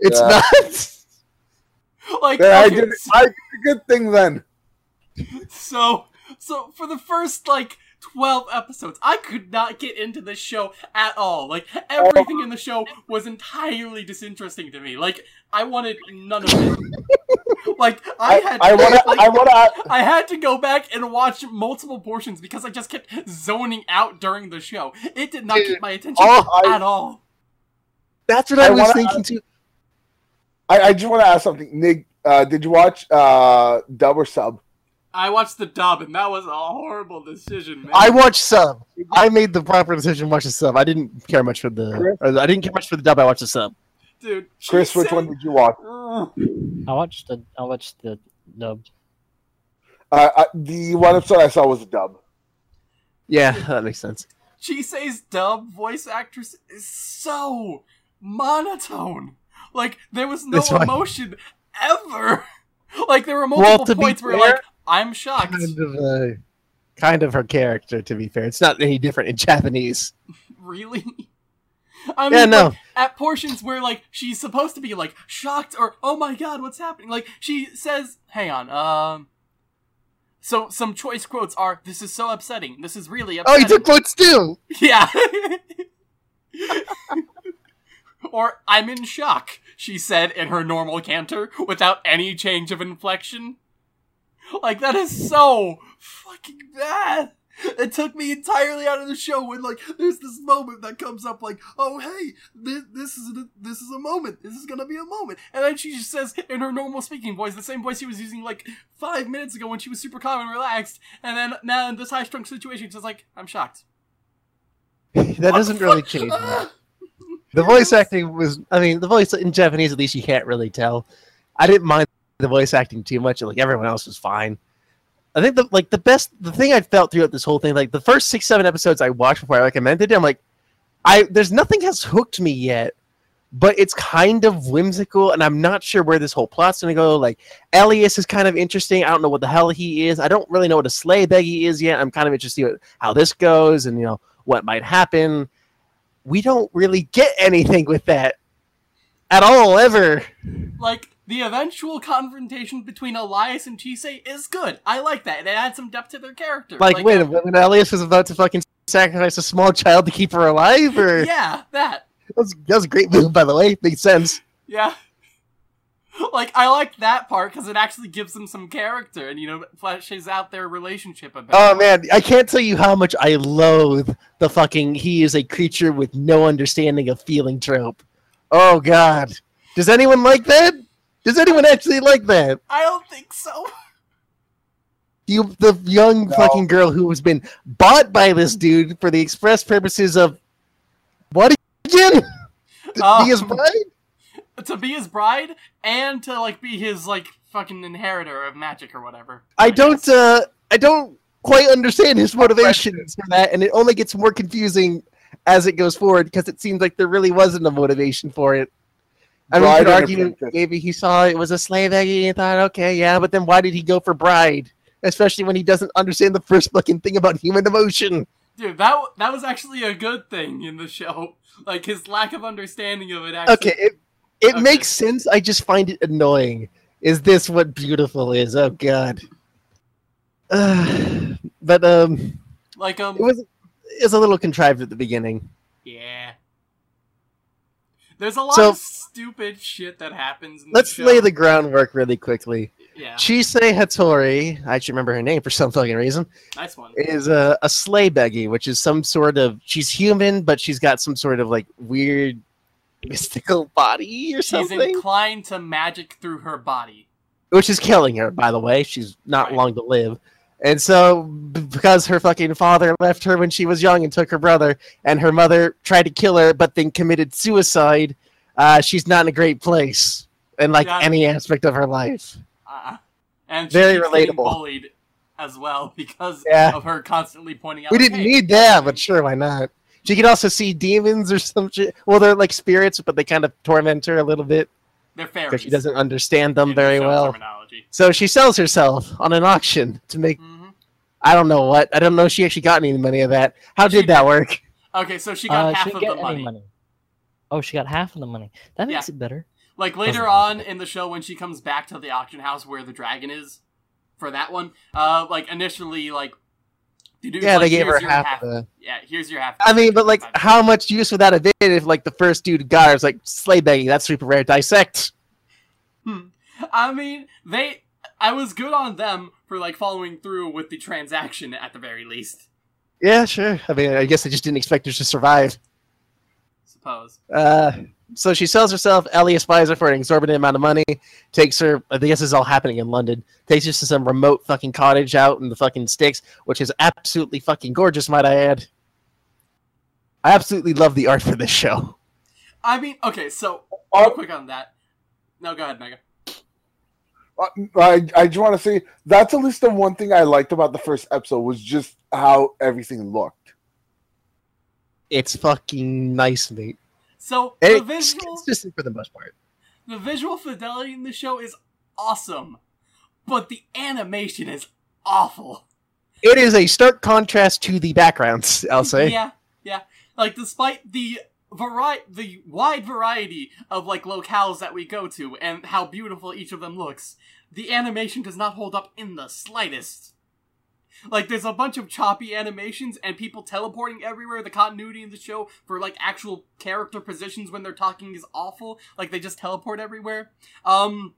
It's Yeah. not. Like, Then I did I did a good thing then. So, so for the first like twelve episodes, I could not get into this show at all. Like everything in the show was entirely disinteresting to me. Like I wanted none of it. like I I, had, I want to like, I want to I had to go back and watch multiple portions because I just kept zoning out during the show. It did not Dude, keep my attention all I- at all. That's what I, I was wanna- thinking too. I, I just want to ask something. Nick, uh, did you watch uh, dub or sub? I watched the dub, and that was a horrible decision, man. I watched sub. I made the proper decision. to Watch the sub. I didn't care much for the. Or I didn't care much for the dub. I watched the sub. Dude, she Chris, which one did you watch? I watched the I watched the dub. Uh, uh, the one episode I saw was a dub. Yeah, that makes sense. Chise's dub voice actress is so monotone. Like there was no That's fine. emotion ever. Like there were multiple to be points where fair, like I'm shocked. Kind of, uh, kind of her character. To be fair, it's not any different in Japanese. Really? I mean, Yeah, no. like, at portions where like she's supposed to be like shocked or oh my god, what's happening? Like she says, "Hang on, um." So some choice quotes are, "This is so upsetting. This is really upsetting." Oh, upsetting." he took quotes too. Yeah. or I'm in shock, she said in her normal canter without any change of inflection. Like that is so fucking bad. It took me entirely out of the show when like there's this moment that comes up like, "Oh hey, this, this is a, this is a moment. This is going to be a moment." And then she just says in her normal speaking voice, the same voice she was using like 5 minutes ago when she was super calm and relaxed, and then now in this high-strung situation she's like, "I'm shocked." that doesn't really change. The voice acting was, I mean, the voice in Japanese, at least you can't really tell. I didn't mind the voice acting too much. Like, everyone else was fine. I think the like the best the thing I felt throughout this whole thing, like the first six seven episodes I watched before I recommended it, I'm like, I there's nothing has hooked me yet, but it's kind of whimsical, and I'm not sure where this whole plot's gonna go. Like Elias is kind of interesting. I don't know what the hell he is. I don't really know what a sleigh beggy is yet. I'm kind of interested in how this goes, and you know what might happen. We don't really get anything with that at all ever. Like the eventual confrontation between Elias and Chise is good. I like that. It adds some depth to their character. Like, wait, uh, when Elias was about to fucking sacrifice a small child to keep her alive, or yeah, that. that, was, that was a great move, by the way. Makes sense. Yeah. Like I like that part because it actually gives them some character and you know fleshes out their relationship a bit. Oh man, I can't tell you how much I loathe the fucking "he is a creature with no understanding of feeling" trope. Oh god, does anyone like that? Does anyone actually like that? I don't think so. You, the young No. fucking girl who has been bought by this dude for the express purposes of what again? To Um, be his bride? to be his bride and to like be his like fucking inheritor of magic or whatever. I don't, uh, I don't quite understand his motivations for that, and it only gets more confusing as it goes forward because it seems like there really wasn't a motivation for it. I mean, you could argue maybe he saw it was a sleigh beggy and thought, okay, yeah, but then why did he go for bride? Especially when he doesn't understand the first fucking thing about human emotion. Dude, that that was actually a good thing in the show. Like his lack of understanding of it actually. Okay, it, it Okay. makes sense. I just find it annoying. Is this what beautiful is? Oh god. Uh, but um, Like um it was it was a little contrived at the beginning. yeah. There's a lot So- of stupid shit that happens in Let's the lay the groundwork really quickly. Yeah, Chise Hatori, I should remember her name for some fucking reason, nice one. is a, a sleigh beggy, which is some sort of she's human, but she's got some sort of like weird mystical body or She's something, inclined to magic through her body. which is killing her. By the way, she's not Right. long to live. And so, because her fucking father left her when she was young and took her brother, and her mother tried to kill her, but then committed suicide, uh, she's not in a great place in like Yeah. any aspect of her life. Uh, and Very relatable. bullied as well because Yeah. of her constantly pointing out. We didn't "Hey, need that, but sure, why not? She can also see demons or some shit. Well, they're like spirits, but they kind of torment her a little bit they're fairies. because she doesn't understand them in very well. So she sells herself on an auction to make, hmm I don't know what. I don't know if she actually got any money of that. How She did that work? Okay, so she got Uh, half she of didn't the get any money. Oh, she got half of the money. That Yeah. makes it better. Like later Doesn't on in the show when she comes back to the auction house where the dragon is for that one, uh like initially like the dude's Yeah, like, they gave her "Here's your half of the... Yeah, here's your half. I mean, but like, how much use would that have been if like the first dude got her? It's like, sleigh beggy, that's super rare. Dissect. Hmm. I mean, they I was good on them for like following through with the transaction at the very least. Yeah, sure. I mean, I guess I just didn't expect her to survive. Suppose. Uh, so she sells herself. Elias buys her for an exorbitant amount of money. Takes her. I guess this is all happening in London. Takes her to some remote fucking cottage out in the fucking sticks, which is absolutely fucking gorgeous, might I add. I absolutely love the art for this show. I mean, okay, so real quick on that. No, go ahead, Mega. Uh, I, I just want to say that's at least the one thing I liked about the first episode was just how everything looked. It's fucking nice, mate. So the it's visual consistent for the most part. the visual fidelity in the show is awesome. But the animation is awful. It is a stark contrast to the backgrounds. I'll say. Yeah, yeah. Like despite the vari- the wide variety of like locales that we go to and how beautiful each of them looks, the animation does not hold up in the slightest. Like there's a bunch of choppy animations and people teleporting everywhere. The continuity in the show for like actual character positions when they're talking is awful. Like they just teleport everywhere. Um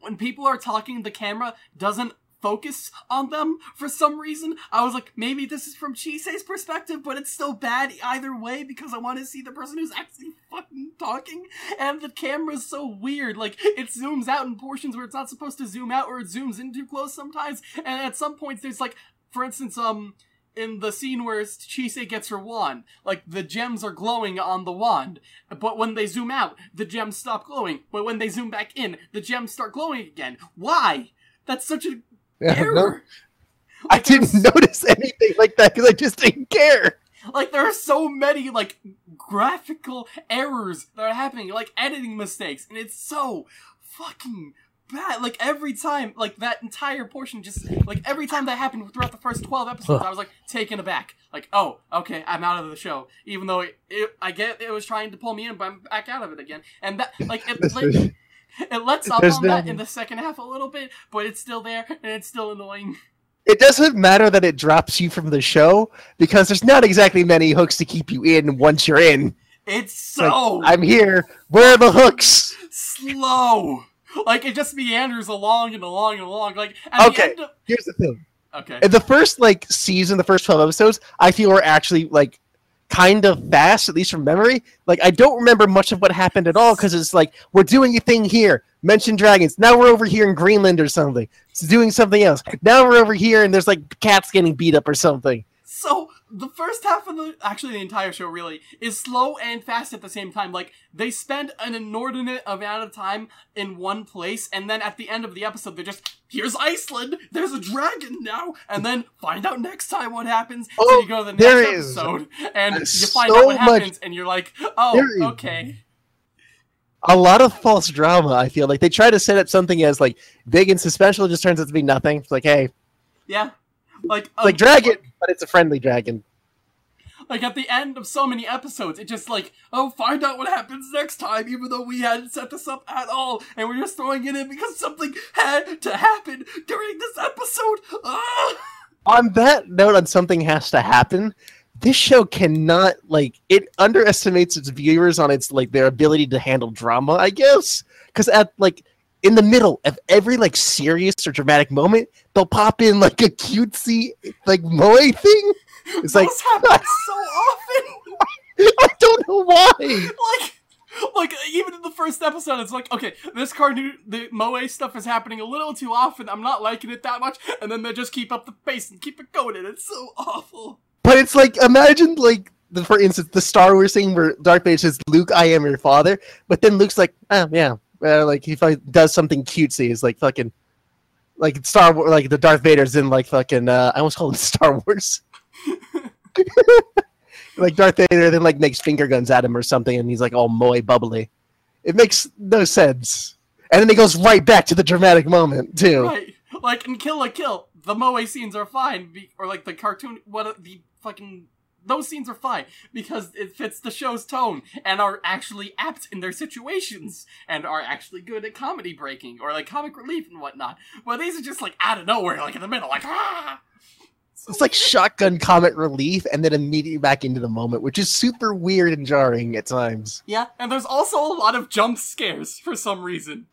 when people are talking, the camera doesn't focus on them for some reason. I was like, maybe this is from Chise's perspective, but it's still bad either way because I want to see the person who's actually fucking talking. And the camera's so weird. Like, it zooms out in portions where it's not supposed to zoom out, or it zooms in too close sometimes. And at some points, there's like, for instance, um, in the scene where Chise gets her wand, like the gems are glowing on the wand, but when they zoom out, the gems stop glowing. But when they zoom back in, the gems start glowing again. Why? That's such a Yeah, no, error. I didn't notice anything like that because I just didn't care. Like there are so many like graphical errors that are happening, like editing mistakes, and it's so fucking bad. Like every time, like that entire portion, just like every time that happened throughout the first twelve episodes, I was like taken aback. Like, oh, okay, I'm out of the show, even though it, it I get it was trying to pull me in, but I'm back out of it again. And that like it, like, it lets up There's on that in the second half a little bit, but it's still there and it's still annoying. It doesn't matter that it drops you from the show because there's not exactly many hooks to keep you in once you're in. It's Like, so I'm here. Where are the hooks? slow. Like it just meanders along and along and along. Like at Okay. the end of Here's the thing. okay, In the first like season, the first 12 episodes, I feel are actually like kind of fast, at least from memory. Like I don't remember much of what happened at all because it's like we're doing a thing here. Mention dragons. Now we're over here in Greenland or something. It's doing something else. Now we're over here and there's like cats getting beat up or something. so the first half of the actually the entire show really is slow and fast at the same time. Like they spend an inordinate amount of time in one place, and then at the end of the episode, they're just here's Iceland. There's a dragon now, and then find out next time what happens. so Oh, you go to the there next is episode, and you so find out what much- happens, and you're like, oh, okay. A lot of false drama. I feel like they try to set up something as like big and suspenseful, just turns out to be nothing. It's like, hey, Yeah. Like, um, like dragon, but it's a friendly dragon. Like at the end of so many episodes, it just like, oh, find out what happens next time, even though we hadn't set this up at all, and we're just throwing it in because something had to happen during this episode. Ah! on that note on something has to happen this show cannot like it underestimates its viewers on its like their ability to handle drama i guess because at like in the middle of every like serious or dramatic moment they'll pop in like a cutesy like moe thing it's like Those happen so often. i don't know why like, like even in the first episode, it's like, okay, this cartoon, the moe stuff is happening a little too often. I'm not liking it that much, and then they just keep up the pace and keep it going, and it's so awful. But it's like imagine like the for instance the Star Wars thing where Darth Vader says Luke I am your father, but then Luke's like oh yeah, uh, like he does something cutesy. It's like fucking like Star Wars like the Darth Vader's in like fucking uh, I almost called him Star Wars. like Darth Vader then like makes finger guns at him or something, and he's like all moe bubbly. It makes no sense. And then it goes right back to the dramatic moment too. Right. Like in Kill la Kill, the Moe scenes are fine, or like the cartoon, what the fucking those scenes are fine because it fits the show's tone and are actually apt in their situations and are actually good at comedy breaking or like comic relief and whatnot. But these are just like out of nowhere, like in the middle, like ah. It's like shotgun comic relief and then immediately back into the moment, which is super weird and jarring at times. Yeah, and there's also a lot of jump scares for some reason.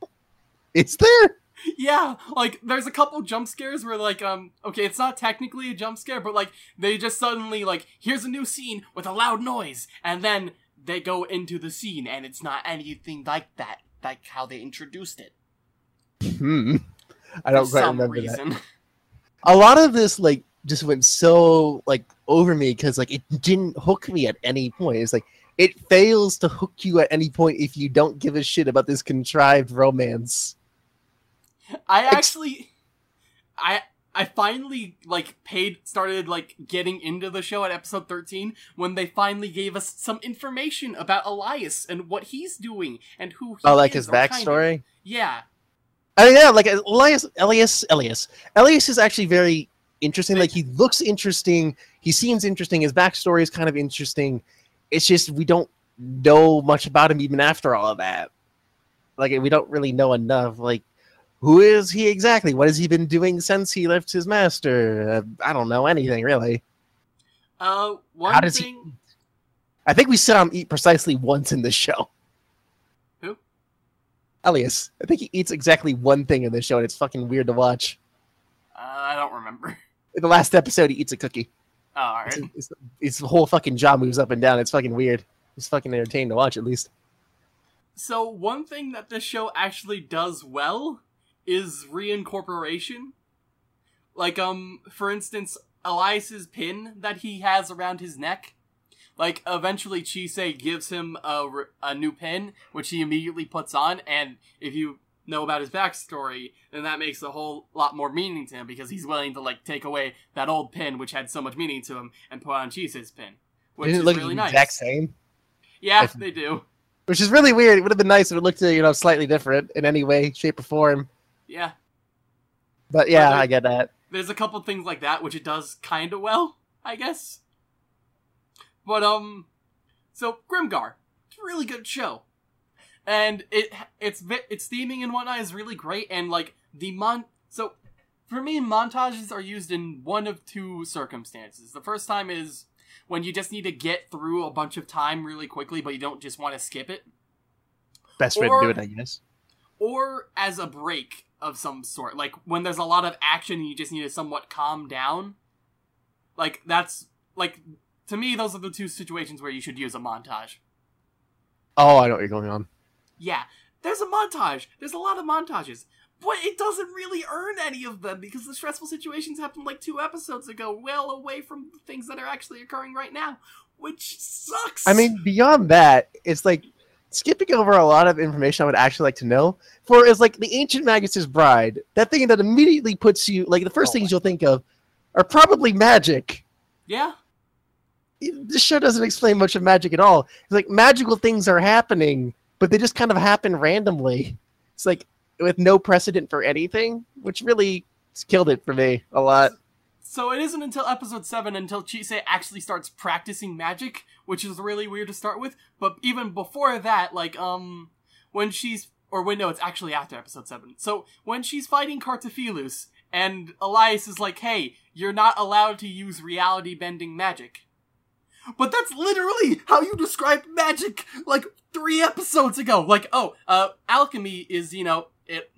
Is there? Yeah, like there's a couple jump scares where like um okay, it's not technically a jump scare, but like they just suddenly like here's a new scene with a loud noise and then they go into the scene and it's not anything like that, like how they introduced it. Hmm. I don't for quite remember that. A lot of this like just went so like over me because like it didn't hook me at any point. It's like it fails to hook you at any point if you don't give a shit about this contrived romance. I actually I I finally like paid started like getting into the show at episode 13 when they finally gave us some information about Elias and what he's doing and who he Oh, like is, his or kind of. backstory. Yeah. I mean, yeah, like Elias, Elias, Elias, Elias is actually very interesting. Like he looks interesting. He seems interesting. His backstory is kind of interesting. It's just we don't know much about him even after all of that. Like we don't really know enough. Like who is he exactly? What has he been doing since he left his master? Uh, I don't know anything really. Uh one How does he- thing I think we saw him eat precisely once in this show. Who? Elias. I think he eats exactly one thing in this show, and it's fucking weird to watch. uh, I don't remember. In the last episode, he eats a cookie. Oh, all right. It's, it's, it's the whole fucking jaw moves up and down. It's fucking weird. It's fucking entertaining to watch, at least. So one thing that this show actually does well is reincorporation. Like um for instance, Elias's pin that he has around his neck. Like eventually Chise gives him a, a new pin which he immediately puts on and if you know about his backstory, then that makes a whole lot more meaning to him because he's willing to like take away that old pin which had so much meaning to him and put on Chise's pin, which Didn't is look really the nice. exact same? Yeah, If- they do. Which is really weird. It would have been nice if it looked, you know, slightly different in any way, shape, or form. Yeah, But yeah, But it- I get that. there's a couple things like that which it does kind of well, I guess. But um, so Grimgar, it's a really good show, and it it's its theming and whatnot is really great, and like the mon. So for me, montages are used in one of two circumstances. The first time is when you just need to get through a bunch of time really quickly, but you don't just want to skip it, Best way to do it, I guess. or as a break of some sort. Like when there's a lot of action and you just need to somewhat calm down. Like that's like to me those are the two situations where you should use a montage. Oh, I know what you're going on. Yeah, there's a montage. There's a lot of montages. But it doesn't really earn any of them because the stressful situations happened like two episodes ago, well away from the things that are actually occurring right now, which sucks. I mean, beyond that, it's like skipping over a lot of information I would actually like to know. For is like the ancient Magus's bride, that thing that immediately puts you like the first Oh things you'll think of are probably magic. yeah, This show doesn't explain much of magic at all. It's like magical things are happening, but they just kind of happen randomly. It's like with no precedent for anything, which really killed it for me a lot. So it isn't until episode 7 until Chise actually starts practicing magic, which is really weird to start with. But even before that, like, um, when she's, or wait, no, it's actually after episode 7. So when she's fighting Cartaphilus, and Elias is like, hey, you're not allowed to use reality bending magic. But that's literally how you described magic, like, three episodes ago. Like, oh, uh, alchemy is, you know, it,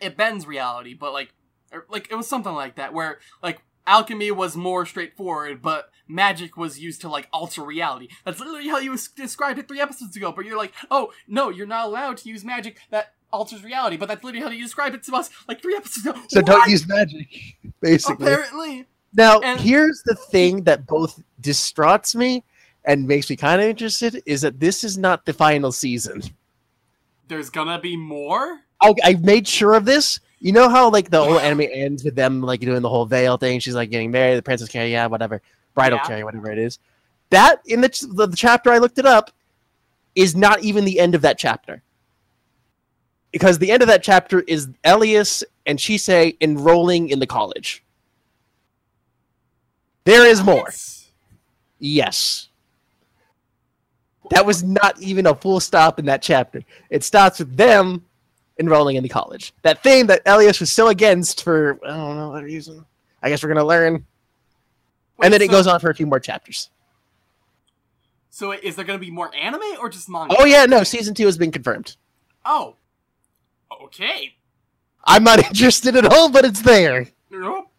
it bends reality, but like, or, like it was something like that where like alchemy was more straightforward but magic was used to like alter reality that's literally how you described it three episodes ago but you're like oh no you're not allowed to use magic that alters reality but that's literally how you described it to us like three episodes ago So don't use magic, basically. apparently Now, And- here's the thing that both distraughts me and makes me kind of interested is that this is not the final season. there's gonna be more I, I made sure of this. You know how like the whole anime ends with them like doing the whole veil thing. She's like getting married, the princess carry, yeah, whatever, bridal Yeah. carry, whatever it is. That in the, ch- the chapter I looked it up is not even the end of that chapter. Because the end of that chapter is Elias and Chise enrolling in the college. There is more. What? Yes. That was not even a full stop in that chapter. It starts with them enrolling in the college. That thing that Elias was so against for, I don't know what reason. I guess we're going to learn. Wait, and then it goes on for a few more chapters. so is there gonna be more anime or just manga Oh, yeah, no, season two has been confirmed. oh okay I'm not interested at all, but it's there. Nope.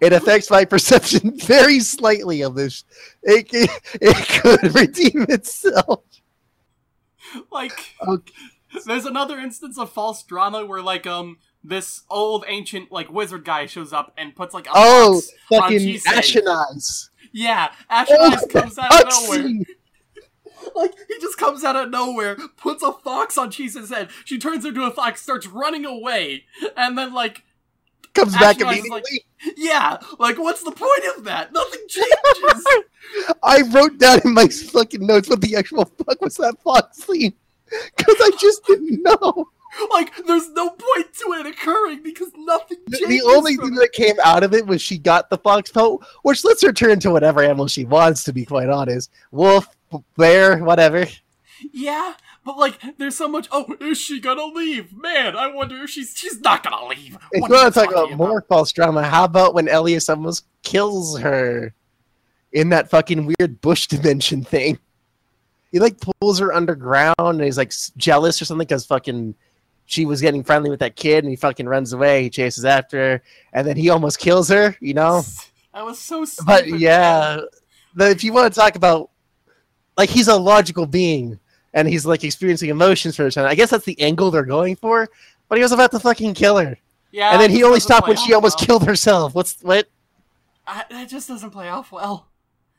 It affects my perception very slightly of this. It, it, it could redeem itself. like Okay. there's another instance of false drama where like um this old ancient like wizard guy shows up and puts like a Oh, fucking. Ashen Eyes. Yeah, Ashen Oh, Eyes comes out of nowhere. scene. Like he just comes out of nowhere, puts a fox on Chise's head. She turns into a fox, starts running away, and then like Comes back Ashen immediately. like- yeah, like what's the point of that? Nothing changes. I wrote down in my fucking notes what the actual fuck was that fox scene. Because I just didn't know. like there's no point to it occurring because nothing The, the only thing it. that came out of it was she got the fox pelt, which lets her turn into whatever animal she wants, to be quite honest. Wolf, bear, whatever. Yeah, but like, there's so much. Oh, is she gonna leave? Man, I wonder if she's she's not gonna leave. If What you want to talk talking about more false drama, how about when Elias almost kills her in that fucking weird bush dimension thing? He like pulls her underground and he's like jealous or something because fucking she was getting friendly with that kid and he fucking runs away. He chases after her and then he almost kills her, you know? I was so. Stupid, But yeah, the, if you want to talk about like he's a logical being and he's like experiencing emotions for a time, I guess that's the angle they're going for. But he was about to fucking kill her. yeah. and then he only stopped when she almost well. killed herself. What's what? I, that just doesn't play off well.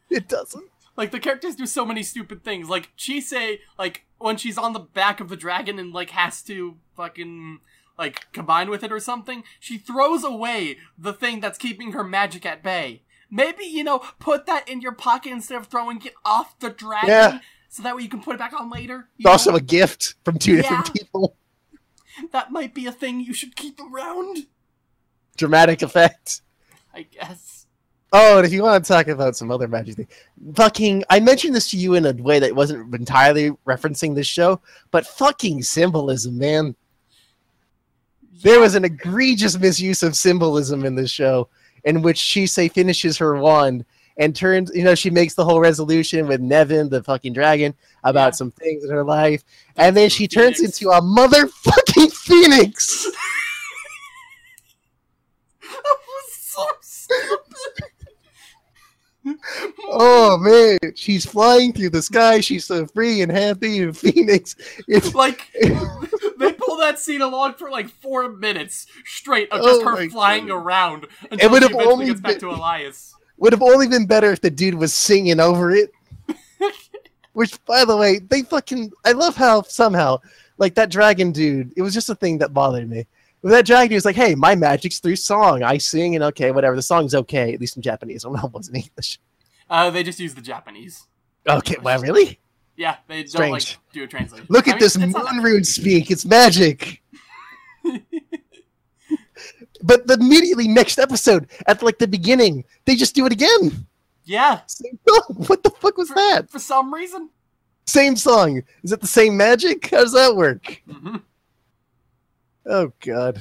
It doesn't. Like the characters do so many stupid things. Like Chise, like when she's on the back of the dragon and like has to fucking like combine with it or something, she throws away the thing that's keeping her magic at bay. Maybe, you know, put that in your pocket instead of throwing it off the dragon. Yeah. So that way you can put it back on later. It's you also a gift from two different people. that might be a thing you should keep around. Dramatic effect. I guess. Oh, and if you want to talk about some other magic thing, fucking, I mentioned this to you in a way that wasn't entirely referencing this show, but fucking symbolism, man. There was an egregious misuse of symbolism in this show in which Chise finishes her wand and turns, you know, she makes the whole resolution with Nevin, the fucking dragon, about Yeah. some things in her life. And then she turns phoenix. into a motherfucking phoenix. that was so stupid. Oh man, she's flying through the sky. She's so free and happy and Phoenix. It's Like they pull that scene along for like four minutes straight of just Oh her flying God. around until would have only gets back been- to Elias. would have only been better if the dude was singing over it. Which, by the way, they fucking. I love how somehow, like that dragon dude. It was just a thing that bothered me. But that dragon dude was like, "Hey, my magic's through song. I sing, and okay, whatever. The song's okay, at least in Japanese. I don't know if it was in English. Uh, they just use the Japanese. Okay, well, really? Yeah, they don't like do a translation. Look I at mean, this moon rune speak. It's magic. but the immediately next episode, at like the beginning, they just do it again. Yeah, Same song. What the fuck was that? for some reason. Same song. Is it the same magic? How does that work? hmm Oh god.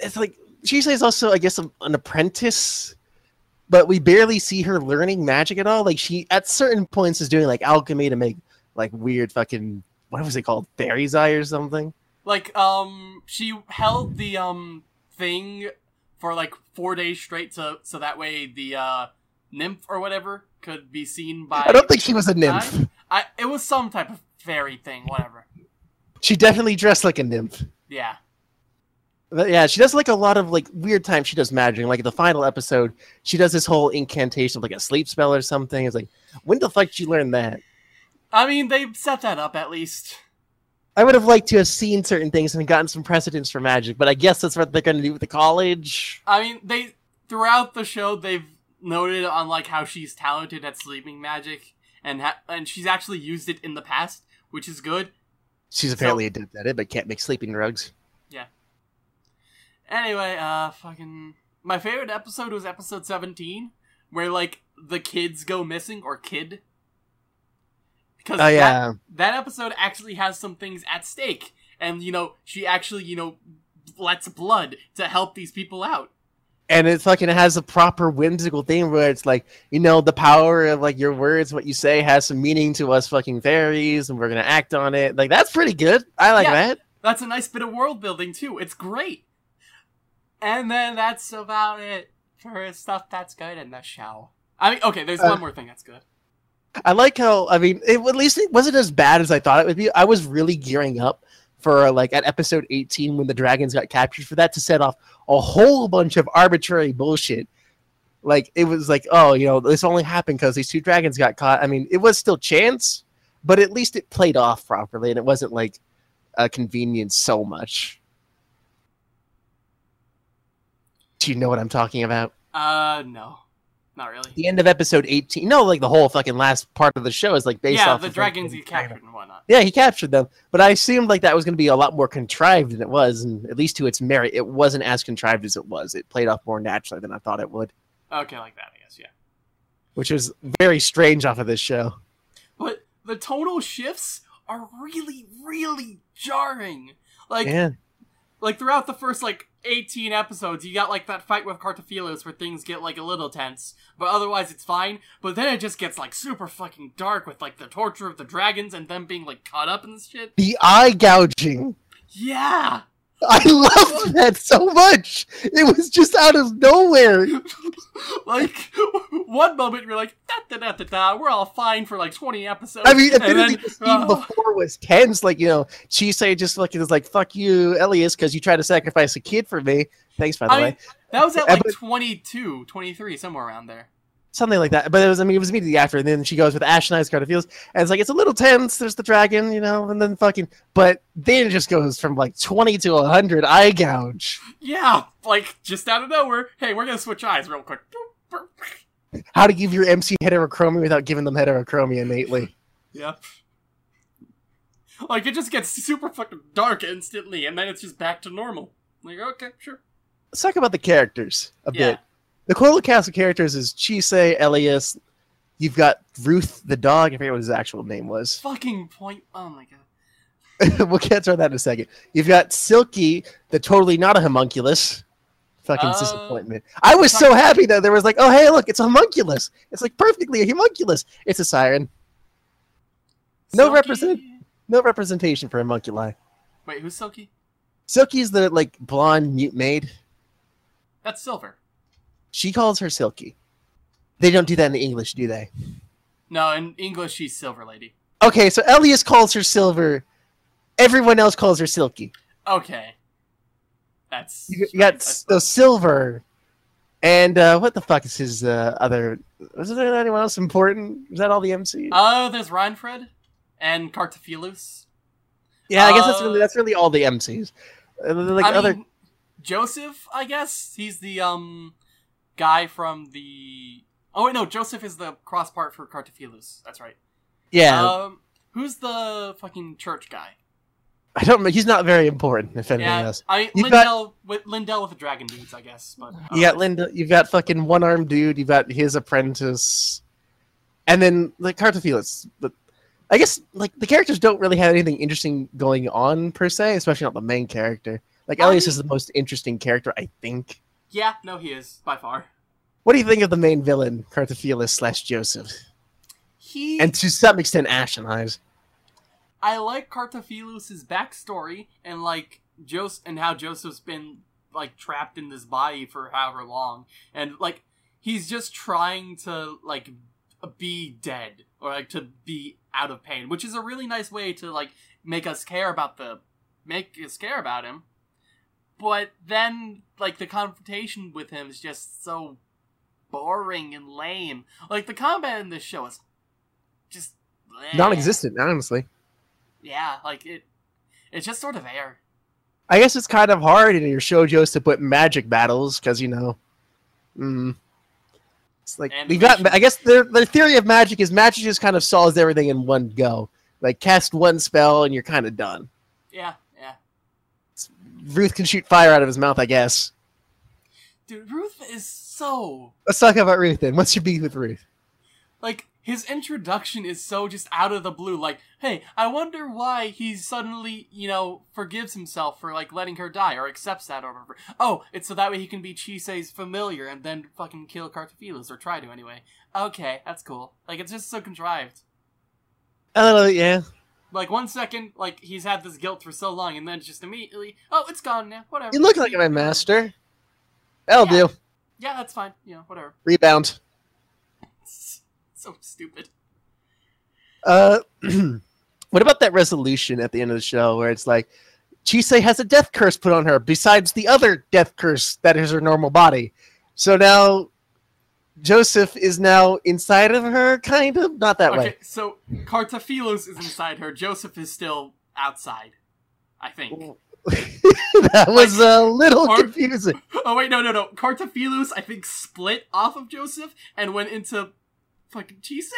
It's like Chise's also, I guess, an apprentice, but we barely see her learning magic at all. Like she, at certain points, is doing like alchemy to make like weird fucking what was it called, fairy's eye or something. Like, um, she held the um thing for like four days straight, to so that way the uh nymph or whatever could be seen by. I don't think she was a nymph. I, it was some type of fairy thing, whatever. She definitely dressed like a nymph. Yeah. But yeah, she does like a lot of like weird times she does magic. Like the final episode, she does this whole incantation of like a sleep spell or something. It's like, when the fuck did you learn that? I mean, they set that up at least. I would have liked to have seen certain things and gotten some precedents for magic, but I guess that's what they're going to do with the college. I mean, they throughout the show they've noted on like how she's talented at sleeping magic, and ha- and she's actually used it in the past, which is good. She's apparently adept at it, but can't make sleeping drugs. Yeah. Anyway, uh, fucking. My favorite episode was episode 17, where, like, the kids go missing, or kid. Because Oh yeah, that, that episode actually has some things at stake. And, you know, she actually, you know, lets blood to help these people out. And it fucking has a proper whimsical thing where it's like, you know, the power of like your words, what you say, has some meaning to us fucking fairies, and we're gonna act on it. Like that's pretty good. I like Yeah. that. That's a nice bit of world building, too. It's great. And then that's about it for stuff that's good in the show. I mean, okay, there's Uh, one more thing that's good. I like how I mean, it, at least it wasn't as bad as I thought it would be. I was really gearing up for like at episode 18 when the dragons got captured for that to set off a whole bunch of arbitrary bullshit. Like it was like, oh, you know, this only happened because these two dragons got caught. I mean, it was still chance, but at least it played off properly and it wasn't like a convenience so much. Do you know what I'm talking about? Uh, no. Not really. The end of episode 18. No, like the whole fucking last part of the show is like based yeah, off the of, like, dragons the get dragon. captured and whatnot. Yeah, he captured them, but I assumed like that was going to be a lot more contrived than it was, and at least to its merit, it wasn't as contrived as it was. It played off more naturally than I thought it would, Okay, like that, I guess, yeah. which is very strange off of this show. But the tonal shifts are really, really jarring. Like, yeah, like throughout the first like 18 episodes, you got like that fight with Cartaphilus where things get like a little tense, but otherwise it's fine. But then it just gets like super fucking dark with like the torture of the dragons and them being like caught up in this shit. the eye gouging. Yeah, I loved that so much. It was just out of nowhere. like one moment you're like da da da da da, we're all fine for like 20 episodes. I mean, admittedly, the scene oh, before was tense. Like you know, Chise just like was like, "Fuck you, Elias, because you tried to sacrifice a kid for me." Thanks, by the way. that was at like but- 22, 23, somewhere around there. Something like that. But it was, I mean, it was immediately after. And then she goes with Ash Ashen Eyes, Carter and it's like it's a little tense. There's the dragon, you know, and then fucking. But then it just goes from like 20 to 100 eye gouge. Yeah, like just out of nowhere. Hey, we're gonna switch eyes real quick. How to give your MC heterochromia without giving them heterochromia innately. yep. Like, it just gets super fucking dark instantly, and then it's just back to normal. Like, okay, sure. Let's talk about the characters a Yeah. bit. The core cast of characters is Chise, Elias. You've got Ruth the dog. I forget what his actual name was. Fucking point. Oh my god. we'll get to that in a second. You've got Silky, the totally not a homunculus. Fucking Uh, disappointment. I was so happy that there was like, oh, hey, look, it's a homunculus. It's like perfectly a homunculus. It's a siren. No Silky- represent- No representation for homunculi. Wait, who's Silky? Silky's the like blonde mute maid. That's Silver. She calls her Silky. They don't do that in the English, do they? No, in English, she's Silver Lady. Okay, so Elias calls her Silver. Everyone else calls her Silky. Okay. That's. You, you got so Silver, and uh, what the fuck is his uh, other? Was there anyone else important? Is that all the MCs? Oh, there's Renfred and Cartaphilus. yeah, I guess that's uh, really that's really all the MCs. Uh, like I other, mean, Joseph, I guess he's the um guy from the. Oh wait, no, Joseph is the cross part for Cartaphilus. That's right. yeah, Um, who's the fucking church guy? I don't. know. He's not very important, if anything Yeah, else. I You've Lindel with Lindel with the dragon dudes, I guess. But You got Linda. You've got fucking one armed dude. You've got his apprentice, and then like Cartaphilus. But I guess like the characters don't really have anything interesting going on per se, especially not the main character. Like I Elias mean- is the most interesting character, I think. Yeah, no, he is by far. What do you think of the main villain, Cartaphilus slash Joseph, He and to some extent Ashen Eyes? I like Cartaphilus's backstory and like Jos and how Joseph's been like trapped in this body for however long, and like he's just trying to like be dead or like to be out of pain, which is a really nice way to like make us care about the make us care about him. But then like the confrontation with him is just so boring and lame. Like the combat in this show is just. Non-existent, honestly. Yeah, like it. It's just sort of air. I guess it's kind of hard in your shoujos to put magic battles because you know, mm, it's like And we've got. I guess their their theory of magic is magic just kind of solves everything in one go. Like cast one spell and you're kind of done. Yeah. Ruth can shoot fire out of his mouth, I guess. Dude, Ruth is so Let's talk about Ruth then. What's your beef with Ruth? like his introduction is so just out of the blue. Like, hey, I wonder why he suddenly, you know, forgives himself for like letting her die or accepts that or whatever. Oh, it's so that way he can be Chise's familiar and then fucking kill Cartaphilus or try to anyway. Okay, that's cool. Like, it's just so contrived. I don't know. Yeah, Like one second, like he's had this guilt for so long, and then just immediately, oh, it's gone now. Whatever. you look like my master. That'll Yeah. do. Yeah, that's fine. You know, whatever. Rebound. so stupid. Uh, what about that resolution at the end of the show where it's like, Chise has a death curse put on her besides the other death curse that is her normal body. So now Joseph is now inside of her, kind of? Not that okay, way. so Cartaphilus is inside her. Joseph is still outside. I think. that was a little Or- confusing. Oh wait, no, no, no. Cartaphilus, I think, split off of Joseph and went into fucking Chise.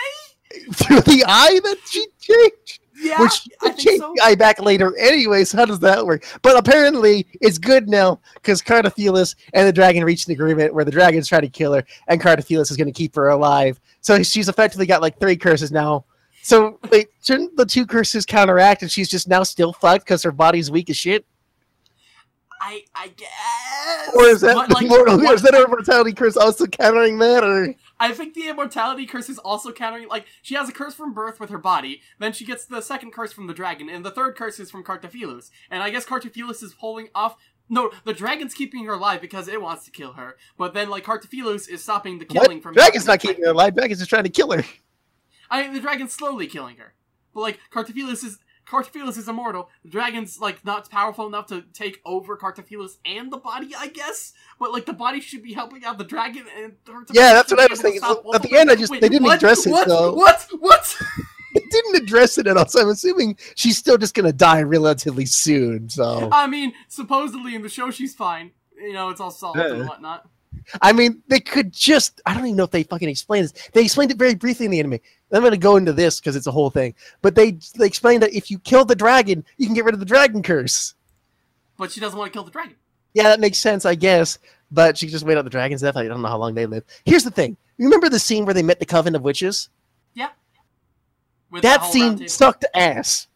Through the eye that she changed? Yeah, Which I could think change so. eye back later anyways. How does that work? But apparently it's good now because Cartaphilus and the dragon reached an agreement where the dragon's trying to kill her and Cartaphilus is going to keep her alive. So she's effectively got like three curses now. So wait, shouldn't the two curses counteract and she's just now still fucked because her body's weak as shit? I, I guess. Or is that But, like, mortal, what- is that her mortality curse also countering that? Or I think the immortality curse is also countering. Like she has a curse from birth with her body, then she gets the second curse from the dragon, and the third curse is from Cartaphilus. And I guess Cartaphilus is pulling off. No, the dragon's keeping her alive because it wants to kill her. But then, like Cartaphilus is stopping the what? killing from. The dragon's not keeping her alive. Dragon's just trying to kill her. I mean, the dragon's slowly killing her. But like Cartaphilus is Cartaphilus is immortal. The dragon's like not powerful enough to take over Cartaphilus and the body, I guess. But like the body should be helping out the dragon and. Cartaphilus Yeah, that's what I was thinking. stop at the end, I just- Wait, they didn't what? address it, What? though. What? What? They didn't address it at all, so I'm assuming she's still just gonna die relatively soon. So I mean, supposedly in the show she's fine. You know, it's all solved and whatnot. I mean, they could just, I don't even know if they fucking explained this. They explained it very briefly in the anime. I'm going to go into this because it's a whole thing. But they, they explained that if you kill the dragon, you can get rid of the dragon curse. But she doesn't want to kill the dragon. Yeah, that makes sense, I guess. But she just wait out the dragon's death. I don't know how long they live. Here's the thing. You remember the scene where they met the Coven of Witches? With That scene sucked ass.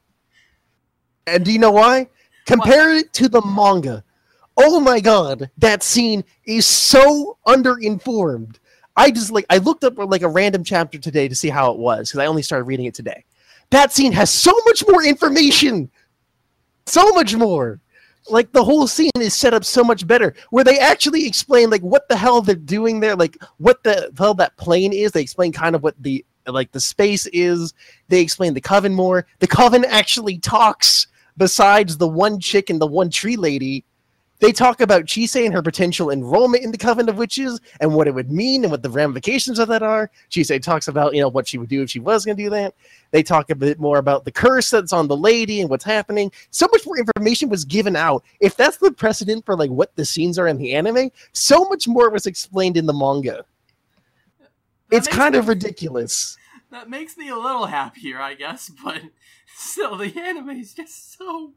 And do you know why? Compare it to the manga. Oh my god, that scene is so underinformed. I just like I looked up like a random chapter today to see how it was because I only started reading it today. That scene has so much more information. So much more. Like the whole scene is set up so much better where they actually explain like what the hell they're doing there, like what the hell that plane is. They explain kind of what the like the space is. They explain the coven more. The coven actually talks besides the one chick and the one tree lady. They talk about Chise and her potential enrollment in the Coven of Witches and what it would mean and what the ramifications of that are. Chise talks about, you know, what she would do if she was going to do that. They talk a bit more about the curse that's on the lady and what's happening. So much more information was given out. If that's the precedent for like what the scenes are in the anime, so much more was explained in the manga. That It's kind of ridiculous. That makes me a little happier, I guess, but still, the anime is just so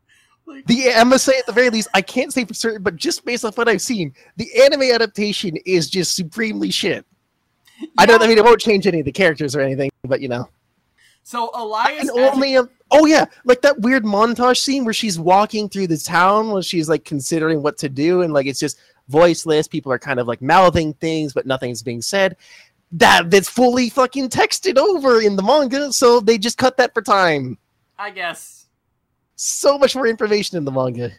like. The I'm gonna say at the very least, I can't say for certain, but just based off what I've seen, the anime adaptation is just supremely shit. I don't. I mean, it won't change any of the characters or anything, but you know. So Elias. And only. A, oh yeah, like that weird montage scene where she's walking through the town while she's like considering what to do, and like it's just voiceless. People are kind of like mouthing things, but nothing's being said. That that's fully fucking texted over in the manga, so they just cut that for time. I guess. So much more information in the manga.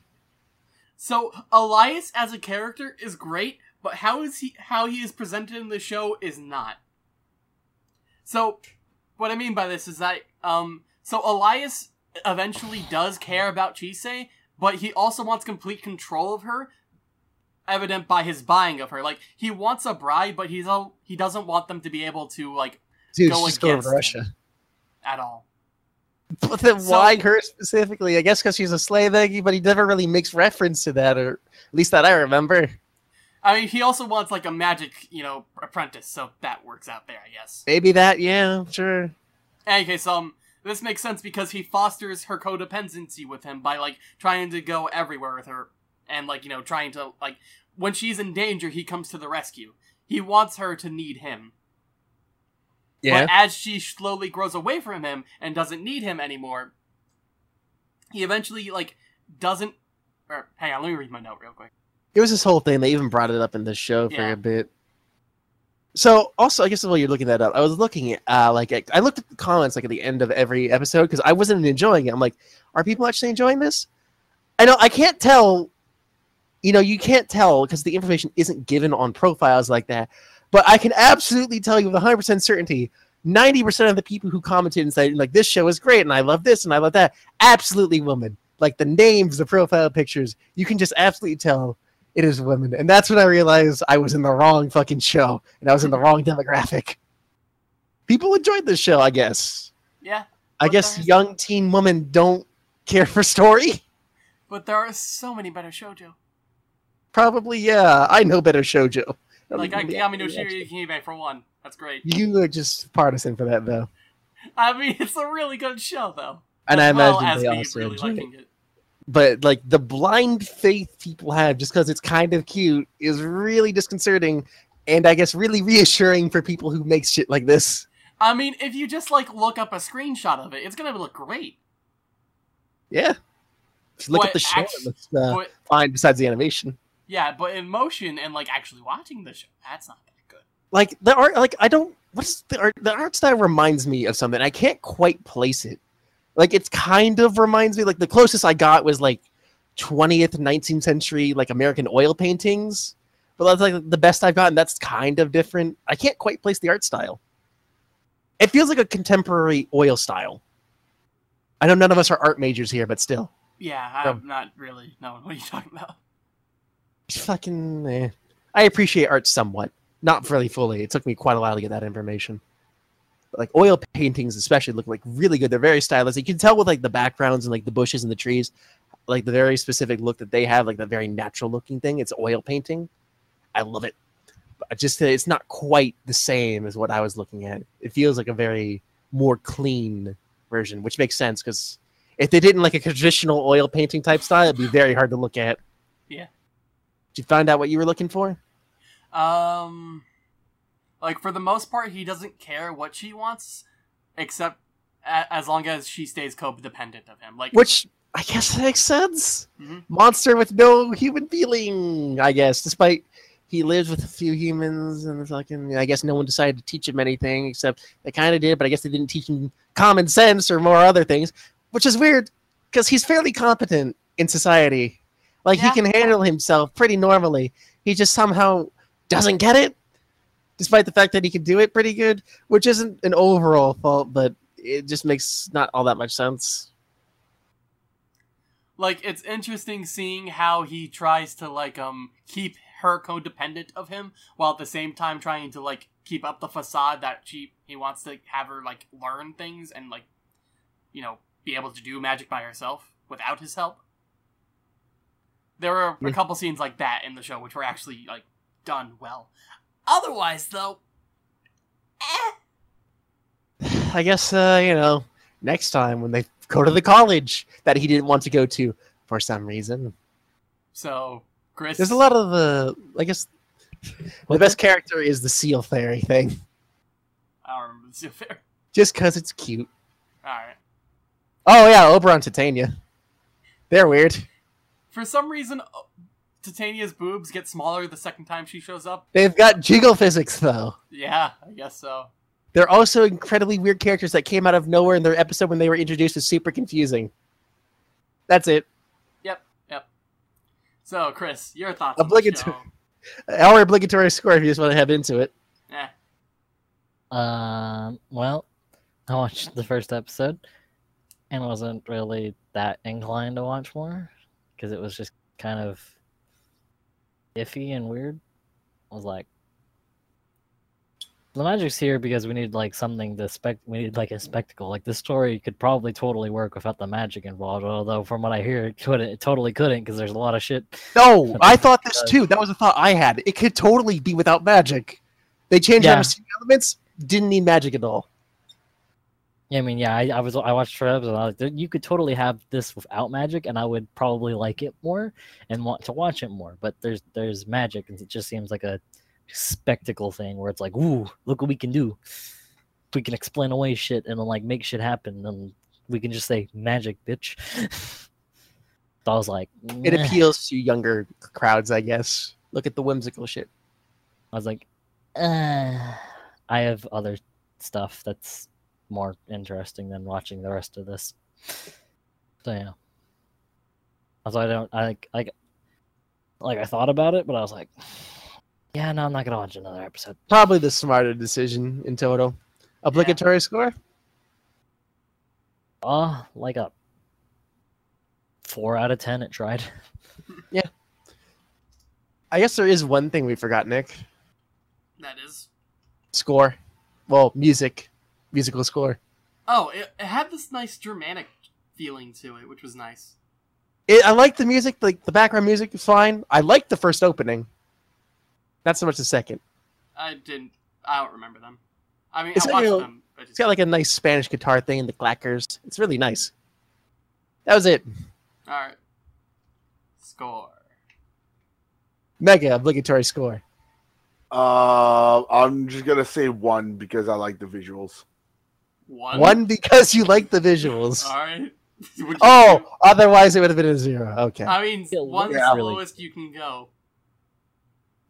So Elias as a character is great, but how is he? How he is presented in the show is not. So, what I mean by this is that um, so Elias eventually does care about Chise, but he also wants complete control of her, evident by his buying of her. Like he wants a bride, but he's al- he doesn't want them to be able to like Dude, Go against Russia. him. at all. But then So- why her specifically? I guess because she's a slave but he never really makes reference to that, or at least that I remember. I mean, he also wants like a magic, you know, apprentice, so that works out there, I guess. Maybe that, yeah, sure. Any case, um, this makes sense because he fosters her codependency with him by like trying to go everywhere with her, and like you know, trying to like when she's in danger, he comes to the rescue. He wants her to need him. But as she slowly grows away from him and doesn't need him anymore, he eventually like doesn't. Or hang on, let me read my note real quick. It was this whole thing. They even brought it up in the show for Yeah. a bit. So, also, I guess while you're looking that up, I was looking at, uh, like, I- I looked at the comments, like, at the end of every episode, because I wasn't enjoying it. I'm like, are people actually enjoying this? I know, I can't tell, you know, you can't tell, because the information isn't given on profiles like that, but I can absolutely tell you with 100% certainty, 90% of the people who commented and said, like, this show is great, and I love this, and I love that, absolutely women. Like, the names, the profile pictures, you can just absolutely tell it is women. And that's when I realized I was in the wrong fucking show and I was in the wrong demographic. People enjoyed this show, I guess. Yeah, I guess young teen women don't care for story. but there are so many better shojo. Probably, yeah. I know better shoujo. I Like even know the Akiyami no Shiri Kime for one. That's great. You are just partisan for that, though. I mean, it's a really good show, though. And I As well imagine as they me also really enjoy it. liking it. But, like, the blind faith people have just because it's kind of cute is really disconcerting and I guess really reassuring for people who make shit like this. I mean, if you just like look up a screenshot of it, it's gonna look great. Yeah. Just look But at the show. actu- uh, fine besides the animation. Yeah, but in motion and like actually watching the show, that's not that good. like the art like i don't what's the art the art style reminds me of something. I can't quite place it. Like it's kind of reminds me like the closest i got was like 20th 19th century like american oil paintings. But that's like the best i've gotten. That's kind of different. I can't quite place the art style. It feels like a contemporary oil style. I know none of us are art majors here, but still. Yeah, I'm not really knowing what you're talking about. Fucking, eh. I appreciate art somewhat. Not really fully. It took me quite a while to get that information. But like oil paintings especially look like really good. They're very stylistic. You can tell with like the backgrounds and like the bushes and the trees, like the very specific look that they have, like the very natural looking thing. It's oil painting. I love it. But just it's not quite the same as what I was looking at. It feels like a very more clean version, which makes sense because if they didn't like a traditional oil painting type style, it'd be very hard to look at. Yeah. Did you find out what you were looking for? Um, like for the most part, he doesn't care what she wants, except a- as long as she stays codependent of him. Like, Which I guess makes sense. Mhm. Monster with no human feeling, I guess, despite he lives with a few humans and fucking I guess no one decided to teach him anything except they kind of did, but I guess they didn't teach him common sense or more other things, which is weird because he's fairly competent in society. Like Yeah. he can handle himself pretty normally. He just somehow doesn't get it despite the fact that he can do it pretty good, which isn't an overall fault, but it just makes not all that much sense. like it's interesting seeing how he tries to like um keep her codependent of him while at the same time trying to like keep up the facade that she he wants to have her like learn things and like you know be able to do magic by herself without his help there were a couple scenes like that in the show which were actually like done well otherwise though eh. I guess, uh, you know, next time when they go to the college that he didn't want to go to for some reason. so chris There's a lot of the, I guess, the best character is the seal fairy thing, i don't remember the fairy just because it's cute. all right Oh, yeah, Oberon Titania. They're weird. For some reason, uh, Titania's boobs get smaller the second time she shows up. They've got jiggle physics, though. Yeah, I guess so. They're also incredibly weird characters that came out of nowhere in their episode when they were introduced is super confusing. That's it. Yep, yep. So, Chris, your thoughts on the Obligatory- show? Our obligatory score if you just want to have into it. Eh, Um, well, I watched the first episode and wasn't really that inclined to watch more because it was just kind of iffy and weird. I was like, the magic's here because we need like something to spec. We need like a spectacle. Like this story could probably totally work without the magic involved. Although from what I hear, it couldn't. It totally couldn't because there's a lot of shit. No, I thought this too. That was a thought I had. It could totally be without magic. They changed Yeah. some elements, didn't need magic at all. Yeah, I mean, yeah, I, I was I watched for episodes. I was like, you could totally have this without magic, and I would probably like it more and want to watch it more. But there's there's magic, and it just seems like a spectacle thing where it's like, ooh, look what we can do. We can explain away shit and then like make shit happen, and we can just say magic, bitch. so I was like, It appeals to younger crowds, I guess. Look at the whimsical shit. I was like, uh, I have other stuff that's more interesting than watching the rest of this. So yeah. Also, I don't. I like like like I thought about it, but I was like, yeah, no, I'm not gonna watch another episode. Probably the smarter decision in total. Obligatory score? Oh, like a four out of ten. It tried. Yeah. I guess there is one thing we forgot, Nick. that is. Score. Well, music. Musical score. Oh, it, it had this nice Germanic feeling to it, which was nice. It, I like the music. Like the background music is fine. I like the first opening. Not so much the second. I didn't. I don't remember them. I mean, It's I watched you them. But It's got like a nice Spanish guitar thing and the clackers. It's really nice. That was it. all right. Score. Mega obligatory score. Uh, I'm just gonna say one because I like the visuals. One. One because you like the visuals. All right. Oh, do- otherwise it would have been a zero. Okay. I mean, It one's looks the really- lowest you can go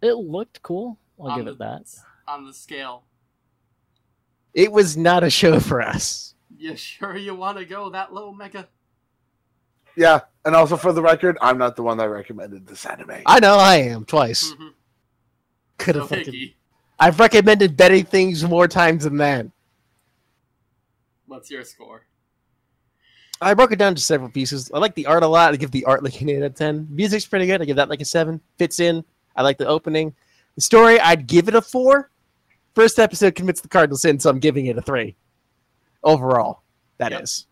It looked cool. I'll on give the, it that. on the scale. It was not a show for us. You sure you want to go that low, Mega? Yeah, and also for the record, I'm not the one that recommended this anime. I know I am twice. Mhm. Could So have fucking. I've recommended better things more times than that. What's your score? I broke it down to several pieces. I like the art a lot. I give the art like an 8 out of 10. Music's pretty good. I give that like a 7. Fits in. I like the opening. The story, I'd give it a 4. First episode commits the cardinal sin, so I'm giving it a 3. Overall, that is.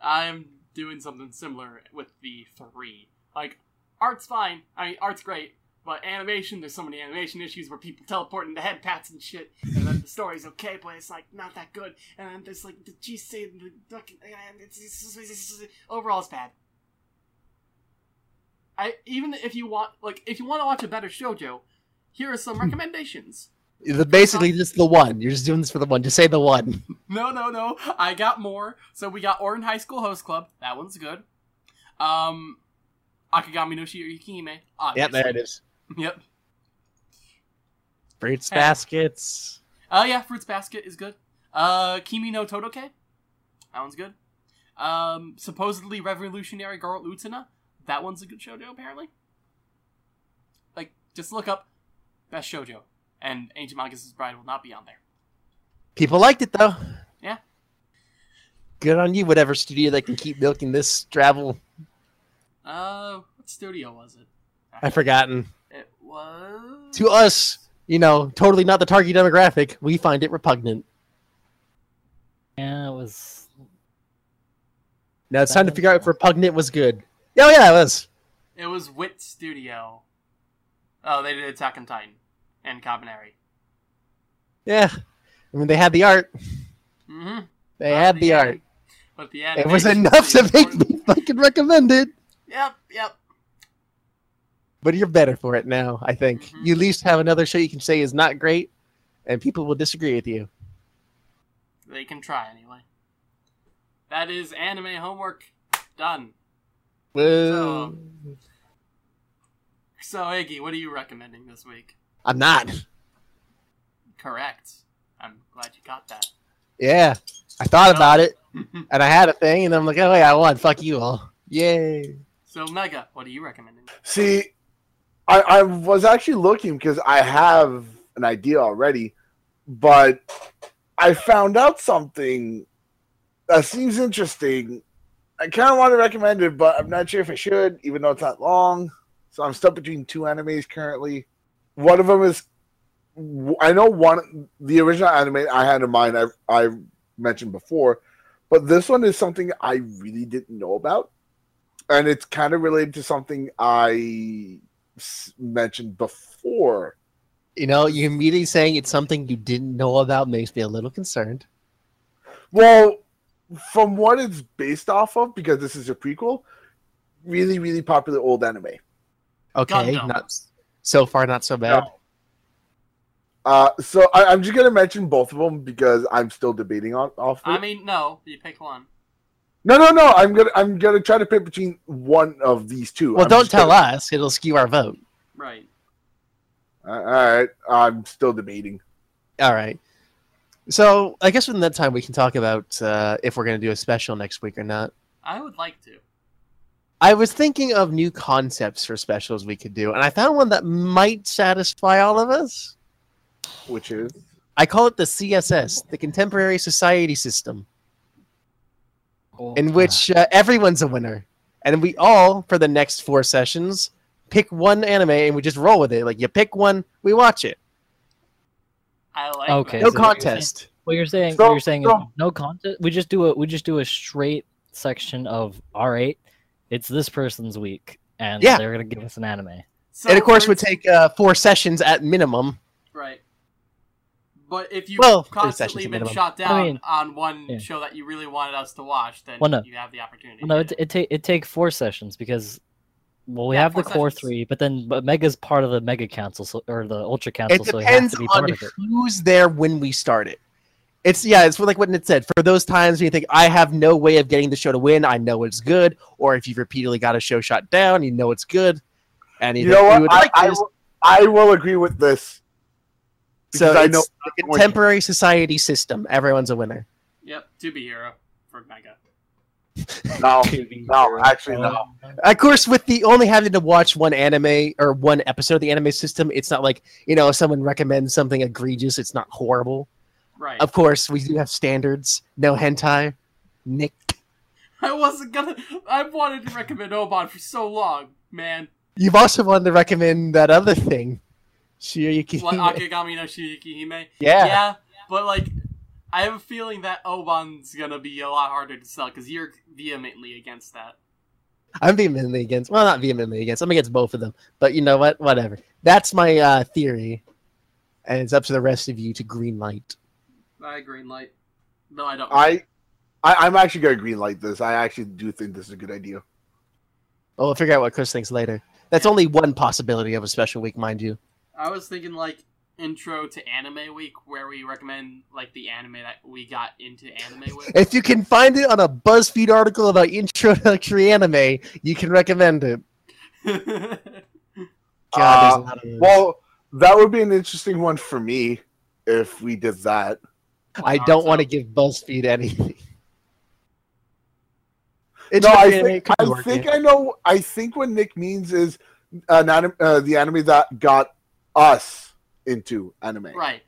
Yep. I'm doing something similar with the three. Like, art's fine. I mean, art's great. But animation, there's so many animation issues where people teleport into head pats and shit. And then the story's okay, but it's like not that good. And then there's like the G say the fucking and it's, it's, it's, it's, overall it's bad. I even if you want like if you want to watch a better shojo, here are some recommendations. The, basically, just the one. You're just doing this for the one. Just say the one. No, no, no. I got more. So we got Ouran High School Host Club. That one's good. Um, Akagami no Shirikime. Yeah, there it is. Yep. Fruits Hey. baskets. Oh yeah, Fruits Basket is good. Uh, Kimi ni Todoke. That one's good. Um, supposedly Revolutionary Girl Utena. That one's a good shoujo, apparently. Like, just look up Best Shoujo, and Ancient Magus' Bride will not be on there. People liked it though. Yeah. Good on you, whatever studio that can keep milking this travel. Uh, what studio was it? I've forgotten. It was. To us, you know, totally not the target demographic. We find it repugnant. Yeah, it was. Now it's That time to figure out if repugnant was good. Oh yeah, it was. It was Wit Studio. Oh, they did Attack on Titan and Kabaneri. Yeah. I mean, they had the art. Mm-hmm. They had the art. But the It was enough to make me fucking recommend it. Yep, yep. But you're better for it now, I think. Mhm. You at least have another show you can say is not great, and people will disagree with you. They can try anyway. That is anime homework done. Well, So, Iggy, what are you recommending this week? I'm not. Correct. I'm glad you got that. Yeah. I thought about it, and I had a thing, and I'm like, oh, yeah, I won. Fuck you all. Yay. so, Mega, what are you recommending? See, I, I was actually looking because I have an idea already, but I found out something that seems interesting. I kind of want to recommend it, but I'm not sure if I should, even though it's not long. So I'm stuck between two animes currently. One of them is, I know one, the original anime I had in mind, I, I mentioned before, but this one is something I really didn't know about and it's kind of related to something I mentioned before. You know, you immediately saying it's something you didn't know about makes me a little concerned. Well, from what it's based off of, because this is a prequel, really, really popular old anime. Okay, Gundam. not so far, not so bad. Uh, so I, I'm just gonna mention both of them because I'm still debating on off. I mean, no, you pick one. No, no, no. I'm gonna I'm gonna try to pick between one of these two. Well, I'm don't tell gonna- us. It'll skew our vote. Right. Uh, all right, I'm still debating. All right. So I guess within that time we can talk about uh, if we're going to do a special next week or not. I would like to. I was thinking of new concepts for specials we could do, and I found one that might satisfy all of us. Which is I call it the CSS, the Contemporary Society System, in which uh, everyone's a winner. And we all, for the next four sessions, pick one anime and we just roll with it. Like, you pick one, we watch it. I like Okay. No so what you're saying- contest. What you're saying? So- what you're saying is no contest. We just do a we just do a straight section of R8. It's this person's week, and Yeah. they're gonna give us an anime. So and of course, would take uh, four sessions at minimum. Right. But if you've Well, constantly been minimum. shot down I mean- on one Yeah. show that you really wanted us to watch, then Well, no. you have the opportunity. Well, no, it it take it take four sessions because well, we Yeah, have the four core sessions. three, but then but Mega's part of the Mega Council so, or the Ultra Council, It so he has depends to be on part of it. who's there when we start it. It's yeah, it's like what it said. For those times when you think I have no way of getting the show to win, I know it's good. Or if you've repeatedly got a show shot down, you know it's good. And you you, know what? I, like I, will, I will agree with this. So Because I it's know the contemporary society system. Everyone's a winner. Yep, to be hero for Mega. no, no, actually no. Of course, with the only having to watch one anime or one episode of the anime system, it's not like you know if someone recommends something egregious, it's not horrible. Right. Of course, we do have standards. No hentai. Nick. I wasn't gonna. I wanted to recommend Oban for so long, man. You've also wanted to recommend that other thing. Shiryuki. What Akigami no Shiriki Hime? yeah. Yeah, but like, I have a feeling that Oban's gonna be a lot harder to sell because you're vehemently against that. I'm vehemently against. Well, not vehemently against. I'm against both of them. But you know what? Whatever. That's my uh, theory, and it's up to the rest of you to green light. I green light. No, I don't. I, I I'm actually gonna green light this. I actually do think this is a good idea. Well, we'll figure out what Chris thinks later. That's only one possibility of a special week, mind you. I was thinking like intro to anime week where we recommend like the anime that we got into anime with. If you can find it on a BuzzFeed article about introductory anime, you can recommend it. God, there's a Uh, lot of. Well, that would be an interesting one for me if we did that. I don't want to give BuzzFeed anything. no, I think I think I know. I think what Nick means is an anim, uh, the anime that got us into anime. right.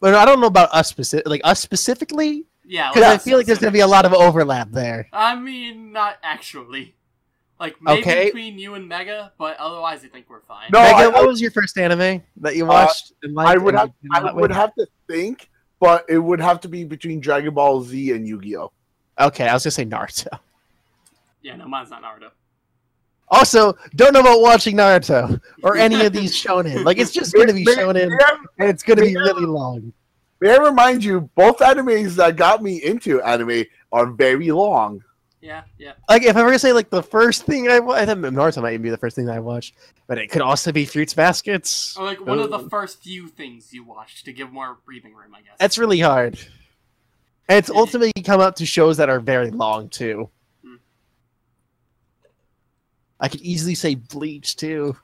But I don't know about us specific, like us specifically, Yeah. because I feel like there's gonna be a lot of overlap there. I mean, not actually. Like maybe Okay. between you and Mega, but otherwise I think we're fine. No, Megan, I- what was your first anime that you Uh, watched? and liked I would and have. you I would have to think, but it would have to be between Dragon Ball Z and Yu Gi Oh. Okay, I was gonna say Naruto. Yeah, no, mine's not Naruto. Also, don't know about watching Naruto or any of these shonen. Like, it's just gonna be May- shonen, and it's gonna be really long. May I remind you, both animes that got me into anime are very long. Yeah, yeah. Like, if I were to say like the first thing I watched, I think Naruto might even be the first thing that I watched, but it could also be Fruits Baskets. Or like one of the oh. first few things you watched to give more breathing room, I guess. That's really hard. And it's ultimately come up to shows that are very long too. I could easily say Bleach too.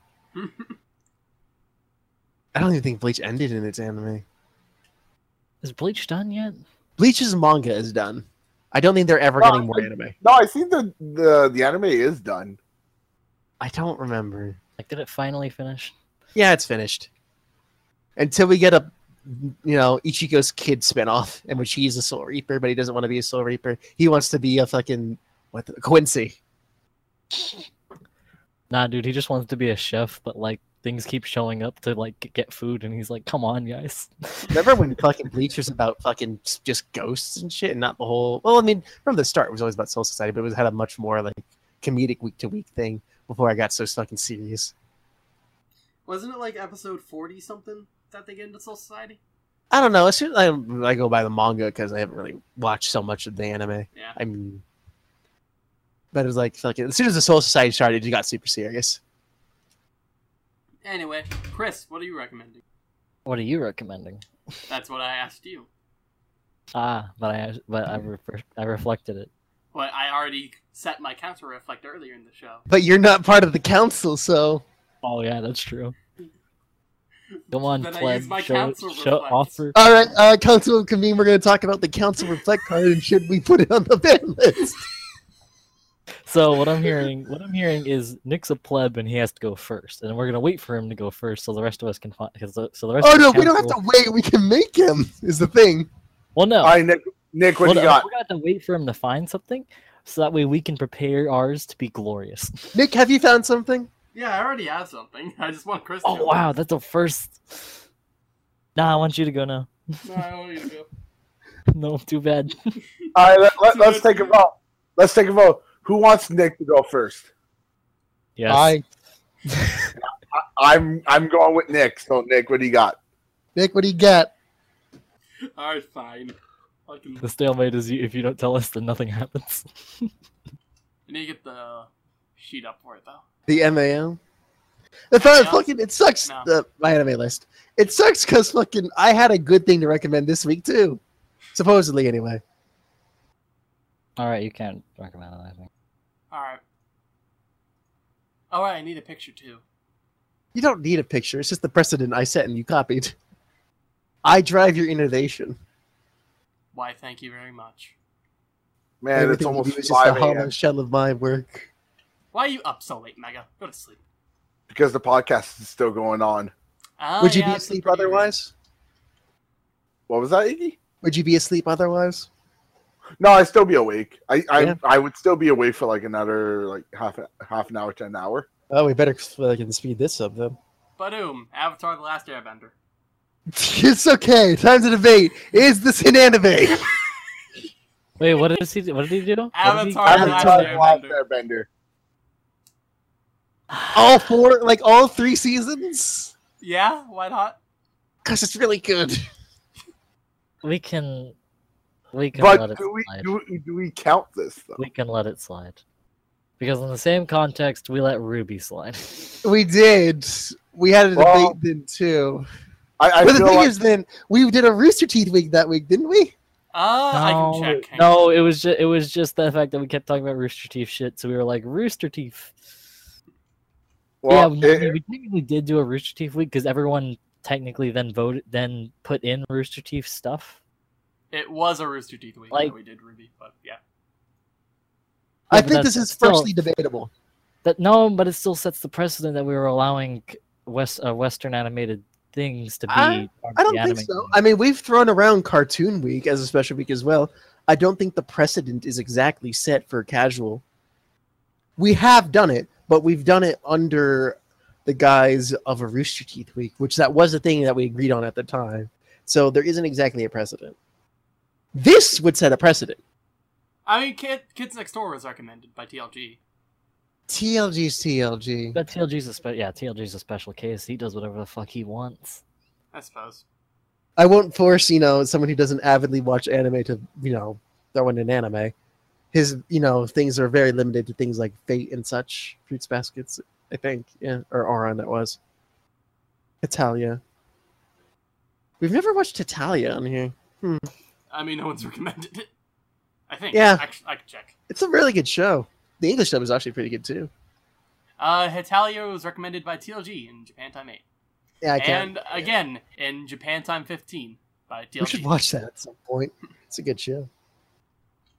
I don't even think Bleach ended in its anime. Is Bleach done yet? Bleach's manga is done. I don't think they're ever Well, getting more I- anime. No, I think the the the anime is done. I don't remember. Like, did it finally finish? Yeah, it's finished. Until we get a, you know, Ichigo's kid spinoff in which he's a Soul Reaper, but he doesn't want to be a Soul Reaper. He wants to be a fucking what? The, Quincy. Nah, dude, he just wants to be a chef, but like things keep showing up to like get food, and he's like, "Come on, guys." Remember when fucking Bleach was about fucking just ghosts and shit, and not the whole? Well, I mean, from the start, it was always about Soul Society, but it was had a much more like comedic week to week thing before I got so fucking serious. Wasn't it like episode forty something that they get into Soul Society? I don't know. As soon I, I go by the manga because I haven't really watched so much of the anime. Yeah. I mean, but it was like fucking as soon as the Soul Society started, you got super serious. Anyway, Chris, what are you recommending? What are you recommending? That's what I asked you. Ah, but I but I re- I reflected it. But I already set my counter reflect earlier in the show. But you're not part of the council, so Oh yeah, that's true. Come on, Then pleb. Show, council show offer. all right. Uh, council will convene. We're going to talk about the council reflect card and should we put it on the ban list? So what I'm hearing, what I'm hearing is Nick's a pleb and he has to go first, and we're gonna wait for him to go first so the rest of us can find. So so the rest. Oh of the no, we don't have to wait. We can make him. Is the thing. Well, no. All right, Nick. Nick, what Well, do you no, got? We're gonna have to wait for him to find something, so that way we can prepare ours to be glorious. Nick, have you found something? Yeah, I already have something. I just want Chris. Oh wow, that's the first. Nah, I want you to go now. No, I don't need to go. No, too bad. All right, let, let, let's take a vote. Let's take a vote. Who wants Nick to go first? Yes. Hi, I'm I'm going with Nick. So Nick, what do you got? Nick. What do you got? All right, fine. Fucking, The stalemate is you, if you don't tell us, then nothing happens. I need to get the sheet up for it though. The MAL. The thought, Yeah. fucking, it sucks. No. The, my anime list. It sucks because fucking I had a good thing to recommend this week too, supposedly anyway. All right, you can't recommend anything. All right. All right, I need a picture too. You don't need a picture. It's just the precedent I set and you copied. I drive your innovation. Why? Thank you very much. Man, it's Everything you almost do is just a five hollow shell of my work. Why are you up so late, Mega? Go to sleep. because the podcast is still going on. Ah, Would you yeah, be asleep pretty otherwise? What was that, Iggy? Would you be asleep otherwise? No, I'd still be awake. I I, Yeah. I would still be awake for like another like half half an hour to an hour. Oh, we better fucking speed this up then. Badoom, Avatar: The Last Airbender. It's okay. Time to debate. Is this an anime? Wait, what did he? What did he do? What did he- Avatar: The Last Avatar: Last Airbender. Airbender. all four, like all three seasons? Yeah, why not? Because it's really good. We can, we can let But it do we, slide. do we do we count this though? We can let it slide. Because in the same context, we let Ruby slide. We did. We had a Well- debate then too. I, I but the thing like is, then we did a Rooster Teeth week that week, didn't we? Uh, I no, can check. no, it was just it was just the fact that we kept talking about Rooster Teeth shit, so we were like Rooster Teeth. well, yeah, we, it- we technically did do a Rooster Teeth week because everyone technically then voted, then put in Rooster Teeth stuff. It was a Rooster Teeth week Like- that we did Ruby, but yeah. I Yeah, think this is still- firstly debatable. That no, but it still sets the precedent that we were allowing West uh, Western animated things to be. I- I don't think so. community. I mean, we've thrown around Cartoon Week as a special week as well. I don't think the precedent is exactly set for casual. We have done it, but we've done it under the guise of a Rooster Teeth week, which that was the thing that we agreed on at the time. So there isn't exactly a precedent. This would set a precedent. I mean, Kid, Kids Next Door was recommended by TLG. TLG's TLG. But TLG's a spe- yeah, TLG's a special case. He does whatever the fuck he wants. I suppose. I won't force, you know, someone who doesn't avidly watch anime to, you know, throw in an anime. His, you know, things are very limited to things like Fate and such. Fruits Baskets, I think. Yeah, or Ouran that was. Hetalia. We've never watched Hetalia on here. Hmm. I mean, no one's recommended it. I think. Yeah. Actually, I can check. It's a really good show. The English dub is actually pretty good too. Uh, Hetalia was recommended by TLG in Japan Time 8. Yeah, I can't. and again, in Japan Time 15 by TLG. We should watch that at some point. It's a good show.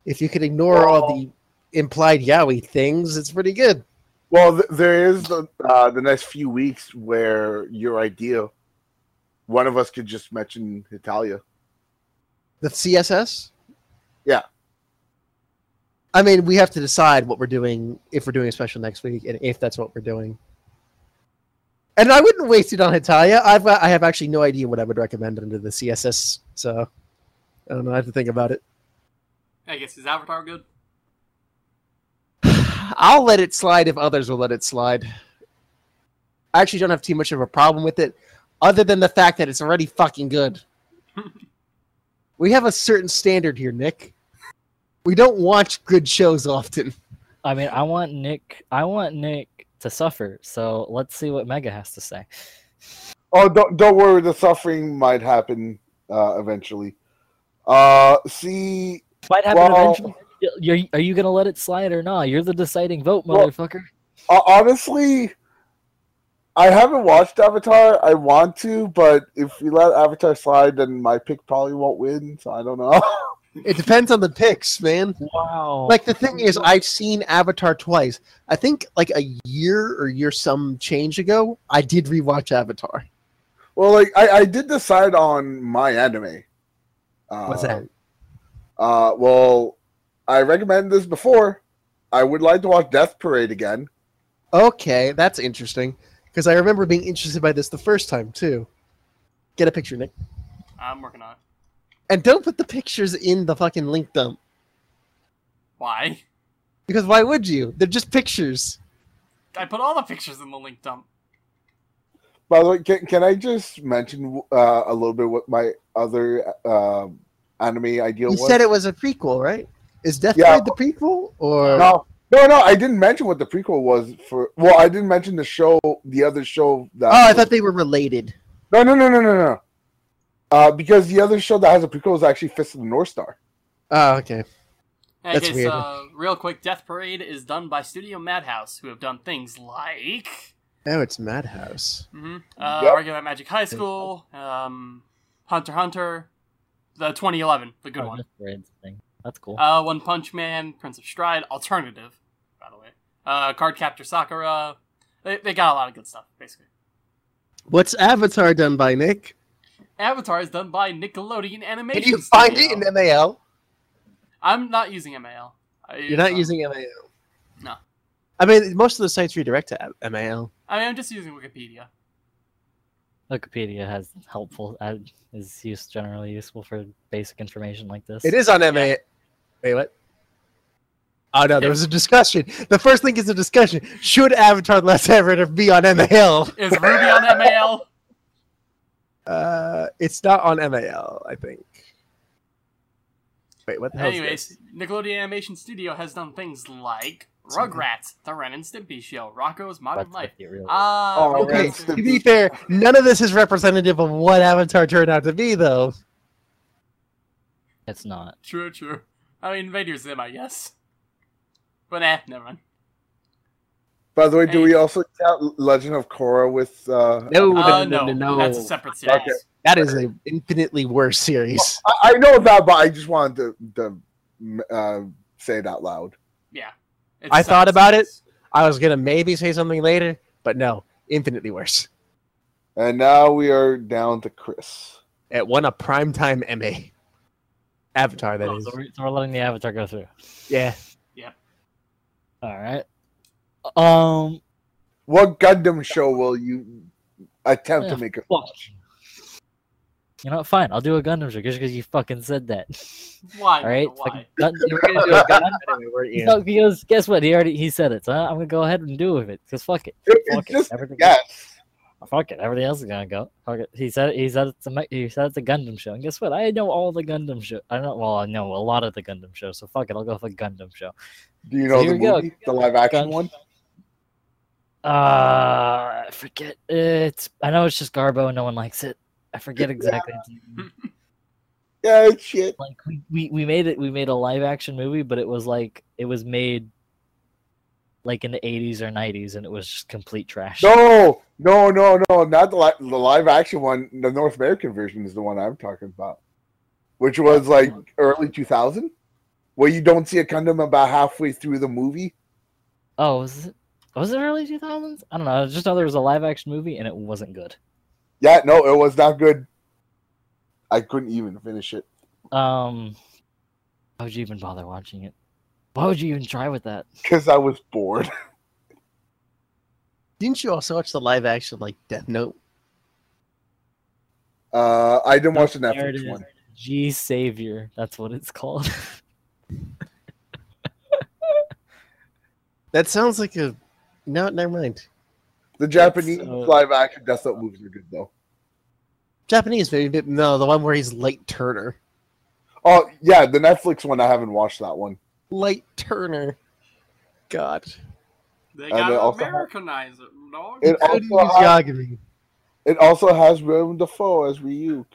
If you could ignore all the implied yaoi things, it's pretty good. well, th- there is the uh, the next few weeks where your idea, one of us could just mention Hetalia. The CSS? Yeah. I mean, we have to decide what we're doing, if we're doing a special next week, and if that's what we're doing. And I wouldn't waste it on Hetalia. I've I have actually no idea what I would recommend under the CSS, so I don't know. I have to think about it. I guess is Avatar good? I'll let it slide if others will let it slide. I actually don't have too much of a problem with it, other than the fact that it's already fucking good. we have a certain standard here, Nick. We don't watch good shows often. I mean, I want Nick. I want Nick to suffer. So let's see what Mega has to say. Oh, don't don't worry. The suffering might happen uh, eventually. Uh, see, Might happen Well- eventually. You're, are you gonna let it slide or not? You're the deciding vote, Well- motherfucker. uh, honestly, I haven't watched Avatar. I want to, but if we let Avatar slide, then my pick probably won't win. So I don't know. It depends on the picks, man. Wow. Like the thing is, I've seen Avatar twice. I think like a year or year some change ago, I did rewatch Avatar. well, like I, I did decide on my anime. Uh, What's that? Uh, well, I recommended this before. I would like to watch Death Parade again. Okay, that's interesting because I remember being interested by this the first time too. Get a picture, Nick. I'm working on it. And don't put the pictures in the fucking link dump. Why? Because why would you? They're just pictures. I put all the pictures in the link dump. By the way, can, can I just mention uh, a little bit what my other um anime idea You was? said it was a prequel, right? Is Death Yeah. Parade the prequel? Or No, no, no. I didn't mention what the prequel was for. Well, I didn't mention the show, the other show that. Oh, I thought they were related. No, no, no, no, no, no. Uh, because the other show that has a prequel is actually Fist of the North Star. Oh, okay. Okay, That's weird. so real quick, Death Parade is done by Studio Madhouse, who have done things like Oh, it's Madhouse. Mm hmm uh, Yep. Regular Magic High School, um, Hunter Hunter, the 2011, the good Oh, one, that's thing. That's cool. uh, One Punch Man, Prince of Stride, Alternative, by the way, uh, Card Captor Sakura. They, they got a lot of good stuff, basically. What's Avatar done by Nick? Avatar is done by Nickelodeon Animation. Can you find Studio. it in MAL? I'm not using MAL. I You're use, not um, using MAL. No. I mean, most of the sites redirect to MAL. I mean, I'm just using Wikipedia. Wikipedia has helpful uh, is used generally useful for basic information like this. It is on MAL. Wait, what? Oh no, there was a discussion. The first thing is a discussion. Should Avatar: The Last Airbender be on MAL? Is Ruby on MAL? Uh, it's not on MAL, I think. Wait, what the hell? Anyways, Nickelodeon Animation Studio has done things like Rugrats, The Ren and Stimpy Show, Rocko's Modern What's Life. with really? Ah, Oh, Okay, to be fair, none of this is representative of what Avatar turned out to be, though. it's not. True, true. I mean, Vader Zim, I guess. But eh, never mind. By the way, do Hey. we also count Legend of Korra with? Uh, No, Uh, no, no, no, no. that's a separate series. Okay. That is an infinitely worse series. I, I know that, but I just wanted to, to uh, say it out loud. Yeah. I thought separate about it. I was gonna maybe say something later, but no, infinitely worse. And now we are down to Chris. It won a primetime Emmy. Avatar, that Oh, is. so, we're, so we're letting the avatar go through. Yeah. All right. Um. What Gundam show will you attempt Yeah, to make a fuck. You know what? Fine. I'll do a Gundam show just because you fucking said that. Why? All right. Why? Fucking Gun- you were gonna do a Gundam. Anyway, we're- yeah. No, because guess what? He already he said it. So I'm gonna go ahead and do with it. Cause fuck it. It- Fuck It's it. just Everything. yes. Fuck it. Everything else is gonna go. Fuck it. He said he said it's a he said it's a Gundam show. And guess what? I know all the Gundam show. I know well I know a lot of the Gundam shows. So fuck it. I'll go with a Gundam show. Do you know here the we go. movie, the live action Gun- one? Uh, I forget. It's I know it's just Garbo and no one likes it. I forget exactly. Yeah, it's shit. like we, we we made it. We made a live action movie, but it was like it was made like in the 80s or 90s, and it was just complete trash. No, no, no, no, not the li- the live action one. The North American version is the one I'm talking about, which was like early 2000, where you don't see a Gundam about halfway through the movie. Oh, was it? Was it early 2000s? I don't know. I just know there was a live action movie and it wasn't good. Yeah, no, it was not good. I couldn't even finish it. Um, why would you even bother watching it? Why would you even try with that? because I was bored. Didn't you also watch the live action like Death Note? Uh, I didn't watch the Netflix one. G Savior. That's what it's called. That sounds like a. No, never mind. The Japanese uh, live action Death Note movies are good though. Japanese maybe. but No, the one where he's Light Turner. Oh yeah, the Netflix one. I haven't watched that one. Light Turner. God. They gotta it also- Americanize it, dog. It Couldn't also, use has, Yagami. it also has Willem Dafoe as Ryuk.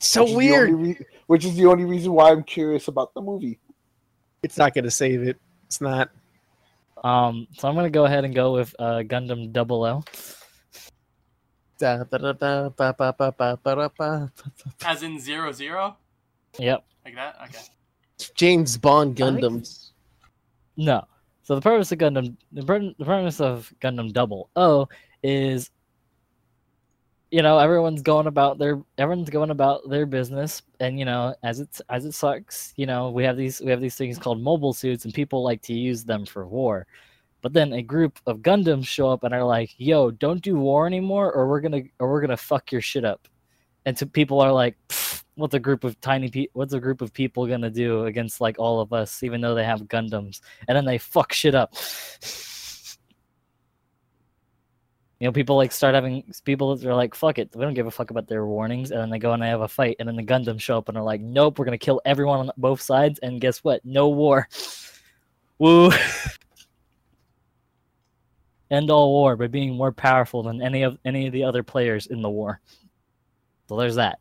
So which weird. only re- which is the only reason why I'm curious about the movie. It's not going to save it. It's not. Um, so I'm gonna go ahead and go with uh, Gundam Double ba. As in zero zero, Yep. like that. Okay. James Bond I Gundams. No. So the purpose of Gundam, the, the purpose of Gundam Double O is, you know, everyone's going about their everyone's going about their business, and you know, as it's as it sucks, you know, we have these we have these things called mobile suits, and people like to use them for war. But then a group of Gundams show up and are like, "Yo, don't do war anymore, or we're gonna or we're gonna fuck your shit up." And so people are like, "Pfft, "What's a group of tiny pe- What's a group of people gonna do against like all of us, even though they have Gundams?" And then they fuck shit up. You know, people like start having people that are like, "Fuck it, we don't give a fuck about their warnings," and then they go and they have a fight, and then the Gundams show up and are like, "Nope, we're gonna kill everyone on both sides," and guess what? No war. Woo. End all war by being more powerful than any of any of the other players in the war. So there's that.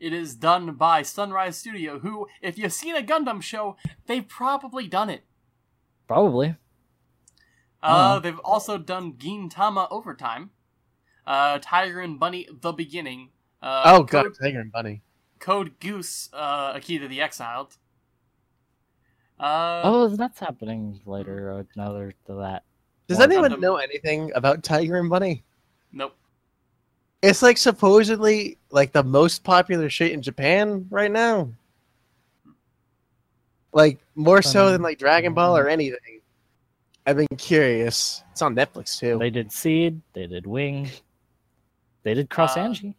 It is done by Sunrise Studio, who, if you've seen a Gundam show, they've probably done it. Probably. Uh, Oh. they've also done Gintama Overtime, uh, Tiger and Bunny The Beginning, uh, oh, God. Code, Tiger and Bunny. Code Geass, uh, Akito the Exiled. Uh, Oh, that's happening later. Uh, another to that. Does anyone Gundam. know anything about Tiger and Bunny? nope. It's like supposedly like the most popular shit in Japan right now. Like more so than like Dragon Ball or anything. I've been curious. It's on Netflix too. They did Seed. They did Wing. They did Cross Uh, Angie.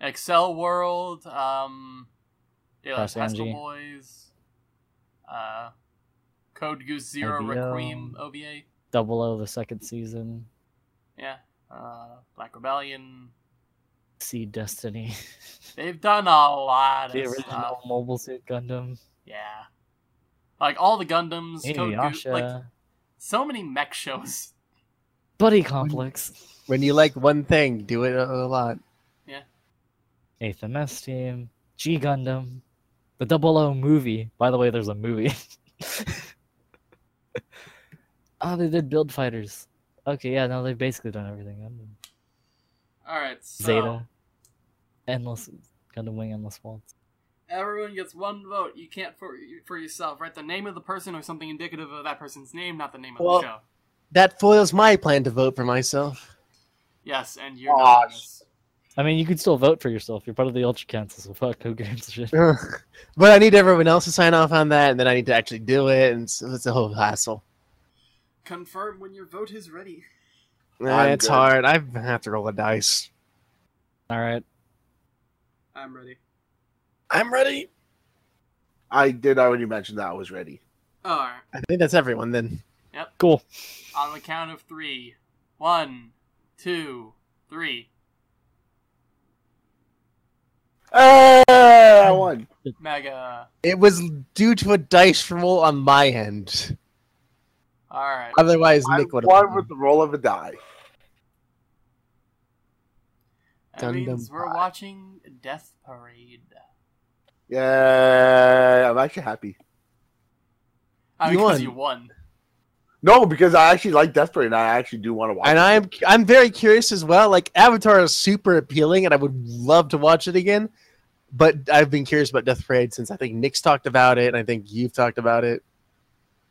Accel World, um, Daylight Cross Pestle Angie. Boys, uh, Code Geass Zero IBO. Requiem OVA, Double O the second season. yeah, uh, Black Rebellion. Seed Destiny. They've done a lot the of original stuff. Mobile Suit Gundam. Yeah, like all the Gundams, Code Geass, Inuyasha. like so many mech shows. Buddy Complex. When you like one thing, do it a, a lot. Eighth MS Team. G Gundam. The Double O movie. By the way, there's a movie. oh, they did Build Fighters. Okay, yeah, no, they've basically done everything. Gundam. All right, so Zeta. Endless. Gundam Wing Endless Waltz. everyone gets one vote. You can't for for yourself write the name of the person or something indicative of that person's name, not the name of Well- the show. That foils my plan to vote for myself. Yes, and you're Aw, not. I mean, you could still vote for yourself. You're part of the Ultra Council, so fuck, who gives a shit? but I need everyone else to sign off on that, and then I need to actually do it, and so it's a whole hassle. Confirm when your vote is ready. I'm it's good. hard. I have to roll the dice. All right. I'm ready. I'm ready. I did already mention that I was ready. Oh, all right. I think that's everyone then. Yep. Cool. On the count of three. One, two, three. Hey, I won. Mega. It was due to a dice roll on my end. All right. Otherwise, I Nick would won have. with the roll of a die. That Gundam means we're Pie. watching Death Parade. Yeah, I'm actually happy. I You mean, 'cause won. you won. No, because I actually like Death Parade, and I actually do want to watch. And it. I'm I'm very curious as well. Like Avatar is super appealing, and I would love to watch it again. But I've been curious about Death Parade since I think Nick's talked about it, and I think you've talked about it.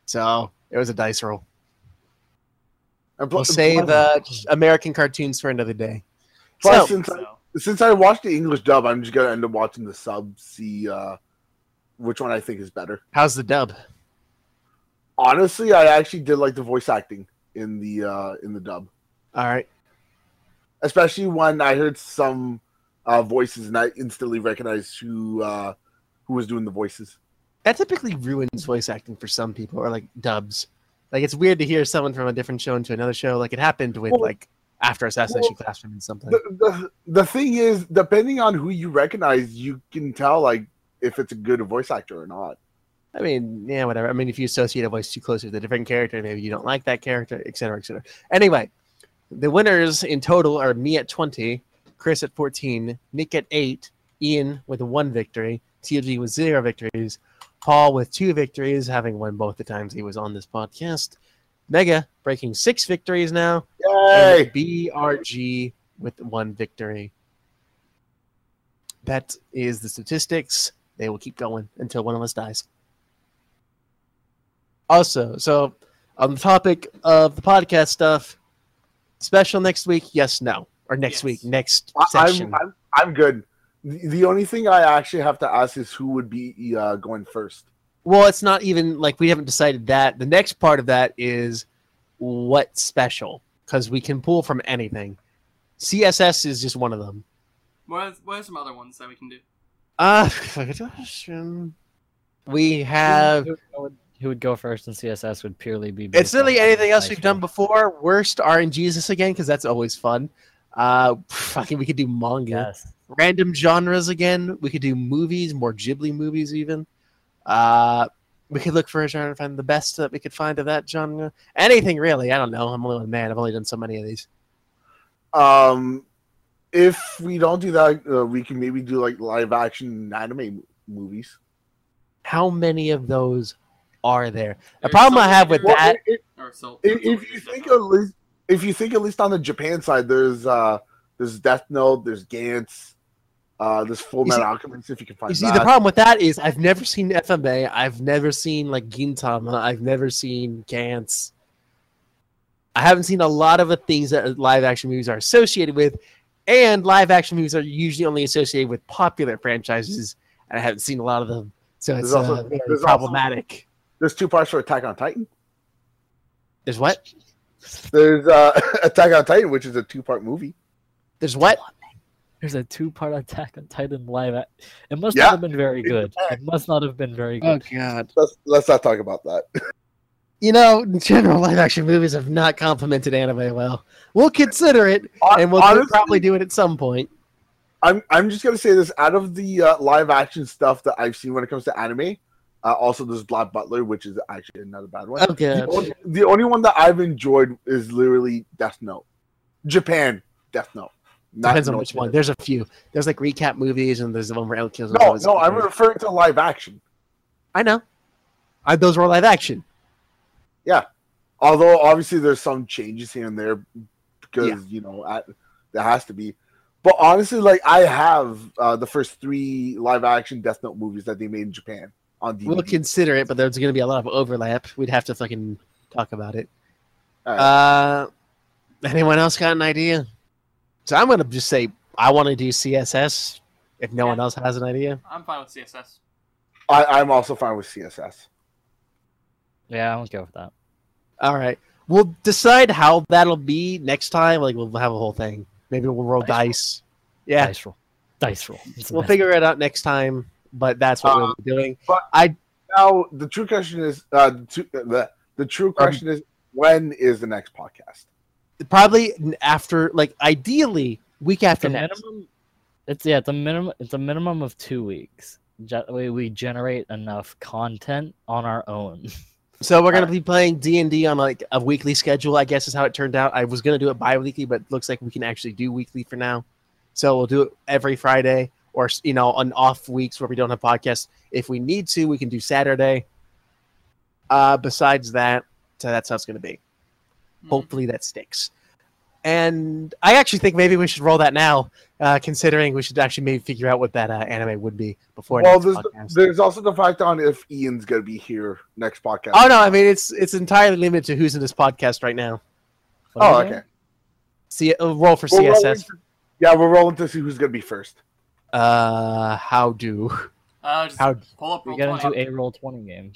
So it was a dice roll. And pl- We'll save plus- uh, American cartoons for another day. Plus, So- since, I, since I watched the English dub, I'm just gonna end up watching the sub. See uh, which one I think is better. How's the dub? Honestly, I actually did like the voice acting in the uh, in the dub, All right. especially when I heard some uh, voices and I instantly recognized who uh, who was doing the voices. That typically ruins voice acting for some people, or like dubs. Like it's weird to hear someone from a different show into another show. Like it happened with Well- like after Assassination Classroom and something. The, the the thing is, depending on who you recognize, you can tell like if it's a good voice actor or not. I mean, yeah, whatever. I mean, if you associate a voice too closely with a different character, maybe you don't like that character, et cetera, et cetera. Anyway, the winners in total are me at 20, Chris at 14, Nick at 8, Ian with one victory, TLG with zero victories, Paul with two victories, having won both the times he was on this podcast, Mega breaking six victories now, Yay! and BRG with one victory. That is the statistics. They will keep going until one of us dies. Also, so on the topic of the podcast stuff, special next week, yes, no. Or next Yes. week, next I- section. I'm, I'm I'm good. The, the only thing I actually have to ask is who would be uh, going first. Well, it's not even like we haven't decided that. The next part of that is what special, because we can pull from anything. CSS is just one of them. what are, what are some other ones that we can do? Uh, we have. Who, who would, go first in CSS would purely be. It's based really anything else we've done before. Worst RNGs this again because that's always fun. Uh, fucking, we could do manga. Yes. Random genres again. We could do movies, more Ghibli movies even. Uh, we could look for a genre and find the best that we could find of that genre. Anything really. I don't know. I'm only one man. I've only done so many of these. Um, if we don't do that, uh, we can maybe do like live action anime movies. How many of those are there? The There's problem I have with Well, that. if, Or so. if, if you think at least, if you think at least on the Japan side, there's uh, there's Death Note, there's Gantz, uh, there's Full Metal Alchemist. If you can find You see, that. the problem with that is I've never seen FMA. I've never seen like Gintama. I've never seen Gantz. I haven't seen a lot of the things that live action movies are associated with, and live action movies are usually only associated with popular franchises. And I haven't seen a lot of them, So it's also- uh, there's also- problematic. There's two parts for Attack on Titan. There's what? There's uh, Attack on Titan, which is a two-part movie. There's what? There's a two-part Attack on Titan live. At... It must Yeah. not have been very good. It must not have been very good. Oh God. Let's let's not talk about that. You know, in general, live action movies have not complimented anime well. We'll consider it, and we'll Honestly, probably do it at some point. I'm I'm just gonna say this: out of the uh, live action stuff that I've seen when it comes to anime, uh, also there's Black Butler, which is actually not a bad one. Okay. The only, the only one that I've enjoyed is literally Death Note, Japan Death Note. Not Depends on which one. There's a few. There's like recap movies, and there's the one where L kills. No, no, I'm referring to live action. I know. I, those were live action. Yeah, although obviously there's some changes here and there because you know at, there has to be. But honestly, like I have uh, the first three live action Death Note movies that they made in Japan on DVD. We'll consider it, but there's going to be a lot of overlap. We'd have to fucking talk about it. Right. Uh, anyone else got an idea? So I'm going to just say I want to do CSS. If no Yeah. one else has an idea, I'm fine with CSS. I, I'm also fine with CSS. Yeah, I don't go with that. all right. We'll decide how that'll be next time. Like we'll have a whole thing. Maybe we'll roll Dice dice. Yeah, Dice roll. Dice roll. It's we'll figure it out next time. But that's what Uh, we'll be doing. Now the true question is uh, the, tru- the the true question is when is the next podcast? Probably after, like, ideally week after next. minimum. It's yeah, it's a minimum. It's a minimum of two weeks. We we generate enough content on our own. So we're gonna be playing D and D on like a weekly schedule. I guess is how it turned out. I was gonna do it bi-weekly, but it looks like we can actually do weekly for now. So we'll do it every Friday, or you know, on off weeks where we don't have podcasts. If we need to, we can do Saturday. Uh, besides that, so that's how it's gonna be. Mhm. Hopefully that sticks. And I actually think maybe we should roll that now, uh, considering we should actually maybe figure out what that uh, anime would be before well, next there's, podcast. there's also the fact on if Ian's gonna be here next podcast. Oh no, I mean it's it's entirely limited to who's in this podcast right now. What Oh, okay. See, uh, roll for We're CSS. to- yeah, we're rolling to see who's gonna be first. Uh, how do Uh, just how pull up We roll get 20. into a roll twenty game.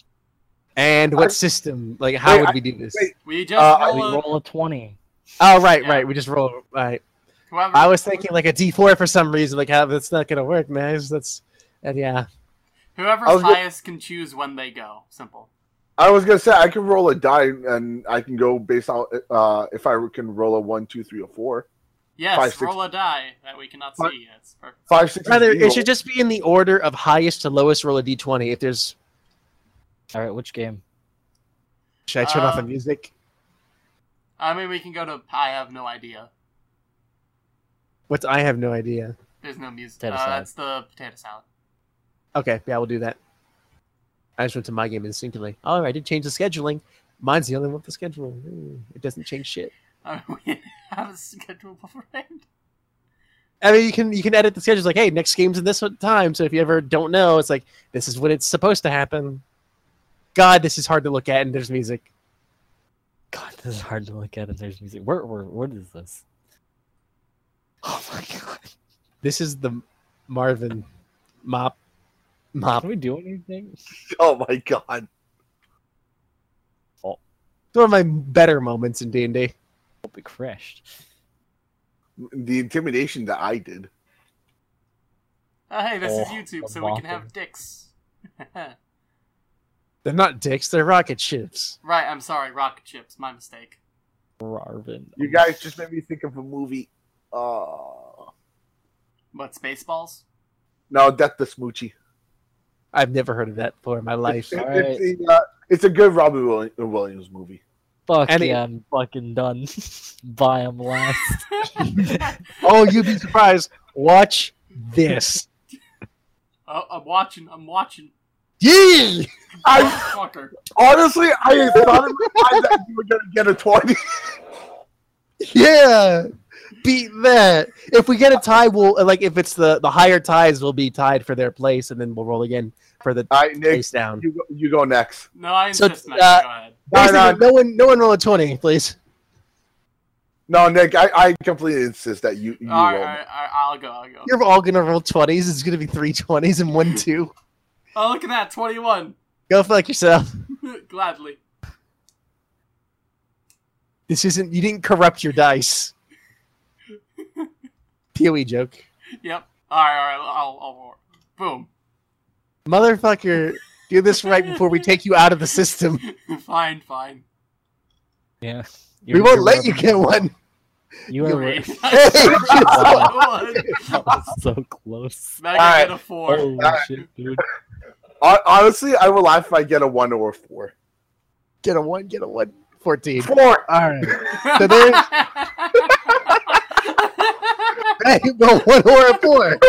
And what I- system? Like, how Wait, would we do this? wait. We just Uh, We roll a, roll a twenty. Oh, right, Yeah. right. We just roll. Right. whoever. I was thinking like a D four for some reason. Like, how that's not gonna work, man. It's- That's and yeah. Whoever's I was go- highest can choose when they go. Simple. I was gonna say I can roll a die and I can go based on uh, if I can roll a one, two, three, or four, Yes, Five, six- roll a die that we cannot Five- see. It's perfect. five, six. Rather, it should just be in the order of highest to lowest. Roll a D twenty. If there's, All right, which game? should I turn off the Um, music? I mean, we can go to. I have no idea. What's I have no idea. There's no music. Potato Uh, salad. that's the potato salad. Okay, yeah, we'll do that. I just went to my game instinctively. Oh, I did change the scheduling. Mine's the only one with the schedule. It doesn't change shit. I mean, we have a schedule beforehand. I mean, you can you can edit the schedules like, hey, next game's in this time. So if you ever don't know, it's like this is when it's supposed to happen. God, this is hard to look at, and there's music. God, this is hard to look at. And there's music. Where, where, what is this? Oh my god! This is the Marvin mop mop. Can we do anything? Oh my god! It's one of my better moments in D and D. Hope it crashed. The intimidation that I did. Oh, hey, this is Oh, YouTube, the so we can have dicks. They're not dicks; they're rocket ships. right, I'm sorry, rocket ships. My mistake. Marvin. You guys just made me think of a movie. Uh, What, Spaceballs? no, Death to Smoochy. I've never heard of that before in my life. It- All it's, a, uh, it's a good Robin Williams movie. Fuck Any- yeah, I'm fucking done. Buy him last. oh, you'd be surprised. Watch this. oh, I'm watching. I'm watching. Yee! I Fucker. honestly, I thought in my mind that you were gonna get a twenty. Yeah, beat that. If we get a tie, we'll like if it's the the higher ties we'll be tied for their place, and then we'll roll again for the All right, Nick, face down. you go, you go next. No, I insist, Matt. uh, Go ahead. No, Basically, no. no one, no one roll a twenty, please. No, Nick, I, I completely insist that you you All right, roll. all right, all right, I'll go. I'll go. You're all gonna roll twenties. It's gonna be three twenties and one two. Oh, look at that, 21. Go fuck yourself. Gladly. This isn't. You didn't corrupt your dice. POE joke. Yep. Alright, alright, I'll, I'll, boom. Motherfucker, do this right before we take you out of the system. fine, fine. Yeah. we won't let wor- you get one. You are. right. Hey, That so close. Mega Alright. get a four. Holy Alright. shit, dude. Hon- Honestly, I will laugh if I get a one or a four. Get a one, get a one. 14. Four. All right. So there's hey, no, one or a four.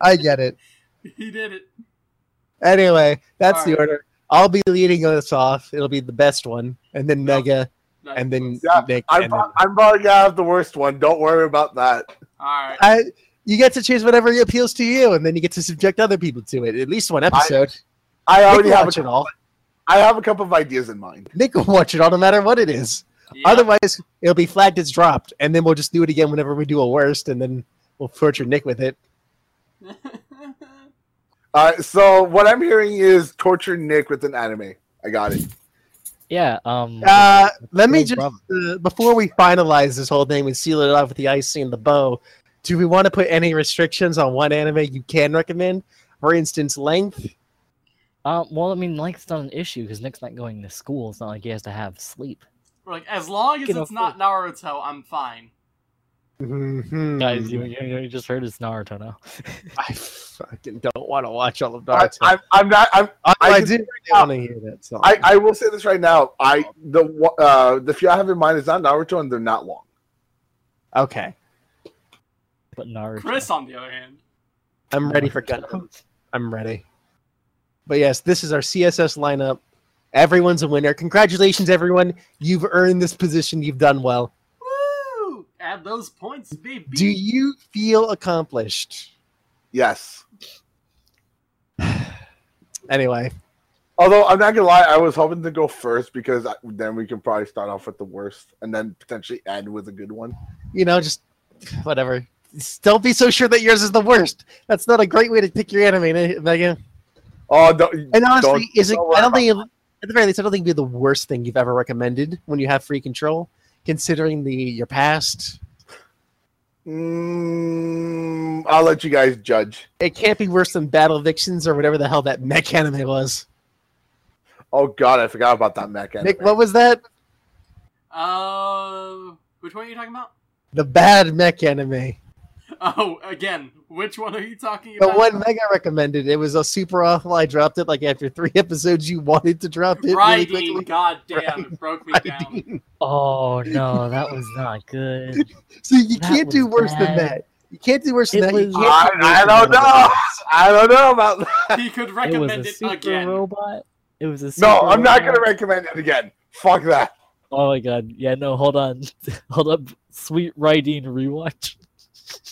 I get it. he did it. Anyway, that's the All right. order. I'll be leading us off. It'll be the best one, and then Yep. Mega, Nice. and then Yeah, Nick. I'm, and then- I'm probably gonna have the worst one. Don't worry about that. Alright. I, you get to choose whatever appeals to you, and then you get to subject other people to it. At least one episode. I Nick already have watch a, it all. I have a couple of ideas in mind. Nick will watch it all, no matter what it is. Yeah. Otherwise, it'll be flagged as dropped, and then we'll just do it again whenever we do a worst, and then we'll torture Nick with it. Uh, so what I'm hearing is torture Nick with an anime. I got it. Yeah. Um. Uh, let me just uh, before we finalize this whole thing we seal it off with the icing and the bow. Do we want to put any restrictions on what anime you can recommend? For instance, length. Uh, well, I mean, length's not an issue because Nick's not going to school. It's not like he has to have sleep. like, as long as Can it's not Naruto, I'm fine. Mhm. Guys, you, you, you just heard it's Naruto now. I fucking don't want to watch all of I, Naruto. I'm, I'm not. I'm, I, I I can- do want to hear that song. I, I will say this right now. I the one- uh the few I have in mind is not Naruto and they're not long. okay, But Naruto. Chris, on the other hand. I'm ready for Gundam. I'm ready. But yes, this is our CSS lineup. Everyone's a winner. Congratulations, everyone. You've earned this position. You've done well. Woo! Add those points, baby. Do you feel accomplished? Yes. Anyway, Although I'm not gonna lie, I was hoping to go first because then we can probably start off with the worst and then potentially end with a good one. you know, just whatever. Just Don't be so sure that yours is the worst. That's not a great way to pick your anime, eh, Megan. Oh, don't, And honestly, don't- is it? don't I don't think, it, at the very least, I don't think it'd be the worst thing you've ever recommended when you have free control, considering the your past. Mm, I'll let you guys judge. It can't be worse than Battle Vixens or whatever the hell that mech anime was. Oh God, I forgot about that mech anime. Nick, what was that? Uh, which one are you talking about? The bad mech anime. Oh, again, which one are you talking about? The about? one Mega recommended. It was a super awful. I dropped it like after three episodes. You wanted to drop it really Riding, quickly. god damn, it broke me down. Oh no, that was not good. So you That can't do was worse than that. You can't do worse than It that. Was- I, I, don't know. I don't know about that. He could It was recommend a it super again. robot. It was a super No, I'm not gonna recommend it again. Fuck that. Oh my god. Yeah, no, hold on. hold up. Sweet writing rewatch.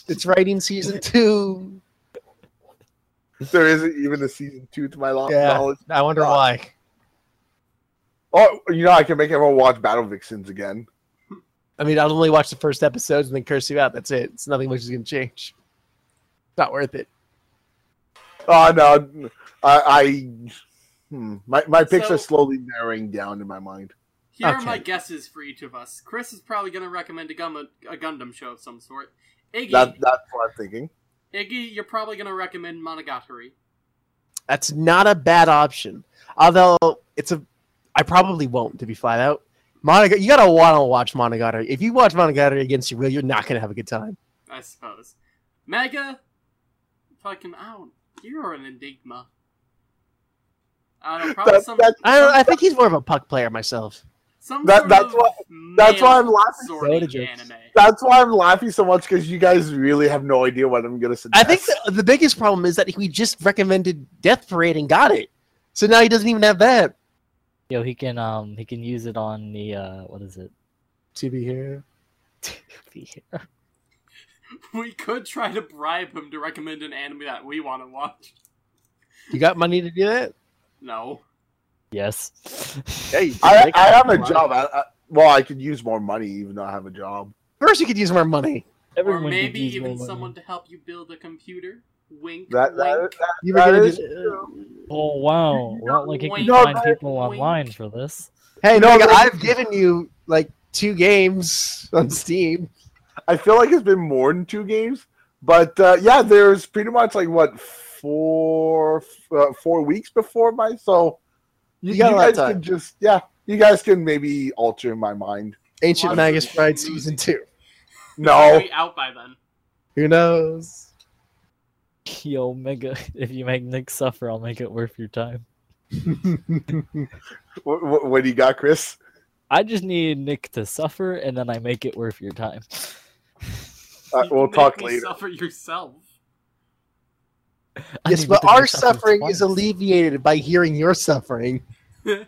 It's writing season two. There isn't even a season two to my lo- Yeah. knowledge. I wonder God. why. Oh, you know, I can make everyone watch Battle Vixens again. I mean, I'll only watch the first episodes and then curse you out. That's it. It's nothing much is going to change. Not worth it. Oh no, I, I hmm, my my picks So- are slowly narrowing down in my mind. Here are my guesses for each of us. Chris is probably going to recommend a, Gum- a Gundam show of some sort. Iggy, That that's what I'm thinking. Iggy, you're probably going to recommend Monogatari. That's not a bad option. Although it's a, I probably won't to be flat out. Monogatari, you gotta want to watch Monogatari. If you watch Monogatari against your will, you're not gonna have a good time. I suppose. Mega, fucking out. You're an enigma. I don't know. Probably That- some. that- I don't, I think he's more of a puck player myself. Some that- that's why- that's why I'm laughing. sorting Soda That's why I'm laughing so much because you guys really have no idea what I'm gonna suggest. I think the, the biggest problem is that we just recommended Death Parade and got it. So now he doesn't even have that. Yo, he can um he can use it on the uh what is it? To be here. To be here. We could try to bribe him to recommend an anime that we want to watch. You got money to do that? No. Yes. Hey, I, I have a job. I, I, well, I could use more money even though I have a job. First, you could use more money. Everyone could maybe use even more money. someone to help you build a computer. Wink, That, that, wink. that- You were That gonna is do, Oh wow! Well, like you can No, find people wink. online for this. Hey, No, Mega, I've given you like two games on Steam. I feel like it's been more than two games, but uh, yeah, there's pretty much like what four uh, four weeks before my so you, You got a you lot of guys time. can just yeah, you guys can maybe alter my mind. Ancient Magus' Bride. Season 2. No, Be out by then. Who knows? Yo, Mega, if you make Nick suffer, I'll make it worth your time. what, what, what do you got, Chris? I just need Nick to suffer, and then I make it worth your time. Uh, we'll make talk me later. Suffer yourself. I yes, but our make suffer suffering is alleviated by hearing your suffering.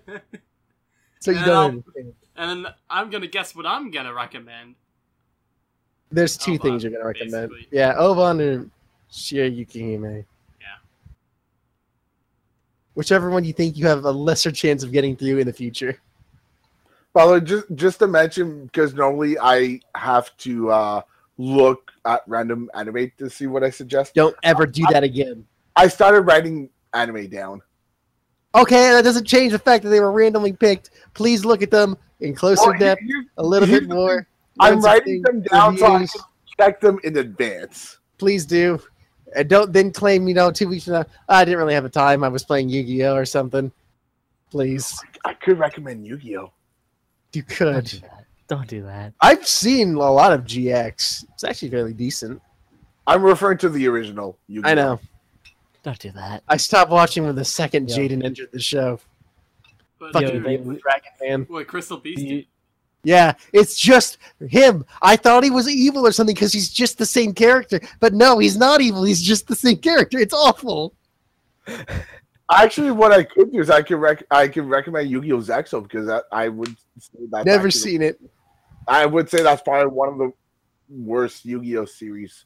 So you Yeah. don't understand. then I'm gonna guess what I'm gonna recommend. There's two Oban, things you're going to recommend. basically. Yeah, Oban and Shirayukihime. Yeah. Whichever one you think you have a lesser chance of getting through in the future. By the way, just just to mention, because normally I have to uh, look at random anime to see what I suggest. Don't ever do that again. I started writing anime down. Okay, that doesn't change the fact that they were randomly picked. Please look at them in closer Well, depth, here- a little bit more. I'm writing them down so I can check them in advance. Please do. And don't then claim, you know, two weeks from now, "Ah, I didn't really have a time. I was playing Yu-Gi-Oh! or something. Please. I could recommend Yu-Gi-Oh. You Don't could. That. Don't do that. I've seen a lot of GX. It's actually fairly decent. I'm referring to the original Yu-Gi-Oh. I know. Don't do that. I stopped watching when the second Yeah. Jaden entered the show. But Fucking Yo, they- Dragon Man. what Crystal Beast? You- Yeah, it's just him. I thought he was evil or something because he's just the same character. But no, he's not evil. He's just the same character. It's awful. Actually, what I could do is I could rec- I could recommend Yu-Gi-Oh! Zexal because that, I would say that's Never actually- seen it. I would say that's probably one of the worst Yu-Gi-Oh! series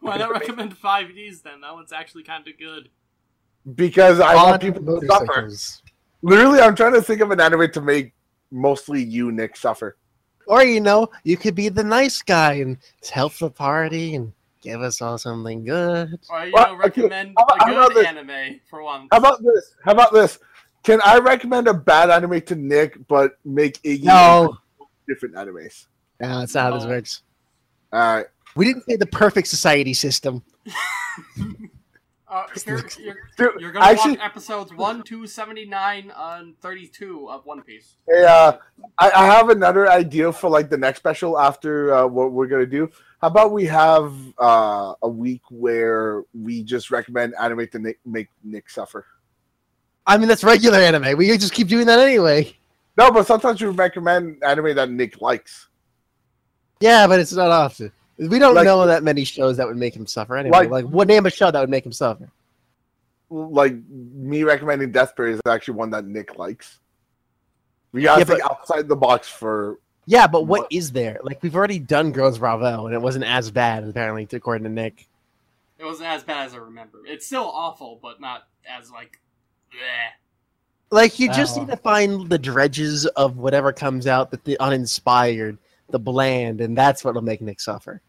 Why not recommend 5Ds then? That one's actually kind of good. because I want people to suffer. Literally, I'm trying to think of an anime to make mostly you, Nick, suffer. Or you know, you could be the nice guy and help the party and give us all something good. Or you Well, know, recommend how about- a good anime for one. How about this? How about this? Can I recommend a bad anime to Nick, but make Iggy No, different animes? no, that's not how this works. All right. We didn't say the perfect society system. Uh, here, you're, Dude, you're gonna actually, watch episodes 1, 2, 79, and 32 of One Piece. Hey, uh, I, I have another idea for like the next special after uh, what we're gonna do. How about we have uh, a week where we just recommend anime to Nick, make Nick suffer? I mean, that's regular anime. We just keep doing that anyway. No, but sometimes we recommend anime that Nick likes. Yeah, but it's not often. We don't Like- know that many shows that would make him suffer anyway. Like- Like, what name a show that would make him suffer? Like me recommending Death Parade is actually one that Nick likes. We gotta Yeah, think outside the box for. Yeah, but what What- is there? Like, we've already done Girls Bravo, and it wasn't as bad, apparently, according to Nick. It wasn't as bad as I remember. It's still awful, but not as, like, bleh. Like, you just Oh. need to find the dredges of whatever comes out, that the uninspired, the bland, and that's what'll make Nick suffer.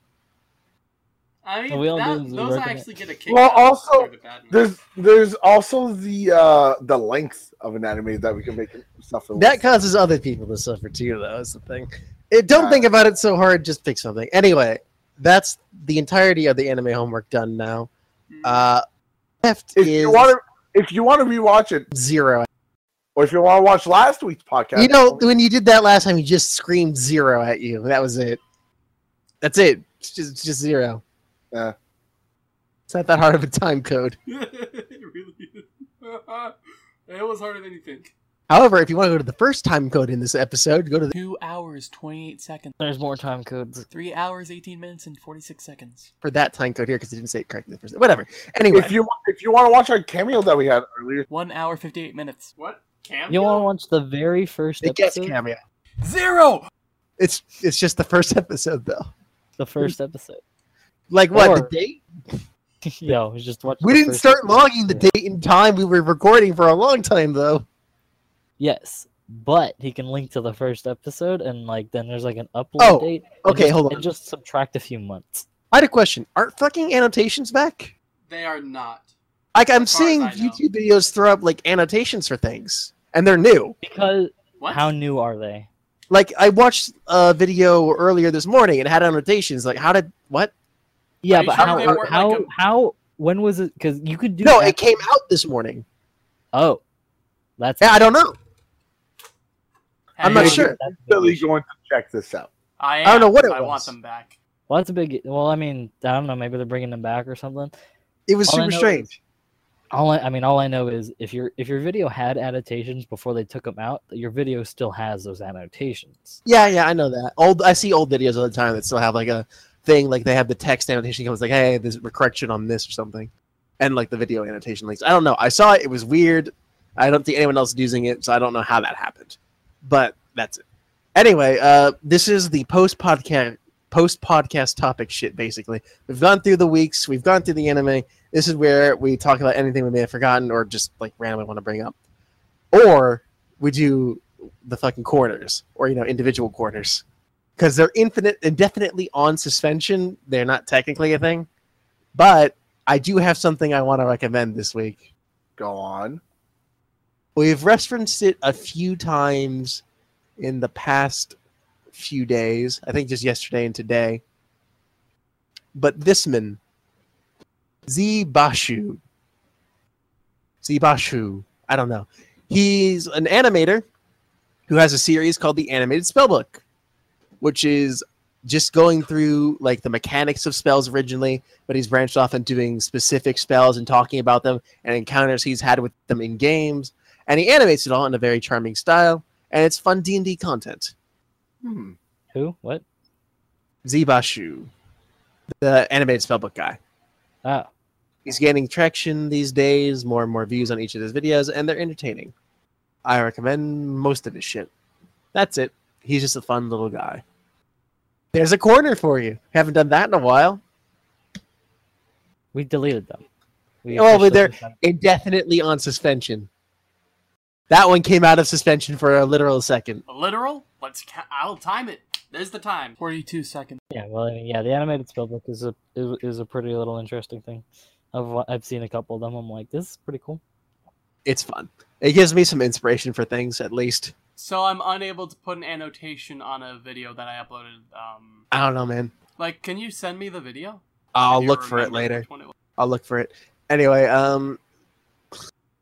I mean, All we all that, those I recommend- actually get a kick Well, out also, compared. There's there's also the uh the length of an anime that we can make him suffer. with. That causes other people to suffer too, though, is the thing. It, don't Yeah. think about it so hard, just pick something. Anyway, that's the entirety of the anime homework done now. Mm. Uh, left if is you want to if you want to rewatch it, zero. Or if you want to watch last week's podcast, You know, when you did that last time, you just screamed zero at you. That was it. That's it. It's just, it's just zero. Yeah. It's not that hard of a time code. it really is. it was harder than you think. However, if you want to go to the first time code in this episode, go to the. Two hours, 28 seconds. There's more time codes. Three hours, 18 minutes, and 46 seconds. For that time code here, because it didn't say it correctly the first. Whatever. Anyway, if you if you want to watch our cameo that we had earlier, One hour, 58 minutes. What? Cameo? You want to watch the very first it gets episode? cameo. Zero! It's it's just the first episode though. The first episode. Like what? Or- the date? Yo, just watch. We didn't start episode. logging the date and time we were recording for a long time though. Yes, but he can link to the first episode, and like then there's like an upload Oh, date. okay, just- hold on. And just subtract a few months. I had a question. Aren't fucking annotations back? They are not. Like I'm As far as seeing YouTube videos throw up like annotations for things, and they're new. Because What? how new are they? Like I watched a video earlier this morning, and had annotations. Like how did what? Yeah, but sure how how like a- how when was it? Because you could do No, that- it came out this morning. Oh, that's Yeah, I don't know. I'm not sure. That's a big going to check this out. I, I don't know what it I want them back. Well, that's a big. Well, I mean, I don't know. Maybe they're bringing them back or something. It was All super know strange. All I, I mean, all I know is if your if your video had annotations before they took them out, your video still has those annotations. Yeah, yeah, I know that. Old, I see old videos all the time that still have like a thing, like they have the text annotation comes like, "Hey, there's a correction on this" or something, and like the video annotation links. I don't know. I saw it. It was weird. I don't think anyone else is using it, so I don't know how that happened. But that's it. Anyway, uh, this is the post podcast post podcast topic shit. Basically, we've gone through the weeks. We've gone through the anime. This is where we talk about anything we may have forgotten or just like randomly want to bring up, or we do the fucking corners or you know individual corners because they're infinite indefinitely on suspension they're not technically a thing but i do have something i want to recommend this week Go on. we've referenced it a few times in the past few days i think just yesterday and today. But this man Zee Bashew zbashu i don't know. He's an animator who has a series called the Animated Spellbook, which is just going through like the mechanics of spells originally, but he's branched off and doing specific spells and talking about them and encounters he's had with them in games, and he animates it all in a very charming style, and it's fun D and D content. Hmm. Who? What? Zee Bashew, the animated spellbook guy. Oh, He's gaining traction these days, more and more views on each of his videos, and they're entertaining. I recommend most of his shit. That's it. He's just a fun little guy. There's a corner for you. Haven't done that in a while. we deleted them. We Oh, but they're- Indefinitely on suspension. That one came out of suspension for a literal second. A literal? Let's. Ca- I'll time it. There's the time. Forty-two seconds. Yeah, well, I mean, yeah, the animated spellbook is a is, is a pretty little interesting thing. I've I've seen a couple of them. I'm like, this is pretty cool. It's fun. It gives me some inspiration for things, at least. So I'm unable to put an annotation on a video that I uploaded. Um, I don't know, man. like, can you send me the video? I'll look for it later. it. I'll look for it. Anyway, um,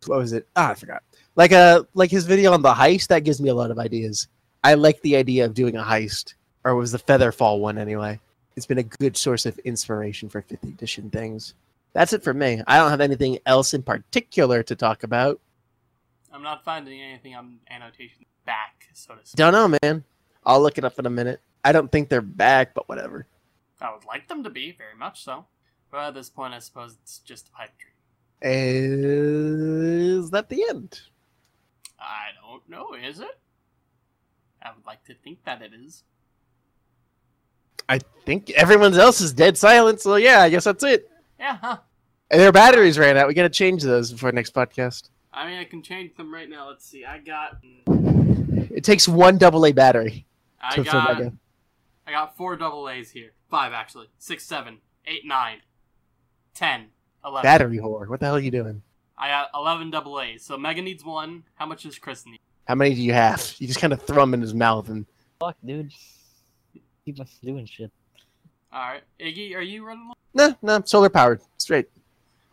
what was it? Ah, I forgot. Like uh, like his video on the heist that gives me a lot of ideas. I like the idea of doing a heist, or it was the Featherfall one anyway. It's been a good source of inspiration for fifth edition things. That's it for me. I don't have anything else in particular to talk about. I'm not finding anything on annotation back, so to speak. Don't know, man. I'll look it up in a minute. I don't think they're back, but whatever. I would like them to be, very much so. But at this point, I suppose it's just a pipe dream. Is that the end? I don't know, is it? I would like to think that it is. I think everyone else is dead silent, so yeah, I guess that's it. Yeah, huh? And their batteries ran out. We gotta change those before next podcast. I mean, I can change them right now. Let's see. I got, It takes one double A battery I got. I got four double A's here. Five actually. Six, seven, eight, nine, ten, eleven. Battery whore. What the hell are you doing? I got eleven double A's. So Mega needs one. How much does Chris need? How many do you have? You just kind of throw them in his mouth and Fuck, dude. Keep on doing shit. All right, Iggy, are you running? One? no, no, solar powered, straight.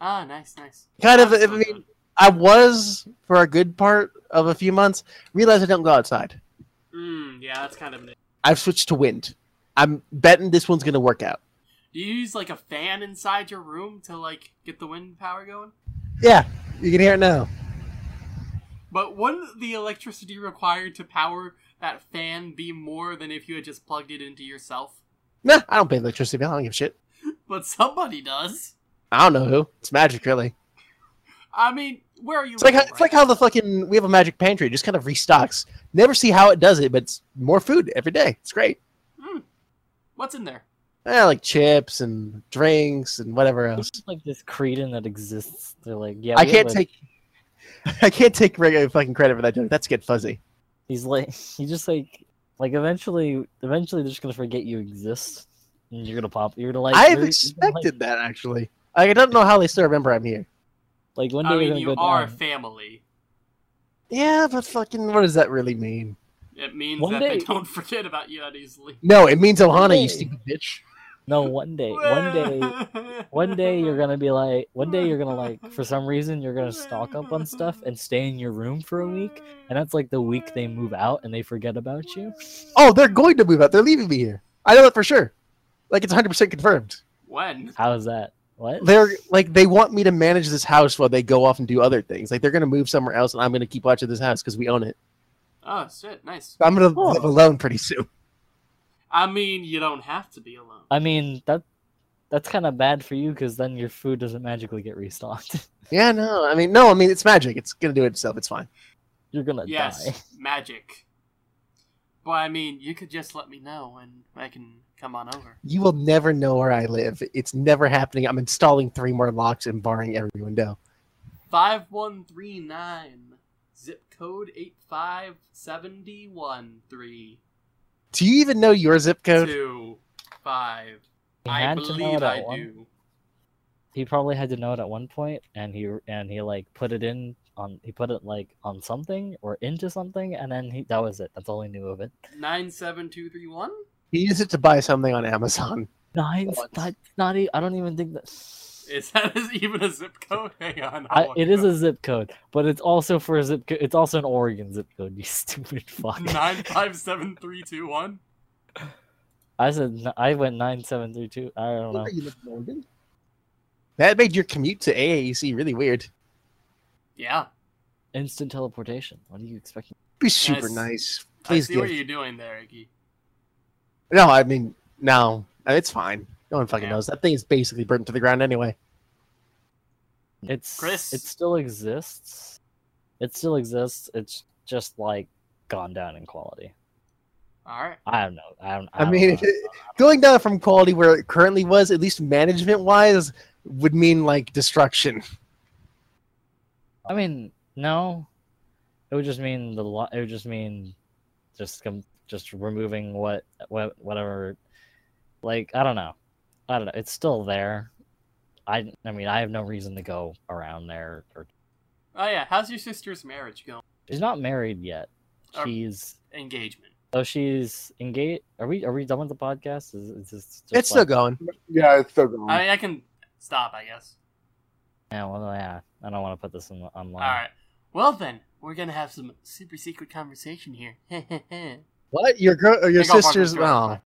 Ah, nice, nice. Kind of. That's I mean, good. I was for a good part of a few months. Realized I don't go outside. Mm, yeah, that's kind of. An... I've switched to wind. I'm betting this one's gonna work out. Do you use like a fan inside your room to like get the wind power going? Yeah, you can hear it now. But wouldn't the electricity required to power that fan be more than if you had just plugged it into yourself? Nah, I don't pay electricity bill. I don't give a shit. But somebody does. I don't know who. It's magic, really. I mean, where are you? It's like how, living it's like how the fucking we have a magic pantry. It just kind of restocks. Never see how it does it, but it's more food every day. It's great. Hmm. What's in there? Eh, like chips and drinks and whatever else. It's like this cretin that exists. They're like, yeah, I can't have take. I can't take regular fucking credit for that joke. That's get fuzzy. He's like, he just like, like eventually, eventually they're just gonna forget you exist, and you're gonna pop. You're gonna like. I've you're- you're gonna, like- expected that actually. I don't know how they still remember I'm here. Like one day I you're mean, gonna you go are down. family. Yeah, but fucking, what does that really mean? It means One that they don't forget about you that easily. No, it means Ohana, Yay. you stupid bitch. No, one day, one day, one day you're gonna be like, one day you're gonna like, for some reason you're gonna stock up on stuff and stay in your room for a week, and that's like the week they move out and they forget about you. Oh, they're going to move out. They're leaving me here. I know that for sure. Like, it's 100% confirmed. When? How is that? What? They're, like, they want me to manage this house while they go off and do other things. Like, they're going to move somewhere else, and I'm going to keep watching this house because we own it. Oh shit, nice. I'm going to Oh. live alone pretty soon. I mean, you don't have to be alone. I mean that that's kind of bad for you because then your food doesn't magically get restocked. Yeah, no. I mean, no, I mean, it's magic. It's going to do it itself. It's fine. you're gonna Yes, die. magic. But I mean, you could just let me know and I can come on over. You will never know where I live. It's never happening. I'm installing three more locks and barring every window. 5139, zip code 85713. Do you even know your zip code? Two, five. He I had to know believe it at I one- do. He probably had to know it at one point, and he and he like put it in on he put it like on something or into something, and then he that was it. That's all he knew of it. 97231? He used it to buy something on Amazon. Nine. Once. That's not. I don't even think that. Is that even a zip code? Hang on. I, it is a zip code, but it's also for a zip. Co- it's also an Oregon zip code. You stupid fuck. it up. 957321? I said n- I went nine seven three two. I don't know. You live in Oregon? That made your commute to AAC really weird. Yeah. Instant teleportation. What are you expecting? Be super Nice. nice. I see give. what you're doing there, Iggy. No, I mean, no. It's fine. No one fucking Yeah. knows. That thing is basically burnt to the ground anyway. It's Chris? It still exists. It still exists. It's just like gone down in quality. Alright. I don't know. I don't. I don't mean, know. going down from quality where it currently was, at least management-wise, would mean, like, destruction. I mean, no. It would just mean the. lo- It would just mean, just com- just removing what what whatever. Like I don't know. I don't know. It's still there. I I mean I have no reason to go around there. Or Oh yeah, how's your sister's marriage going? she's not married yet. She's Engagement. oh she's engaged. Are we are we done with the podcast? Is, is this just It's still going. Yeah, it's still going. I, I can stop, I guess. Yeah, well, yeah. I don't want to put this in, online. Alright. Well then, we're gonna have some super secret conversation here. What? Your girl, your Go, sister's? go. Oh,